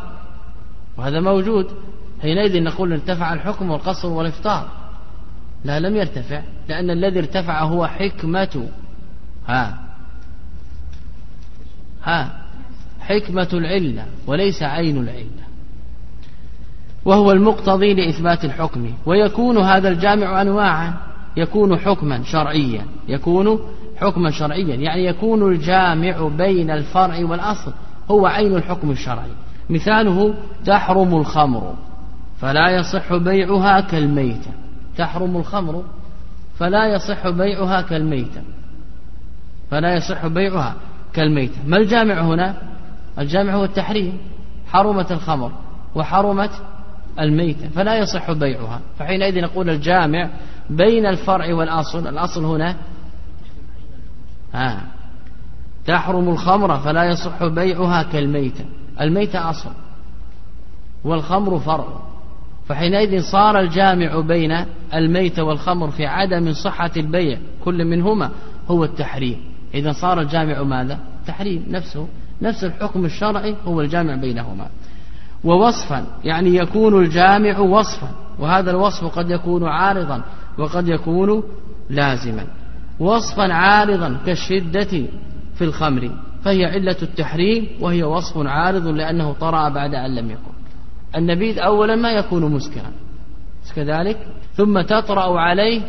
وهذا موجود. حينئذ نقول ارتفع الحكم والقصر والإفطار. لا لم يرتفع لأن الذي ارتفع هو حكمة ها ها حكمة العلة وليس عين العلة. وهو المقتضي لإثبات الحكم. ويكون هذا الجامع أنواعا. يكون حكما شرعيا. يكون حكما شرعيا. يعني يكون الجامع بين الفرع والأصل. هو عين الحكم الشرعي. مثاله تحرم الخمر. فلا يصح بيعها كالميتة. تحرم الخمر فلا يصح بيعها كالميتة. فلا يصح بيعها كالميتة. ما الجامع هنا؟ الجامع هو التحريم. حرمت الخمر وحرمت الميتة فلا يصح بيعها. فحينئذ نقول الجامع بين الفرع والأصل. الأصل هنا ها تحرم الخمر فلا يصح بيعها كالميتة. الميتة أصل والخمر فرع. فحينئذ صار الجامع بين الميت والخمر في عدم صحة البيع كل منهما هو التحريم. إذا صار الجامع ماذا؟ تحريم نفسه. نفس الحكم الشرعي هو الجامع بينهما. ووصفا يعني يكون الجامع وصفا وهذا الوصف قد يكون عارضا وقد يكون لازما. وصفا عارضا كالشدة في الخمر فهي علة التحريم وهي وصف عارض لأنه طرأ بعد أن لم يكن. النبيذ أولا ما يكون مسكرا. كذلك ثم تطرأ عليه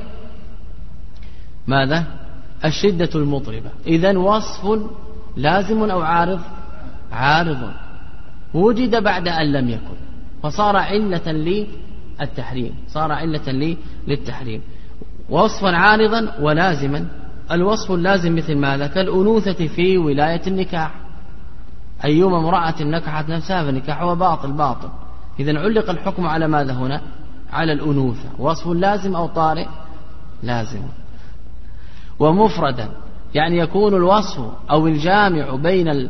ماذا؟ الشدة المطربة. إذا وصف لازم أو عارض؟ عارض. وجد بعد أن لم يكن. فصار علة للتحريم. صار علة للتحريم. وصفا عارضا ولازما. الوصف اللازم مثل ماذا؟ كالأنوثة في ولاية النكاح. أيما امرأة نكحت نفسها فنكاح هو باطل باطل. إذا علق الحكم على ماذا هنا؟ على الأنوثة. وصف لازم أو طارئ؟ لازم. ومفردا. يعني يكون الوصف أو الجامع بين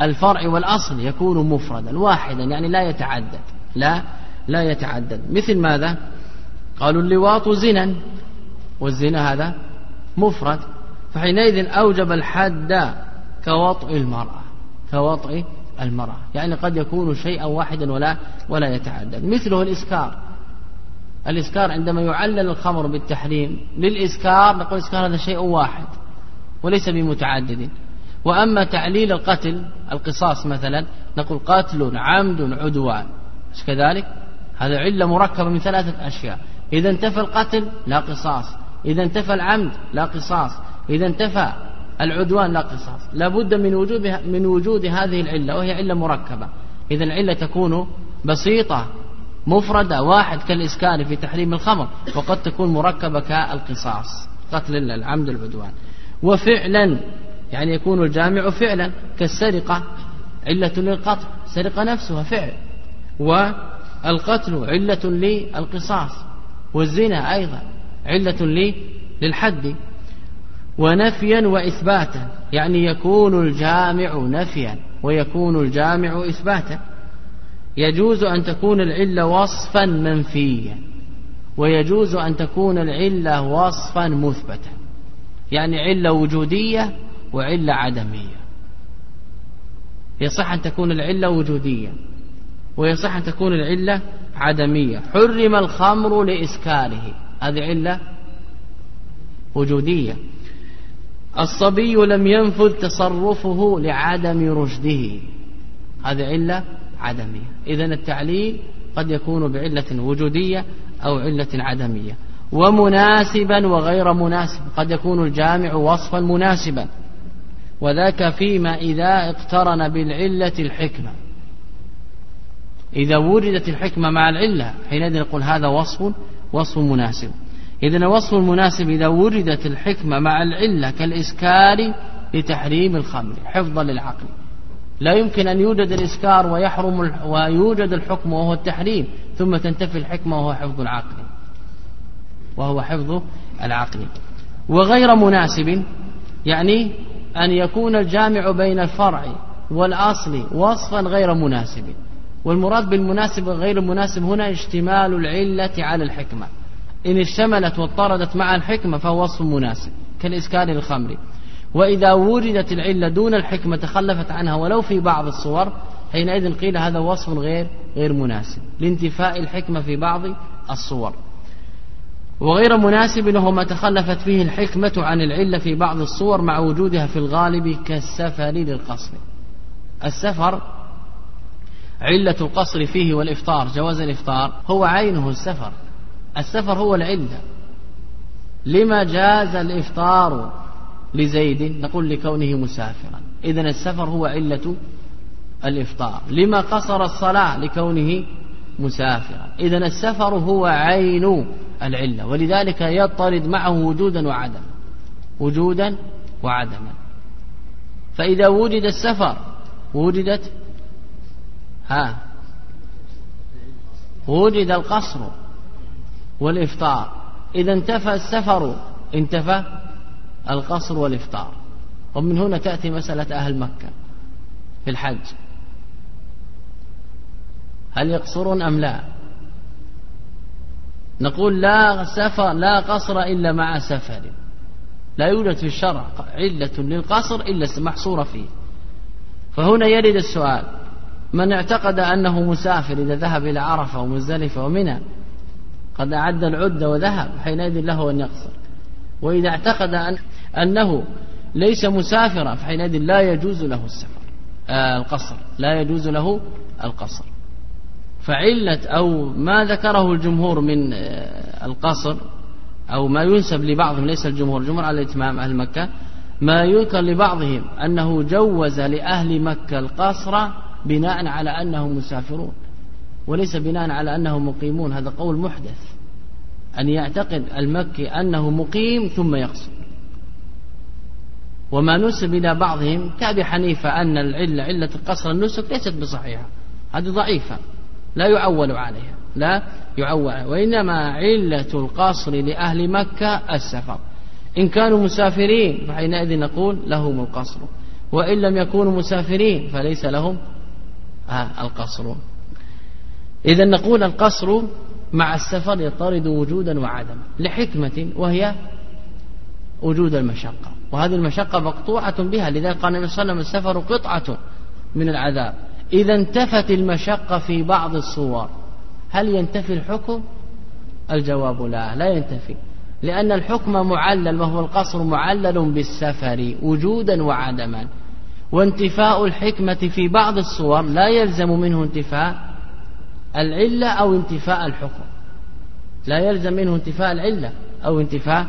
الفرع والأصل يكون مفردا واحدا يعني لا يتعدد. لا لا يتعدد. مثل ماذا؟ قالوا اللواط زنا. والزنا هذا مفرد. فحينئذ أوجب الحد كوطء المرأة. كوطء المرأة. يعني قد يكون شيئا واحدا ولا ولا يتعدد. مثله الإسكار. الإسكار عندما يعلل الخمر بالتحريم للإسكار نقول الإسكار هذا شيء واحد وليس بمتعدد. وأما تعليل القتل القصاص مثلا نقول قتل عمد عدوان. مش كذلك؟ هذا علة مركبة من ثلاثة أشياء. إذا انتفى القتل لا قصاص. إذا انتفى العمد لا قصاص. إذا انتفى العدوان لا قصاص لابد من وجود من وجود هذه العلة وهي علة مركبة. إذا العلة تكون بسيطة مفردة واحد كالإسكان في تحريم الخمر وقد تكون مركبة كالقصاص. قتل العمد العدوان. وفعلا يعني يكون الجامع فعلا كالسرقة علة للقطع سرقة نفسها فعل. والقتل علة للقصاص. والزنا أيضا علة للحد. ونفيا وإثباتا يعني يكون الجامع نفيا ويكون الجامع إثباتا. يجوز أن تكون العلة وصفا منفيا ويجوز أن تكون العلة وصفا مثبتا يعني علة وجودية وعلة عدمية. يصح أن تكون العلة وجودية ويصح أن تكون العلة عدمية. حرم الخمر لإسكاره هذه علة وجودية. الصبي لم ينفذ تصرفه لعدم رشده. هذه علة عدمية. إذا التعليل قد يكون بعلة وجودية أو علة عدمية. ومناسبا وغير مناسب. قد يكون الجامع وصفا مناسبا. وذاك فيما إذا اقترن بالعلة الحكمة. إذا وردت الحكمة مع العلة حينئذ نقول هذا وصف وصف مناسب. إذا الوصف المناسب إذا وردت الحكمة مع العلة كالإسكار لتحريم الخمر حفظا للعقل. لا يمكن أن يوجد الإسكار ويحرم ويوجد الحكم وهو التحريم ثم تنتفي الحكمة وهو حفظ العقل. وهو حفظ العقل. وغير مناسب يعني أن يكون الجامع بين الفرع والأصل وصفا غير مناسب. والمراد بالمناسب غير المناسب هنا اشتمال العلة على الحكمة. إن اشتملت واضطردت مع الحكمة فهو وصف مناسب كالإسكان الخمر وإذا وردت العلة دون الحكمة تخلفت عنها ولو في بعض الصور حينئذ قيل هذا وصف غير غير مناسب لانتفاء الحكمة في بعض الصور. وغير مناسب له ما تخلفت فيه الحكمة عن العلة في بعض الصور مع وجودها في الغالب كالسفر للقصر. السفر علة القصر فيه والإفطار جواز الإفطار هو عينه السفر. السفر هو العلة. لما جاز الإفطار لزيد؟ نقول لكونه مسافرا. إذا السفر هو علة الإفطار. لما قصر الصلاة؟ لكونه مسافرا. إذا السفر هو عين العلة. ولذلك يطرد معه وجودا وعدما. وجودا وعدما. فإذا وجد السفر وجدت ها وجد القصر والإفطار. إذا انتفى السفر انتفى القصر والإفطار. ومن هنا تأتي مسألة أهل مكة في الحج. هل يقصرون أم لا؟ نقول لا سفر لا قصر إلا مع سفر. لا يوجد في الشرع علة للقصر إلا محصورة فيه. فهنا يرد السؤال من اعتقد أنه مسافر إذا ذهب إلى عرفة ومزدلفة ومنى قد أعد العدة وذهب حينئذ له أن يقصر. وإذا اعتقد أن أنه ليس مسافرا فحينئذ لا يجوز له السفر آه القصر. لا يجوز له القصر. فعلة أو ما ذكره الجمهور من القصر أو ما ينسب لبعضهم ليس الجمهور الجمهور على الإتمام أهل مكة ما يذكر لبعضهم أنه جوز لأهل مكة القصر بناء على أنهم مسافرون وليس بناء على أنهم مقيمون. هذا قول محدث. أن يعتقد المكي أنه مقيم ثم يقصر وما نسب إلى بعضهم كأبي حنيفة أن العلة علة القصر النسك ليست بصحيحة. هذه ضعيفة. لا يعول عليها. لا يعول وإنما علة القصر لأهل مكة السفر. إن كانوا مسافرين فحينئذ نقول لهم القصر. وإن لم يكونوا مسافرين فليس لهم آه القصر. إذا نقول القصر مع السفر يطرد وجودا وعدما لحكمة وهي وجود المشقة. وهذه المشقة مقطوعة بها لذلك قال النبي صلى الله عليه وسلم السفر قطعة من العذاب. إذا انتفت المشقة في بعض الصور. هل ينتفي الحكم؟ الجواب لا لا ينتفي. لأن الحكم معلل وهو القصر معلل بالسفر وجودا وعدما. وانتفاء الحكمة في بعض الصور لا يلزم منه انتفاء العلة أو انتفاء الحكم. لا يلزم منه انتفاء العلة أو انتفاء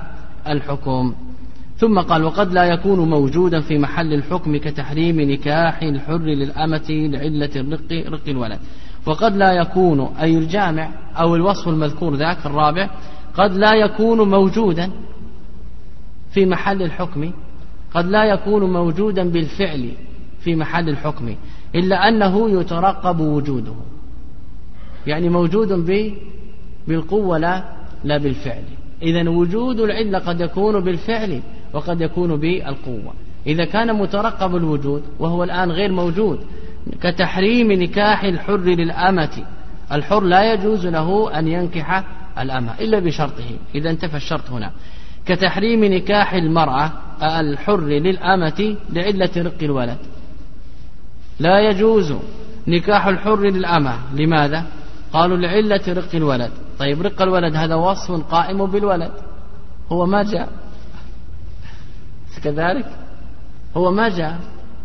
الحكم. ثم قال وقد لا يكون موجودا في محل الحكم كتحريم نكاح الحر للأمة لعلة الرق رق الولد. وقد لا يكون أي الجامع أو الوصف المذكور ذاك الرابع قد لا يكون موجودا في محل الحكم قد لا يكون موجودا بالفعل في محل الحكم إلا أنه يترقب وجوده. يعني موجود بالقوة لا لا بالفعل. إذا وجود العلة قد يكون بالفعل وقد يكون بالقوة. إذا كان مترقب الوجود وهو الآن غير موجود كتحريم نكاح الحر للأمة. الحر لا يجوز له أن ينكح الأمة إلا بشرطه. إذا انتفى الشرط هنا. كتحريم نكاح المرأة الحر للأمة لعلة رق الولد. لا يجوز نكاح الحر للأمة. لماذا؟ قالوا لعلة رق الولد. طيب رق الولد هذا وصف قائم بالولد. هو ما جاء. كذلك؟ هو ما جاء.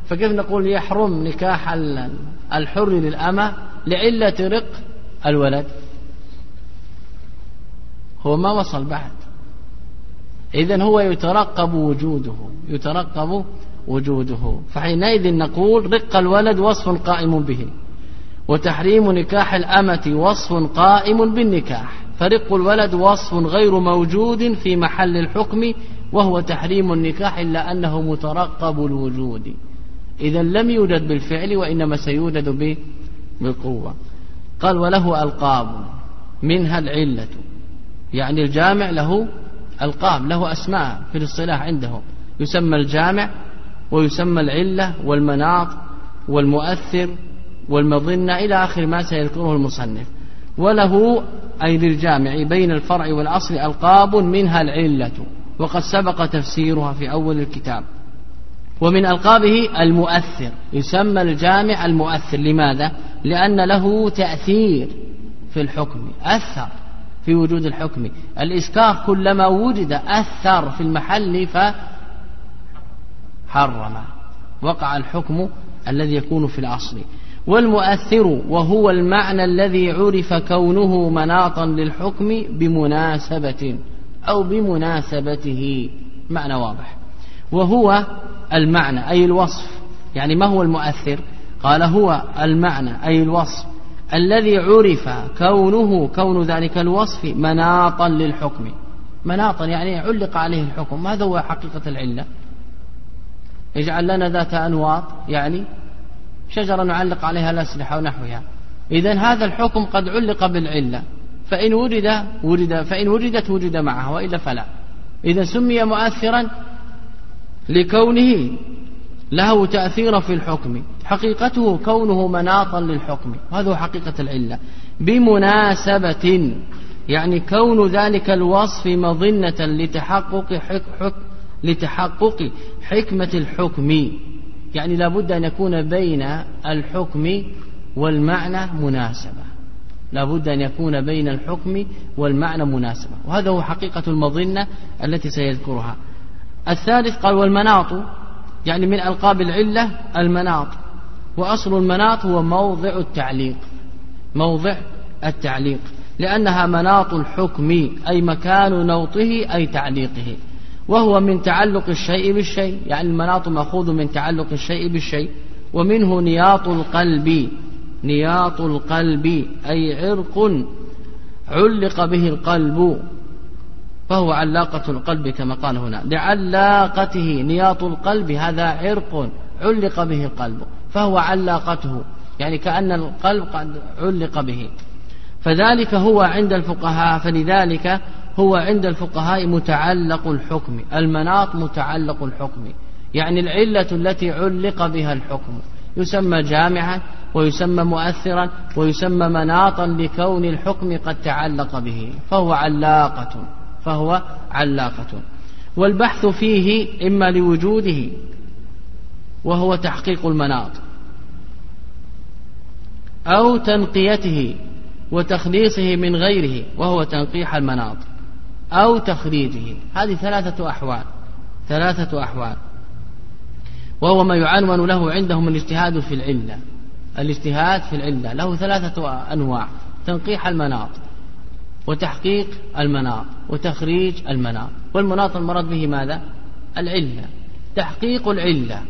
فكيف نقول يحرم نكاح الحر للأمة لعلة رق الولد؟ هو ما وصل بعد. إذا هو يترقب وجوده يترقب وجوده. فحينئذ نقول رق الولد وصف قائم به. وتحريم نكاح الأمة وصف قائم بالنكاح. فرق الولد وصف غير موجود في محل الحكم وهو تحريم النكاح إلا أنه مترقب الوجود. إذا لم يوجد بالفعل وإنما سيوجد بالقوة. قال وله ألقاب منها العلة. يعني الجامع له ألقاب له أسماء في الاصطلاح عندهم يسمى الجامع ويسمى العلة والمناط والمؤثر. والمظنة إلى آخر ما سيذكره المصنف. وله أي للجامع بين الفرع والأصل ألقاب منها العلة وقد سبق تفسيرها في أول الكتاب. ومن ألقابه المؤثر يسمى الجامع المؤثر. لماذا؟ لأن له تأثير في الحكم أثر في وجود الحكم. الإسكار كلما وجد أثر في المحل فحرم وقع الحكم الذي يكون في الأصل. والمؤثر وهو المعنى الذي عرف كونه مناطا للحكم بمناسبة أو بمناسبته. معنى واضح. وهو المعنى أي الوصف. يعني ما هو المؤثر؟ قال هو المعنى أي الوصف. الذي عرف كونه كون ذلك الوصف مناطا للحكم. مناطا يعني علق عليه الحكم. ماذا هو حقيقة العلة؟ يجعل لنا ذات أنواط يعني شجرة نعلق عليها الأسلحة ونحوها. إذا هذا الحكم قد علق بالعلة. فإن وجد وجد فإن وجدت وجد معها وإلا فلا. إذا سمي مؤثرا لكونه له تأثير في الحكم. حقيقته كونه مناطا للحكم. هذا هو حقيقة العلة. بمناسبة يعني كون ذلك الوصف مظنة لتحقق حك حك لتحقق حكمة الحكم. يعني لابد أن يكون بين الحكم والمعنى مناسبة. لابد أن يكون بين الحكم والمعنى مناسبة. وهذا هو حقيقة المظنة التي سيذكرها. الثالث قال والمناط يعني من ألقاب العلة المناط. وأصل المناط هو موضع التعليق. موضع التعليق. لأنها مناط الحكم أي مكان نوطه أي تعليقه. وهو من تعلق الشيء بالشيء يعني المناط مأخوذ من تعلق الشيء بالشيء ومنه نياط القلب. نياط القلب أي عرق علق به القلب فهو علاقة القلب كما قال هنا. لعلاقته نياط القلب هذا عرق علق به القلب فهو علاقته يعني كأن القلب قد علق به. فذلك هو عند الفقهاء فلذلك هو عند الفقهاء متعلق الحكم المناط متعلق الحكم. يعني العلة التي علق بها الحكم. يسمى جامعا ويسمى مؤثرا ويسمى مناطا لكون الحكم قد تعلق به. فهو علاقة فهو علاقة. والبحث فيه إما لوجوده وهو تحقيق المناط أو تنقيته وتخليصه من غيره وهو تنقيح المناط. أو تخريجه. هذه ثلاثة أحوال. ثلاثة أحوال. وهو ما يعنون له عندهم الاجتهاد في العلة. الاجتهاد في العلة. له ثلاثة أنواع. تنقيح المناط. وتحقيق المناط. وتخريج المناط. والمناط المراد به ماذا؟ العلة. تحقيق العلة.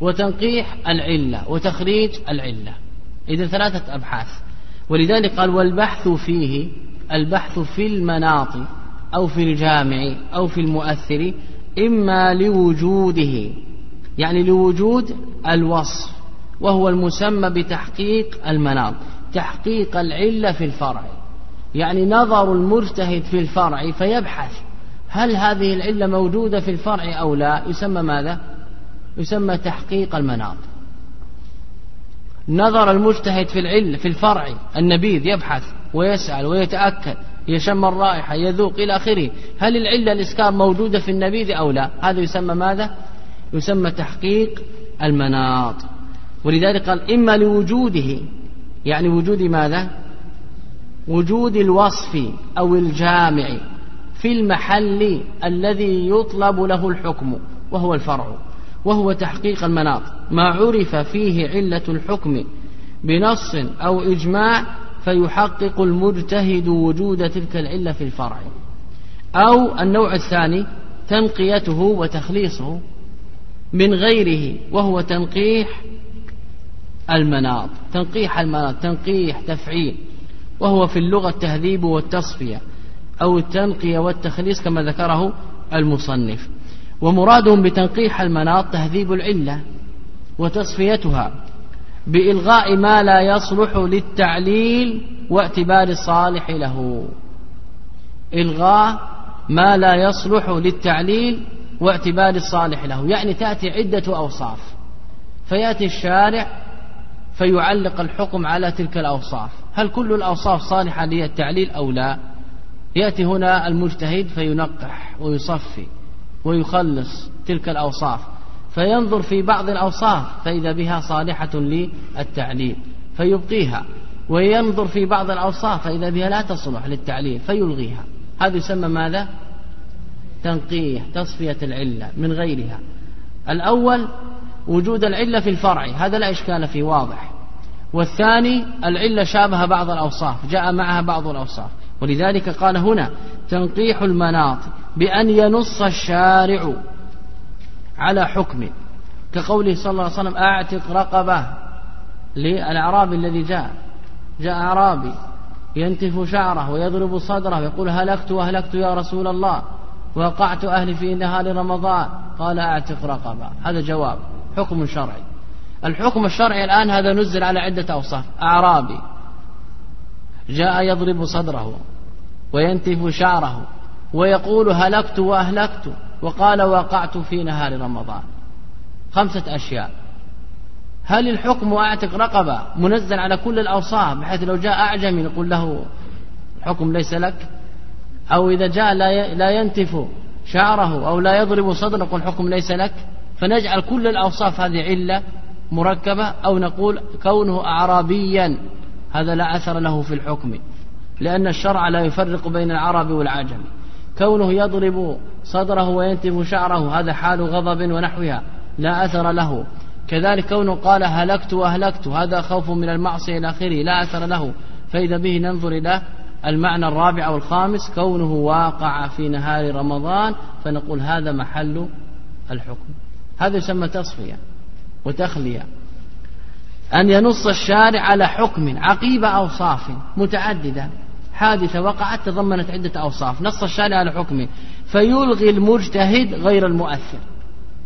وتنقيح العلة. وتخريج العلة. إذا ثلاثة أبحاث. ولذلك قال والبحث فيه البحث في المناط أو في الجامع أو في المؤثر إما لوجوده يعني لوجود الوصف وهو المسمى بتحقيق المناط تحقيق العلة في الفرع يعني نظر المجتهد في الفرع فيبحث هل هذه العلة موجودة في الفرع أو لا يسمى ماذا؟ يسمى تحقيق المناط. نظر المجتهد في العلة في الفرع النبيذ يبحث ويسأل ويتأكد يشم الرائحة يذوق إلى آخره. هل العلة الإسكار موجودة في النبيذ أو لا؟ هذا يسمى ماذا؟ يسمى تحقيق المناط. ولذلك قال إما لوجوده يعني وجود ماذا؟ وجود الوصف أو الجامع في المحل الذي يطلب له الحكم وهو الفرع وهو تحقيق المناط. ما عرف فيه علة الحكم بنص أو إجماع فيحقق المجتهد وجود تلك العلة في الفرع. أو النوع الثاني تنقيته وتخليصه من غيره وهو تنقيح المناط. تنقيح المناط تنقيح تفعيل وهو في اللغة التهذيب والتصفية أو التنقية والتخليص كما ذكره المصنف. ومرادهم بتنقيح المناط تهذيب العلة وتصفيتها. بإلغاء ما لا يصلح للتعليل واعتبار الصالح له. إلغاء ما لا يصلح للتعليل واعتبار الصالح له. يعني تأتي عدة أوصاف. فيأتي الشارع فيعلق الحكم على تلك الأوصاف. هل كل الأوصاف صالحة للتعليل أو لا؟ يأتي هنا المجتهد فينقح ويصفي ويخلص تلك الأوصاف. فينظر في بعض الأوصاف فإذا بها صالحة للتعليل فيبقيها. وينظر في بعض الأوصاف فإذا بها لا تصلح للتعليل فيلغيها. هذا يسمى ماذا؟ تنقيح تصفية العلة من غيرها. الأول وجود العلة في الفرع هذا لا إشكال فيه واضح. والثاني العلة شابه بعض الأوصاف جاء معها بعض الأوصاف. ولذلك قال هنا تنقيح المناط بأن ينص الشارع. على حكم كقوله صلى الله عليه وسلم أعتق رقبة للأعرابي الذي جاء. جاء أعرابي ينتف شعره ويضرب صدره ويقول هلكت وهلكت يا رسول الله وقعت أهلي في نهار رمضان. قال أعتق رقبة. هذا جواب. حكم شرعي. الحكم الشرعي الآن هذا نزل على عدة أوصاف. أعرابي جاء يضرب صدره وينتف شعره ويقول هلكت وأهلكت. وقال وقعت في نهار رمضان. خمسة أشياء. هل الحكم أعتق رقبة منزل على كل الأوصاف بحيث لو جاء أعجمي نقول له الحكم ليس لك؟ أو إذا جاء لا ينتف شعره أو لا يضرب صدره نقول الحكم ليس لك؟ فنجعل كل الأوصاف هذه علة مركبة أو نقول كونه أعرابيا. هذا لا أثر له في الحكم لأن الشرع لا يفرق بين العرب والعجم كونه يضرب صدره وينتف شعره هذا حال غضب ونحوها لا أثر له. كذلك كونه قال هلكت وأهلكت هذا خوف من المعصية إلى آخره لا أثر له. فإذا به ننظر إلى المعنى الرابع أو الخامس كونه واقع في نهار رمضان فنقول هذا محل الحكم. هذا يسمى تصفية وتخلية. أن ينص الشارع على حكم عقيب أوصاف متعددة. حادثة وقعت تضمنت عدة أوصاف. نص الشارع على حكم فيلغي المجتهد غير المؤثر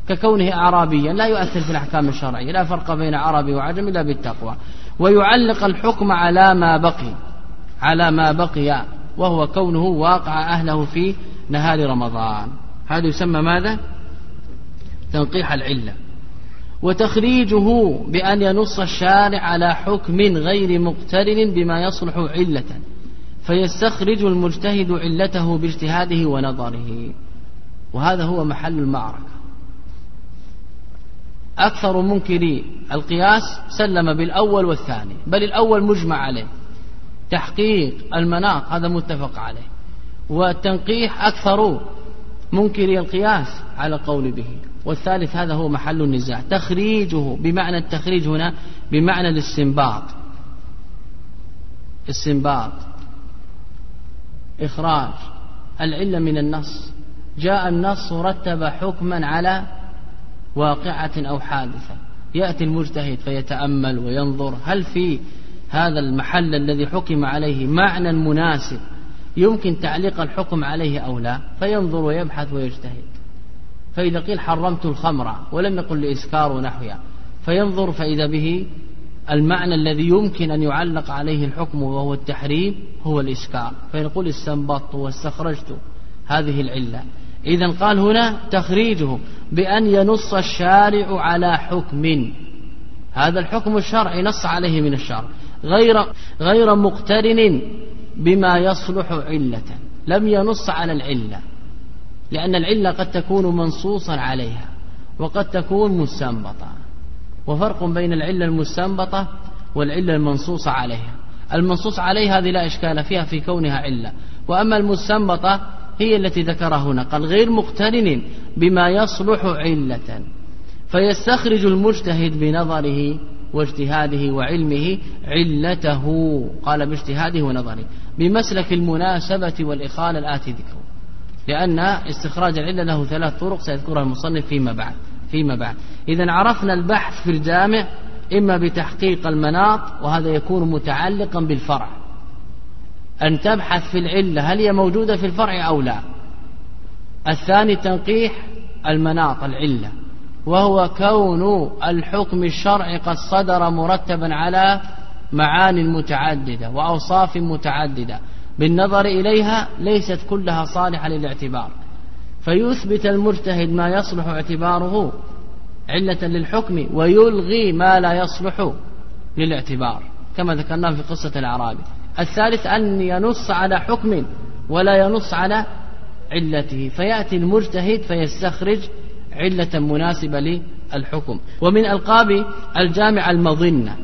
ككونه أعرابيا لا يؤثر في الأحكام الشرعية. لا فرق بين عربي وعجم إلا بالتقوى. ويعلق الحكم على ما بقي على ما بقي وهو كونه واقع أهله في نهار رمضان. هذا يسمى ماذا؟ تنقيح العلة. وتخريجه بأن ينص الشارع على حكم غير مقترن بما يصلح علة. فيستخرج المجتهد علته باجتهاده ونظره. وهذا هو محل المعركة. أكثر منكري القياس سلم بالأول والثاني بل الأول مجمع عليه. تحقيق المناط هذا متفق عليه. والتنقيح أكثر منكري القياس على القول به. والثالث هذا هو محل النزاع. تخريجه بمعنى التخريج هنا بمعنى الاستنباط. استنباط إخراج. العلة من النص. جاء النص رتب حكما على واقعة أو حادثة. يأتي المجتهد فيتأمل وينظر هل في هذا المحل الذي حكم عليه معنى مناسب يمكن تعليق الحكم عليه أو لا. فينظر ويبحث ويجتهد. فإذا قيل حرمت الخمر ولم يقل لإسكار ونحوها. فينظر فإذا به المعنى الذي يمكن أن يعلق عليه الحكم وهو التحريم هو الإسكار. فيقول استنبطت واستخرجت. هذه العلة. إذا قال هنا تخريجه بأن ينص الشارع على حكم. هذا الحكم الشرعي نص عليه من الشرع. غير غير مقترن بما يصلح علة. لم ينص على العلة. لأن العلة قد تكون منصوصا عليها وقد تكون مستنبطة. وفرق بين العلة المستنبطة والعلة المنصوصة عليها. المنصوص عليها هذه لا إشكال فيها في كونها علة. وأما المستنبطة هي التي ذكرها هنا قال غير مقترن بما يصلح علة. فيستخرج المجتهد بنظره واجتهاده وعلمه علته قال باجتهاده ونظره بمسلك المناسبة والإخال الآتي ذكره. لأن استخراج العلة له ثلاث طرق سيذكرها المصنف فيما بعد. فيما بعد. إذا عرفنا البحث في الجامع إما بتحقيق المناط وهذا يكون متعلقا بالفرع. أن تبحث في العلة هل هي موجودة في الفرع أو لا؟ الثاني تنقيح المناط العلة. وهو كون الحكم الشرعي قد صدر مرتبا على معان متعددة وأوصاف متعددة. بالنظر إليها ليست كلها صالحة للاعتبار. فيثبت المجتهد ما يصلح اعتباره علة للحكم ويلغي ما لا يصلح للاعتبار كما ذكرناه في قصة الأعرابي. الثالث أن ينص على حكم ولا ينص على علته. فيأتي المجتهد فيستخرج علة مناسبة للحكم. ومن ألقاب الجامع المظنة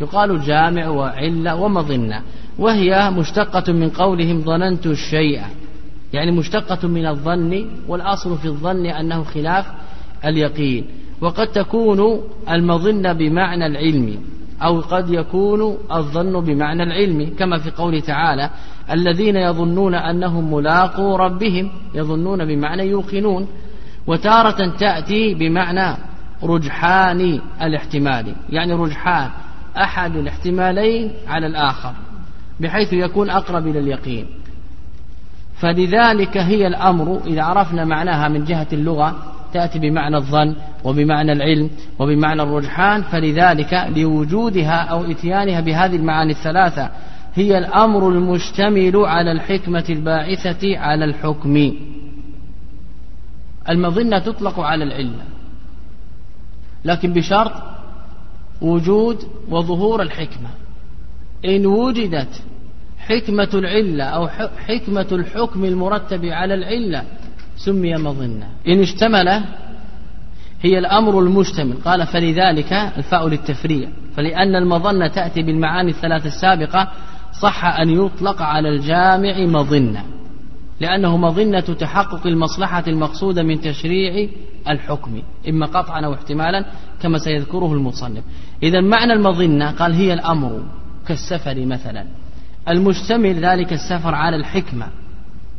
يقال جامع وعلة ومظنة وهي مشتقة من قولهم ظننت الشيء. يعني مشتقة من الظن والأصل في الظن أنه خلاف اليقين. وقد تكون المظنة بمعنى العلم أو قد يكون الظن بمعنى العلم كما في قوله تعالى الذين يظنون أنهم ملاقو ربهم يظنون بمعنى يوقنون. وتارة تأتي بمعنى رجحان الاحتمال يعني رجحان أحد الاحتمالين على الآخر بحيث يكون أقرب إلى اليقين. فلذلك هي الأمر إذا عرفنا معناها من جهة اللغة تأتي بمعنى الظن وبمعنى العلم وبمعنى الرجحان فلذلك لوجودها أو إتيانها بهذه المعاني الثلاثة هي الأمر المشتمل على الحكمة الباعثة على الحكم. المظنة تطلق على العلة لكن بشرط وجود وظهور الحكمة. إن وجدت حكمة العلة أو حكمة الحكم المرتب على العلة سمي مظنة. إن اشتمل هي الأمر المشتمل. قال فلذلك الفاء للتفريع. فلأن المظنة تأتي بالمعاني الثلاث السابقة صح أن يطلق على الجامع مظنة. لأنه مظنة تحقق المصلحة المقصودة من تشريع الحكم إما قطعا أو احتمالا كما سيذكره المصنف. إذا معنى المظنة قال هي الأمر كالسفر مثلا. المشتمل ذلك السفر على الحكمة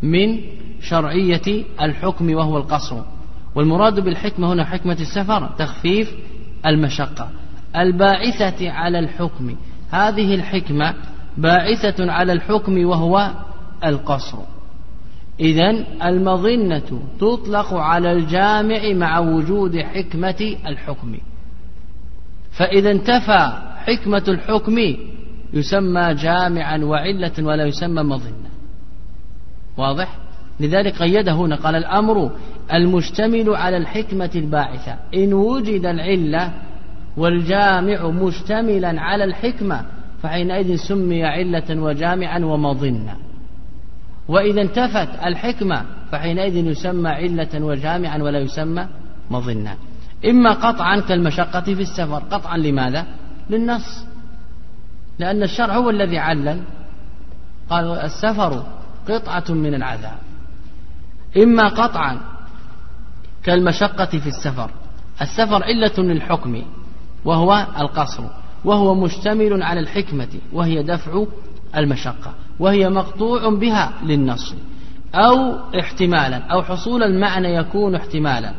من شرعية الحكم وهو القصر. والمراد بالحكمة هنا حكمة السفر تخفيف المشقة. الباعثة على الحكم. هذه الحكمة باعثة على الحكم وهو القصر. إذا المظنة تطلق على الجامع مع وجود حكمة الحكم. فإذا انتفى حكمة الحكم يسمى جامعا وعلة ولا يسمى مظنة. واضح؟ لذلك قيده هنا قال الأمر المشتمل على الحكمة الباعثة. إن وجد العلة والجامع مشتملا على الحكمة فحينئذ سمي علة وجامعا ومظنة. وإذا انتفت الحكمة فحينئذ يسمى علة وجامعا ولا يسمى مظنة. إما قطعا كالمشقة في السفر. قطعا لماذا؟ للنص. لأن الشرع هو الذي علل. قال السفر قطعة من العذاب. إما قطعا كالمشقة في السفر. السفر علة للحكم وهو القصر وهو مشتمل على الحكمة وهي دفع المشقة وهي مقطوع بها للنص. أو احتمالا أو حصول المعنى يكون احتمالا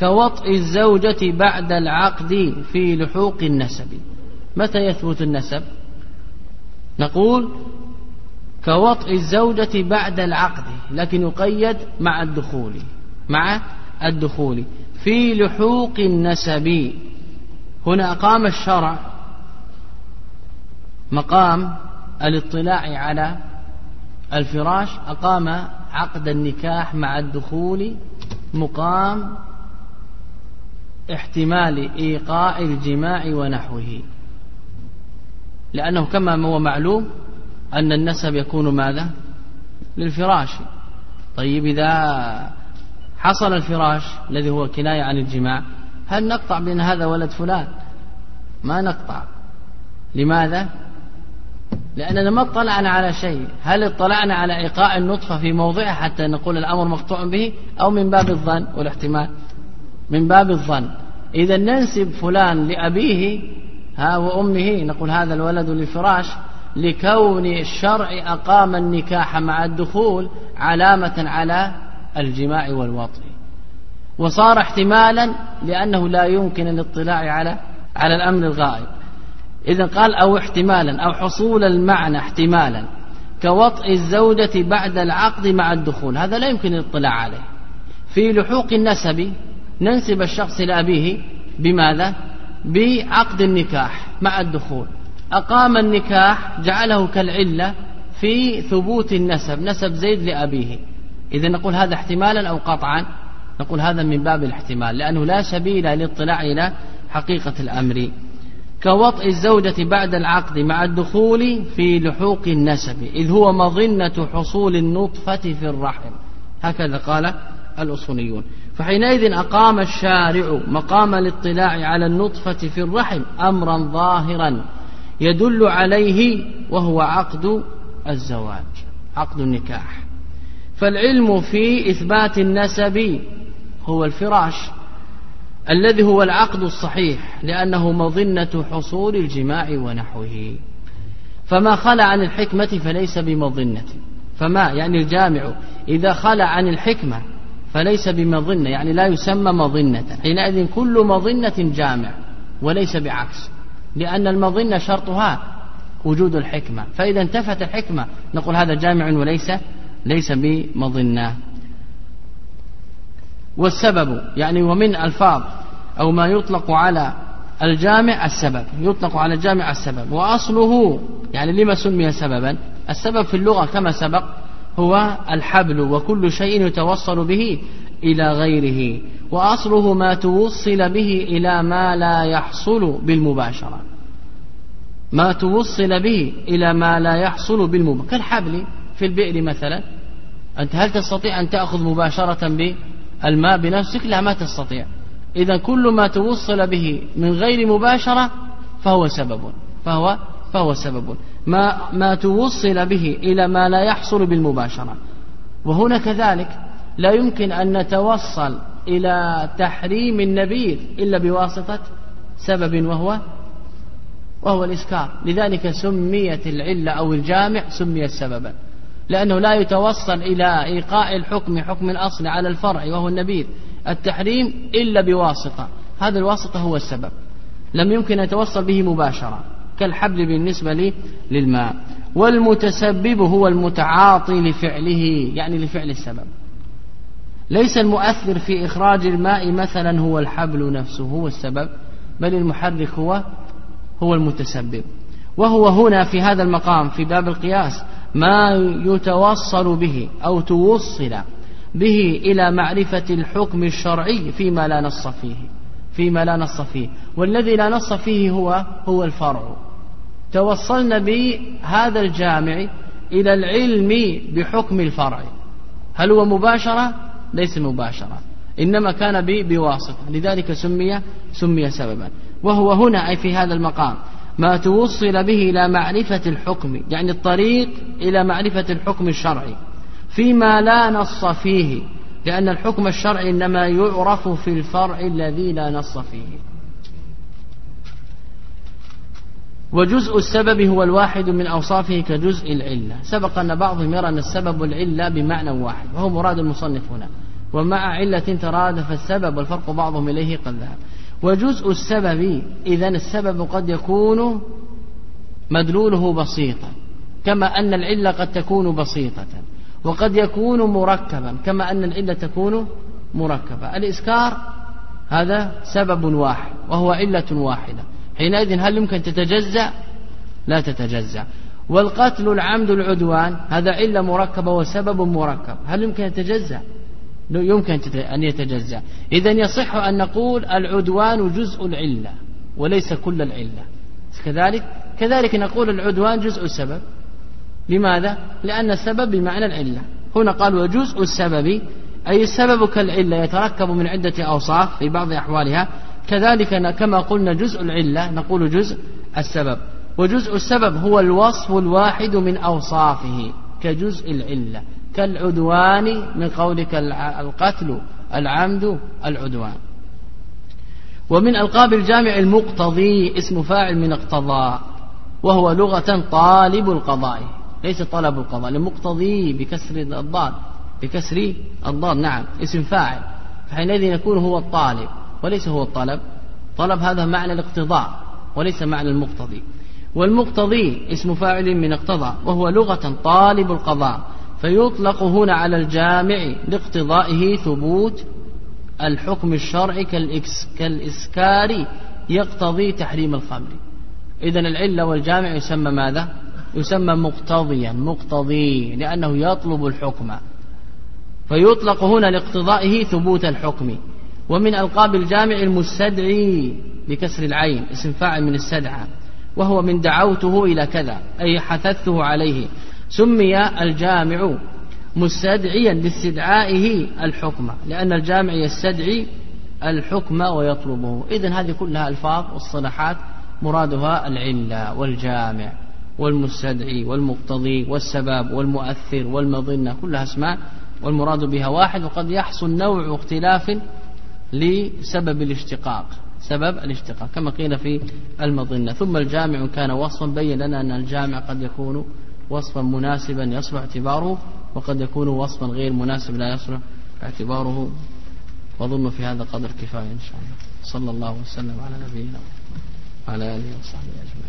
كوطء الزوجة بعد العقد في لحوق النسب. متى يثبت النسب؟ نقول كوطء الزوجة بعد العقد لكن يقيد مع الدخول مع الدخول في لحوق النسب. هنا أقام الشرع مقام الاطلاع على الفراش أقام عقد النكاح مع الدخول مقام احتمال إيقاع الجماع ونحوه. لأنه كما هو معلوم أن النسب يكون ماذا؟ للفراش. طيب إذا حصل الفراش الذي هو كناية عن الجماع هل نقطع بأن هذا ولد فلان؟ ما نقطع. لماذا؟ لأننا ما اطلعنا على شيء. هل اطلعنا على إيقاع النطفة في موضعه حتى نقول الأمر مقطوع به أو من باب الظن والاحتمال؟ من باب الظن. إذا ننسب فلان لأبيه ها وأمه نقول هذا الولد للفراش لكون الشرع أقام النكاح مع الدخول علامة على الجماع والوطء وصار احتمالا لأنه لا يمكن الاطلاع على على الأمر الغائب. إذا قال أو احتمالا أو حصول المعنى احتمالا كوطء الزوجة بعد العقد مع الدخول. هذا لا يمكن الاطلاع عليه. في لحوق النسب ننسب الشخص إلى أبيه بماذا؟ بعقد النكاح مع الدخول. أقام النكاح جعله كالعلة في ثبوت النسب نسب زيد لأبيه. إذا نقول هذا احتمالا أو قطعا؟ نقول هذا من باب الاحتمال لأنه لا سبيل للاطلاع إلى حقيقة الأمر. كوطء الزوجة بعد العقد مع الدخول في لحوق النسب إذ هو مظنة حصول النطفة في الرحم. هكذا قال الأصوليون. فحينئذ أقام الشارع مقام الاطلاع على النطفة في الرحم أمرا ظاهرا يدل عليه وهو عقد الزواج عقد النكاح. فالعلم في إثبات النسب هو الفراش الذي هو العقد الصحيح لأنه مظنة حصول الجماع ونحوه. فما خلى عن الحكمة فليس بمظنة. فما يعني الجامع إذا خلى عن الحكمة فليس بمظنة يعني لا يسمى مظنة. حينئذ كل مظنة جامع وليس بعكس. لأن المظنة شرطها وجود الحكمة. فإذا انتفت الحكمة نقول هذا جامع وليس ليس بمظنة. والسبب يعني ومن ألفاظ أو ما يطلق على الجامع السبب. يطلق على الجامع السبب. وأصله يعني لما سمي سببا؟ السبب في اللغة كما سبق هو الحبل وكل شيء يتوصل به إلى غيره وأصله ما توصل به إلى ما لا يحصل بالمباشرة. ما توصل به إلى ما لا يحصل بالمباشرة. كالحبل في البئر مثلا أنت هل تستطيع أن تأخذ مباشرة بالماء بنفسك؟ لا ما تستطيع. إذا كل ما توصل به من غير مباشرة فهو سبب فهو فهو سبب. ما ما توصل به إلى ما لا يحصل بالمباشرة. وهنا كذلك لا يمكن أن نتوصل إلى تحريم النبيذ إلا بواسطة سبب وهو وهو الإسكار. لذلك سميت العلة أو الجامع سميت سببا. لأنه لا يتوصل إلى إيقاع الحكم حكم الأصل على الفرع وهو النبيذ. التحريم إلا بواسطة. هذا الواسطة هو السبب. لم يمكن أن يتوصل به مباشرة. كالحبل بالنسبة لي للماء. والمتسبب هو المتعاطي لفعله يعني لفعل السبب. ليس المؤثر في إخراج الماء مثلا هو الحبل نفسه هو السبب بل المحرك هو هو المتسبب. وهو هنا في هذا المقام في باب القياس ما يتوصل به أو توصل به إلى معرفة الحكم الشرعي فيما لا نص فيه فيما لا نص فيه. والذي لا نص فيه هو هو الفرع. توصلنا بهذا الجامع إلى العلم بحكم الفرع. هل هو مباشرة؟ ليس مباشرة. إنما كان بواسطة. لذلك سمي سمي سببا. وهو هنا أي في هذا المقام ما توصل به إلى معرفة الحكم يعني الطريق إلى معرفة الحكم الشرعي فيما لا نص فيه لأن الحكم الشرعي إنما يعرف في الفرع الذي لا نص فيه. وجزء السبب هو الواحد من أوصافه كجزء العلة. سبق أن بعضهم يرى أن السبب والعلة بمعنى واحد وهو مراد المصنف هنا. ومع علة ترادف السبب والفرق بعضهم إليه قد ذهب. وجزء السبب إذا السبب قد يكون مدلوله بسيطا كما أن العلة قد تكون بسيطة وقد يكون مركبا كما أن العلة تكون مركبة. الإسكار هذا سبب واحد وهو علة واحدة. حينئذ هل يمكن تتجزأ؟ لا تتجزأ. والقتل العمد العدوان هذا علة مركبة وسبب مركب. هل يمكن يتجزأ؟ يمكن أن يتجزأ. إذا يصح أن نقول العدوان جزء العلة وليس كل العلة. كذلك كذلك نقول العدوان جزء السبب. لماذا؟ لأن السبب بمعنى العلة. هنا قال وجزء السبب أي السبب كالعلة يتركب من عدة أوصاف في بعض أحوالها. كذلك كما قلنا جزء العلة نقول جزء السبب. وجزء السبب هو الوصف الواحد من أوصافه كجزء العلة كالعدوان من قولك القتل العمد العدوان. ومن ألقاب الجامع المقتضي اسم فاعل من اقتضاء وهو لغة طالب القضاء. ليس طلب القضاء لمقتضي بكسر الضاد بكسر الضاد نعم اسم فاعل. فحينئذ يكون هو الطالب. وليس هو الطلب. طلب هذا معنى الاقتضاء وليس معنى المقتضي. والمقتضي اسم فاعل من اقتضى وهو لغة طالب القضاء. فيطلق هنا على الجامع لاقتضائه ثبوت الحكم الشرعي كالإسكار يقتضي تحريم الخمر. إذا العلة والجامع يسمى ماذا؟ يسمى مقتضيا مقتضي لأنه يطلب الحكم. فيطلق هنا لاقتضائه ثبوت الحكم. ومن ألقاب الجامع المستدعي بكسر العين اسم فاعل من استدعى وهو من دعوته إلى كذا أي حثثته عليه. سمي الجامع مستدعيا لاستدعائه الحكم لأن الجامع يستدعي الحكم ويطلبه. إذا هذه كلها ألفاظ والصلاحات مرادها العلة والجامع والمستدعي والمقتضي والسبب والمؤثر والمظنة كلها أسماء والمراد بها واحد وقد يحصل نوع اختلاف لسبب الاشتقاق سبب الاشتقاق كما قيل في المظنة. ثم الجامع كان وصفا بين لنا أن الجامع قد يكون وصفا مناسبا يصلح اعتباره وقد يكون وصفا غير مناسب لا يصلح اعتباره. وظن في هذا قدر كفاية إن شاء الله. صلى الله وسلم على نبينا وعلى آله وصحبه أجمعين.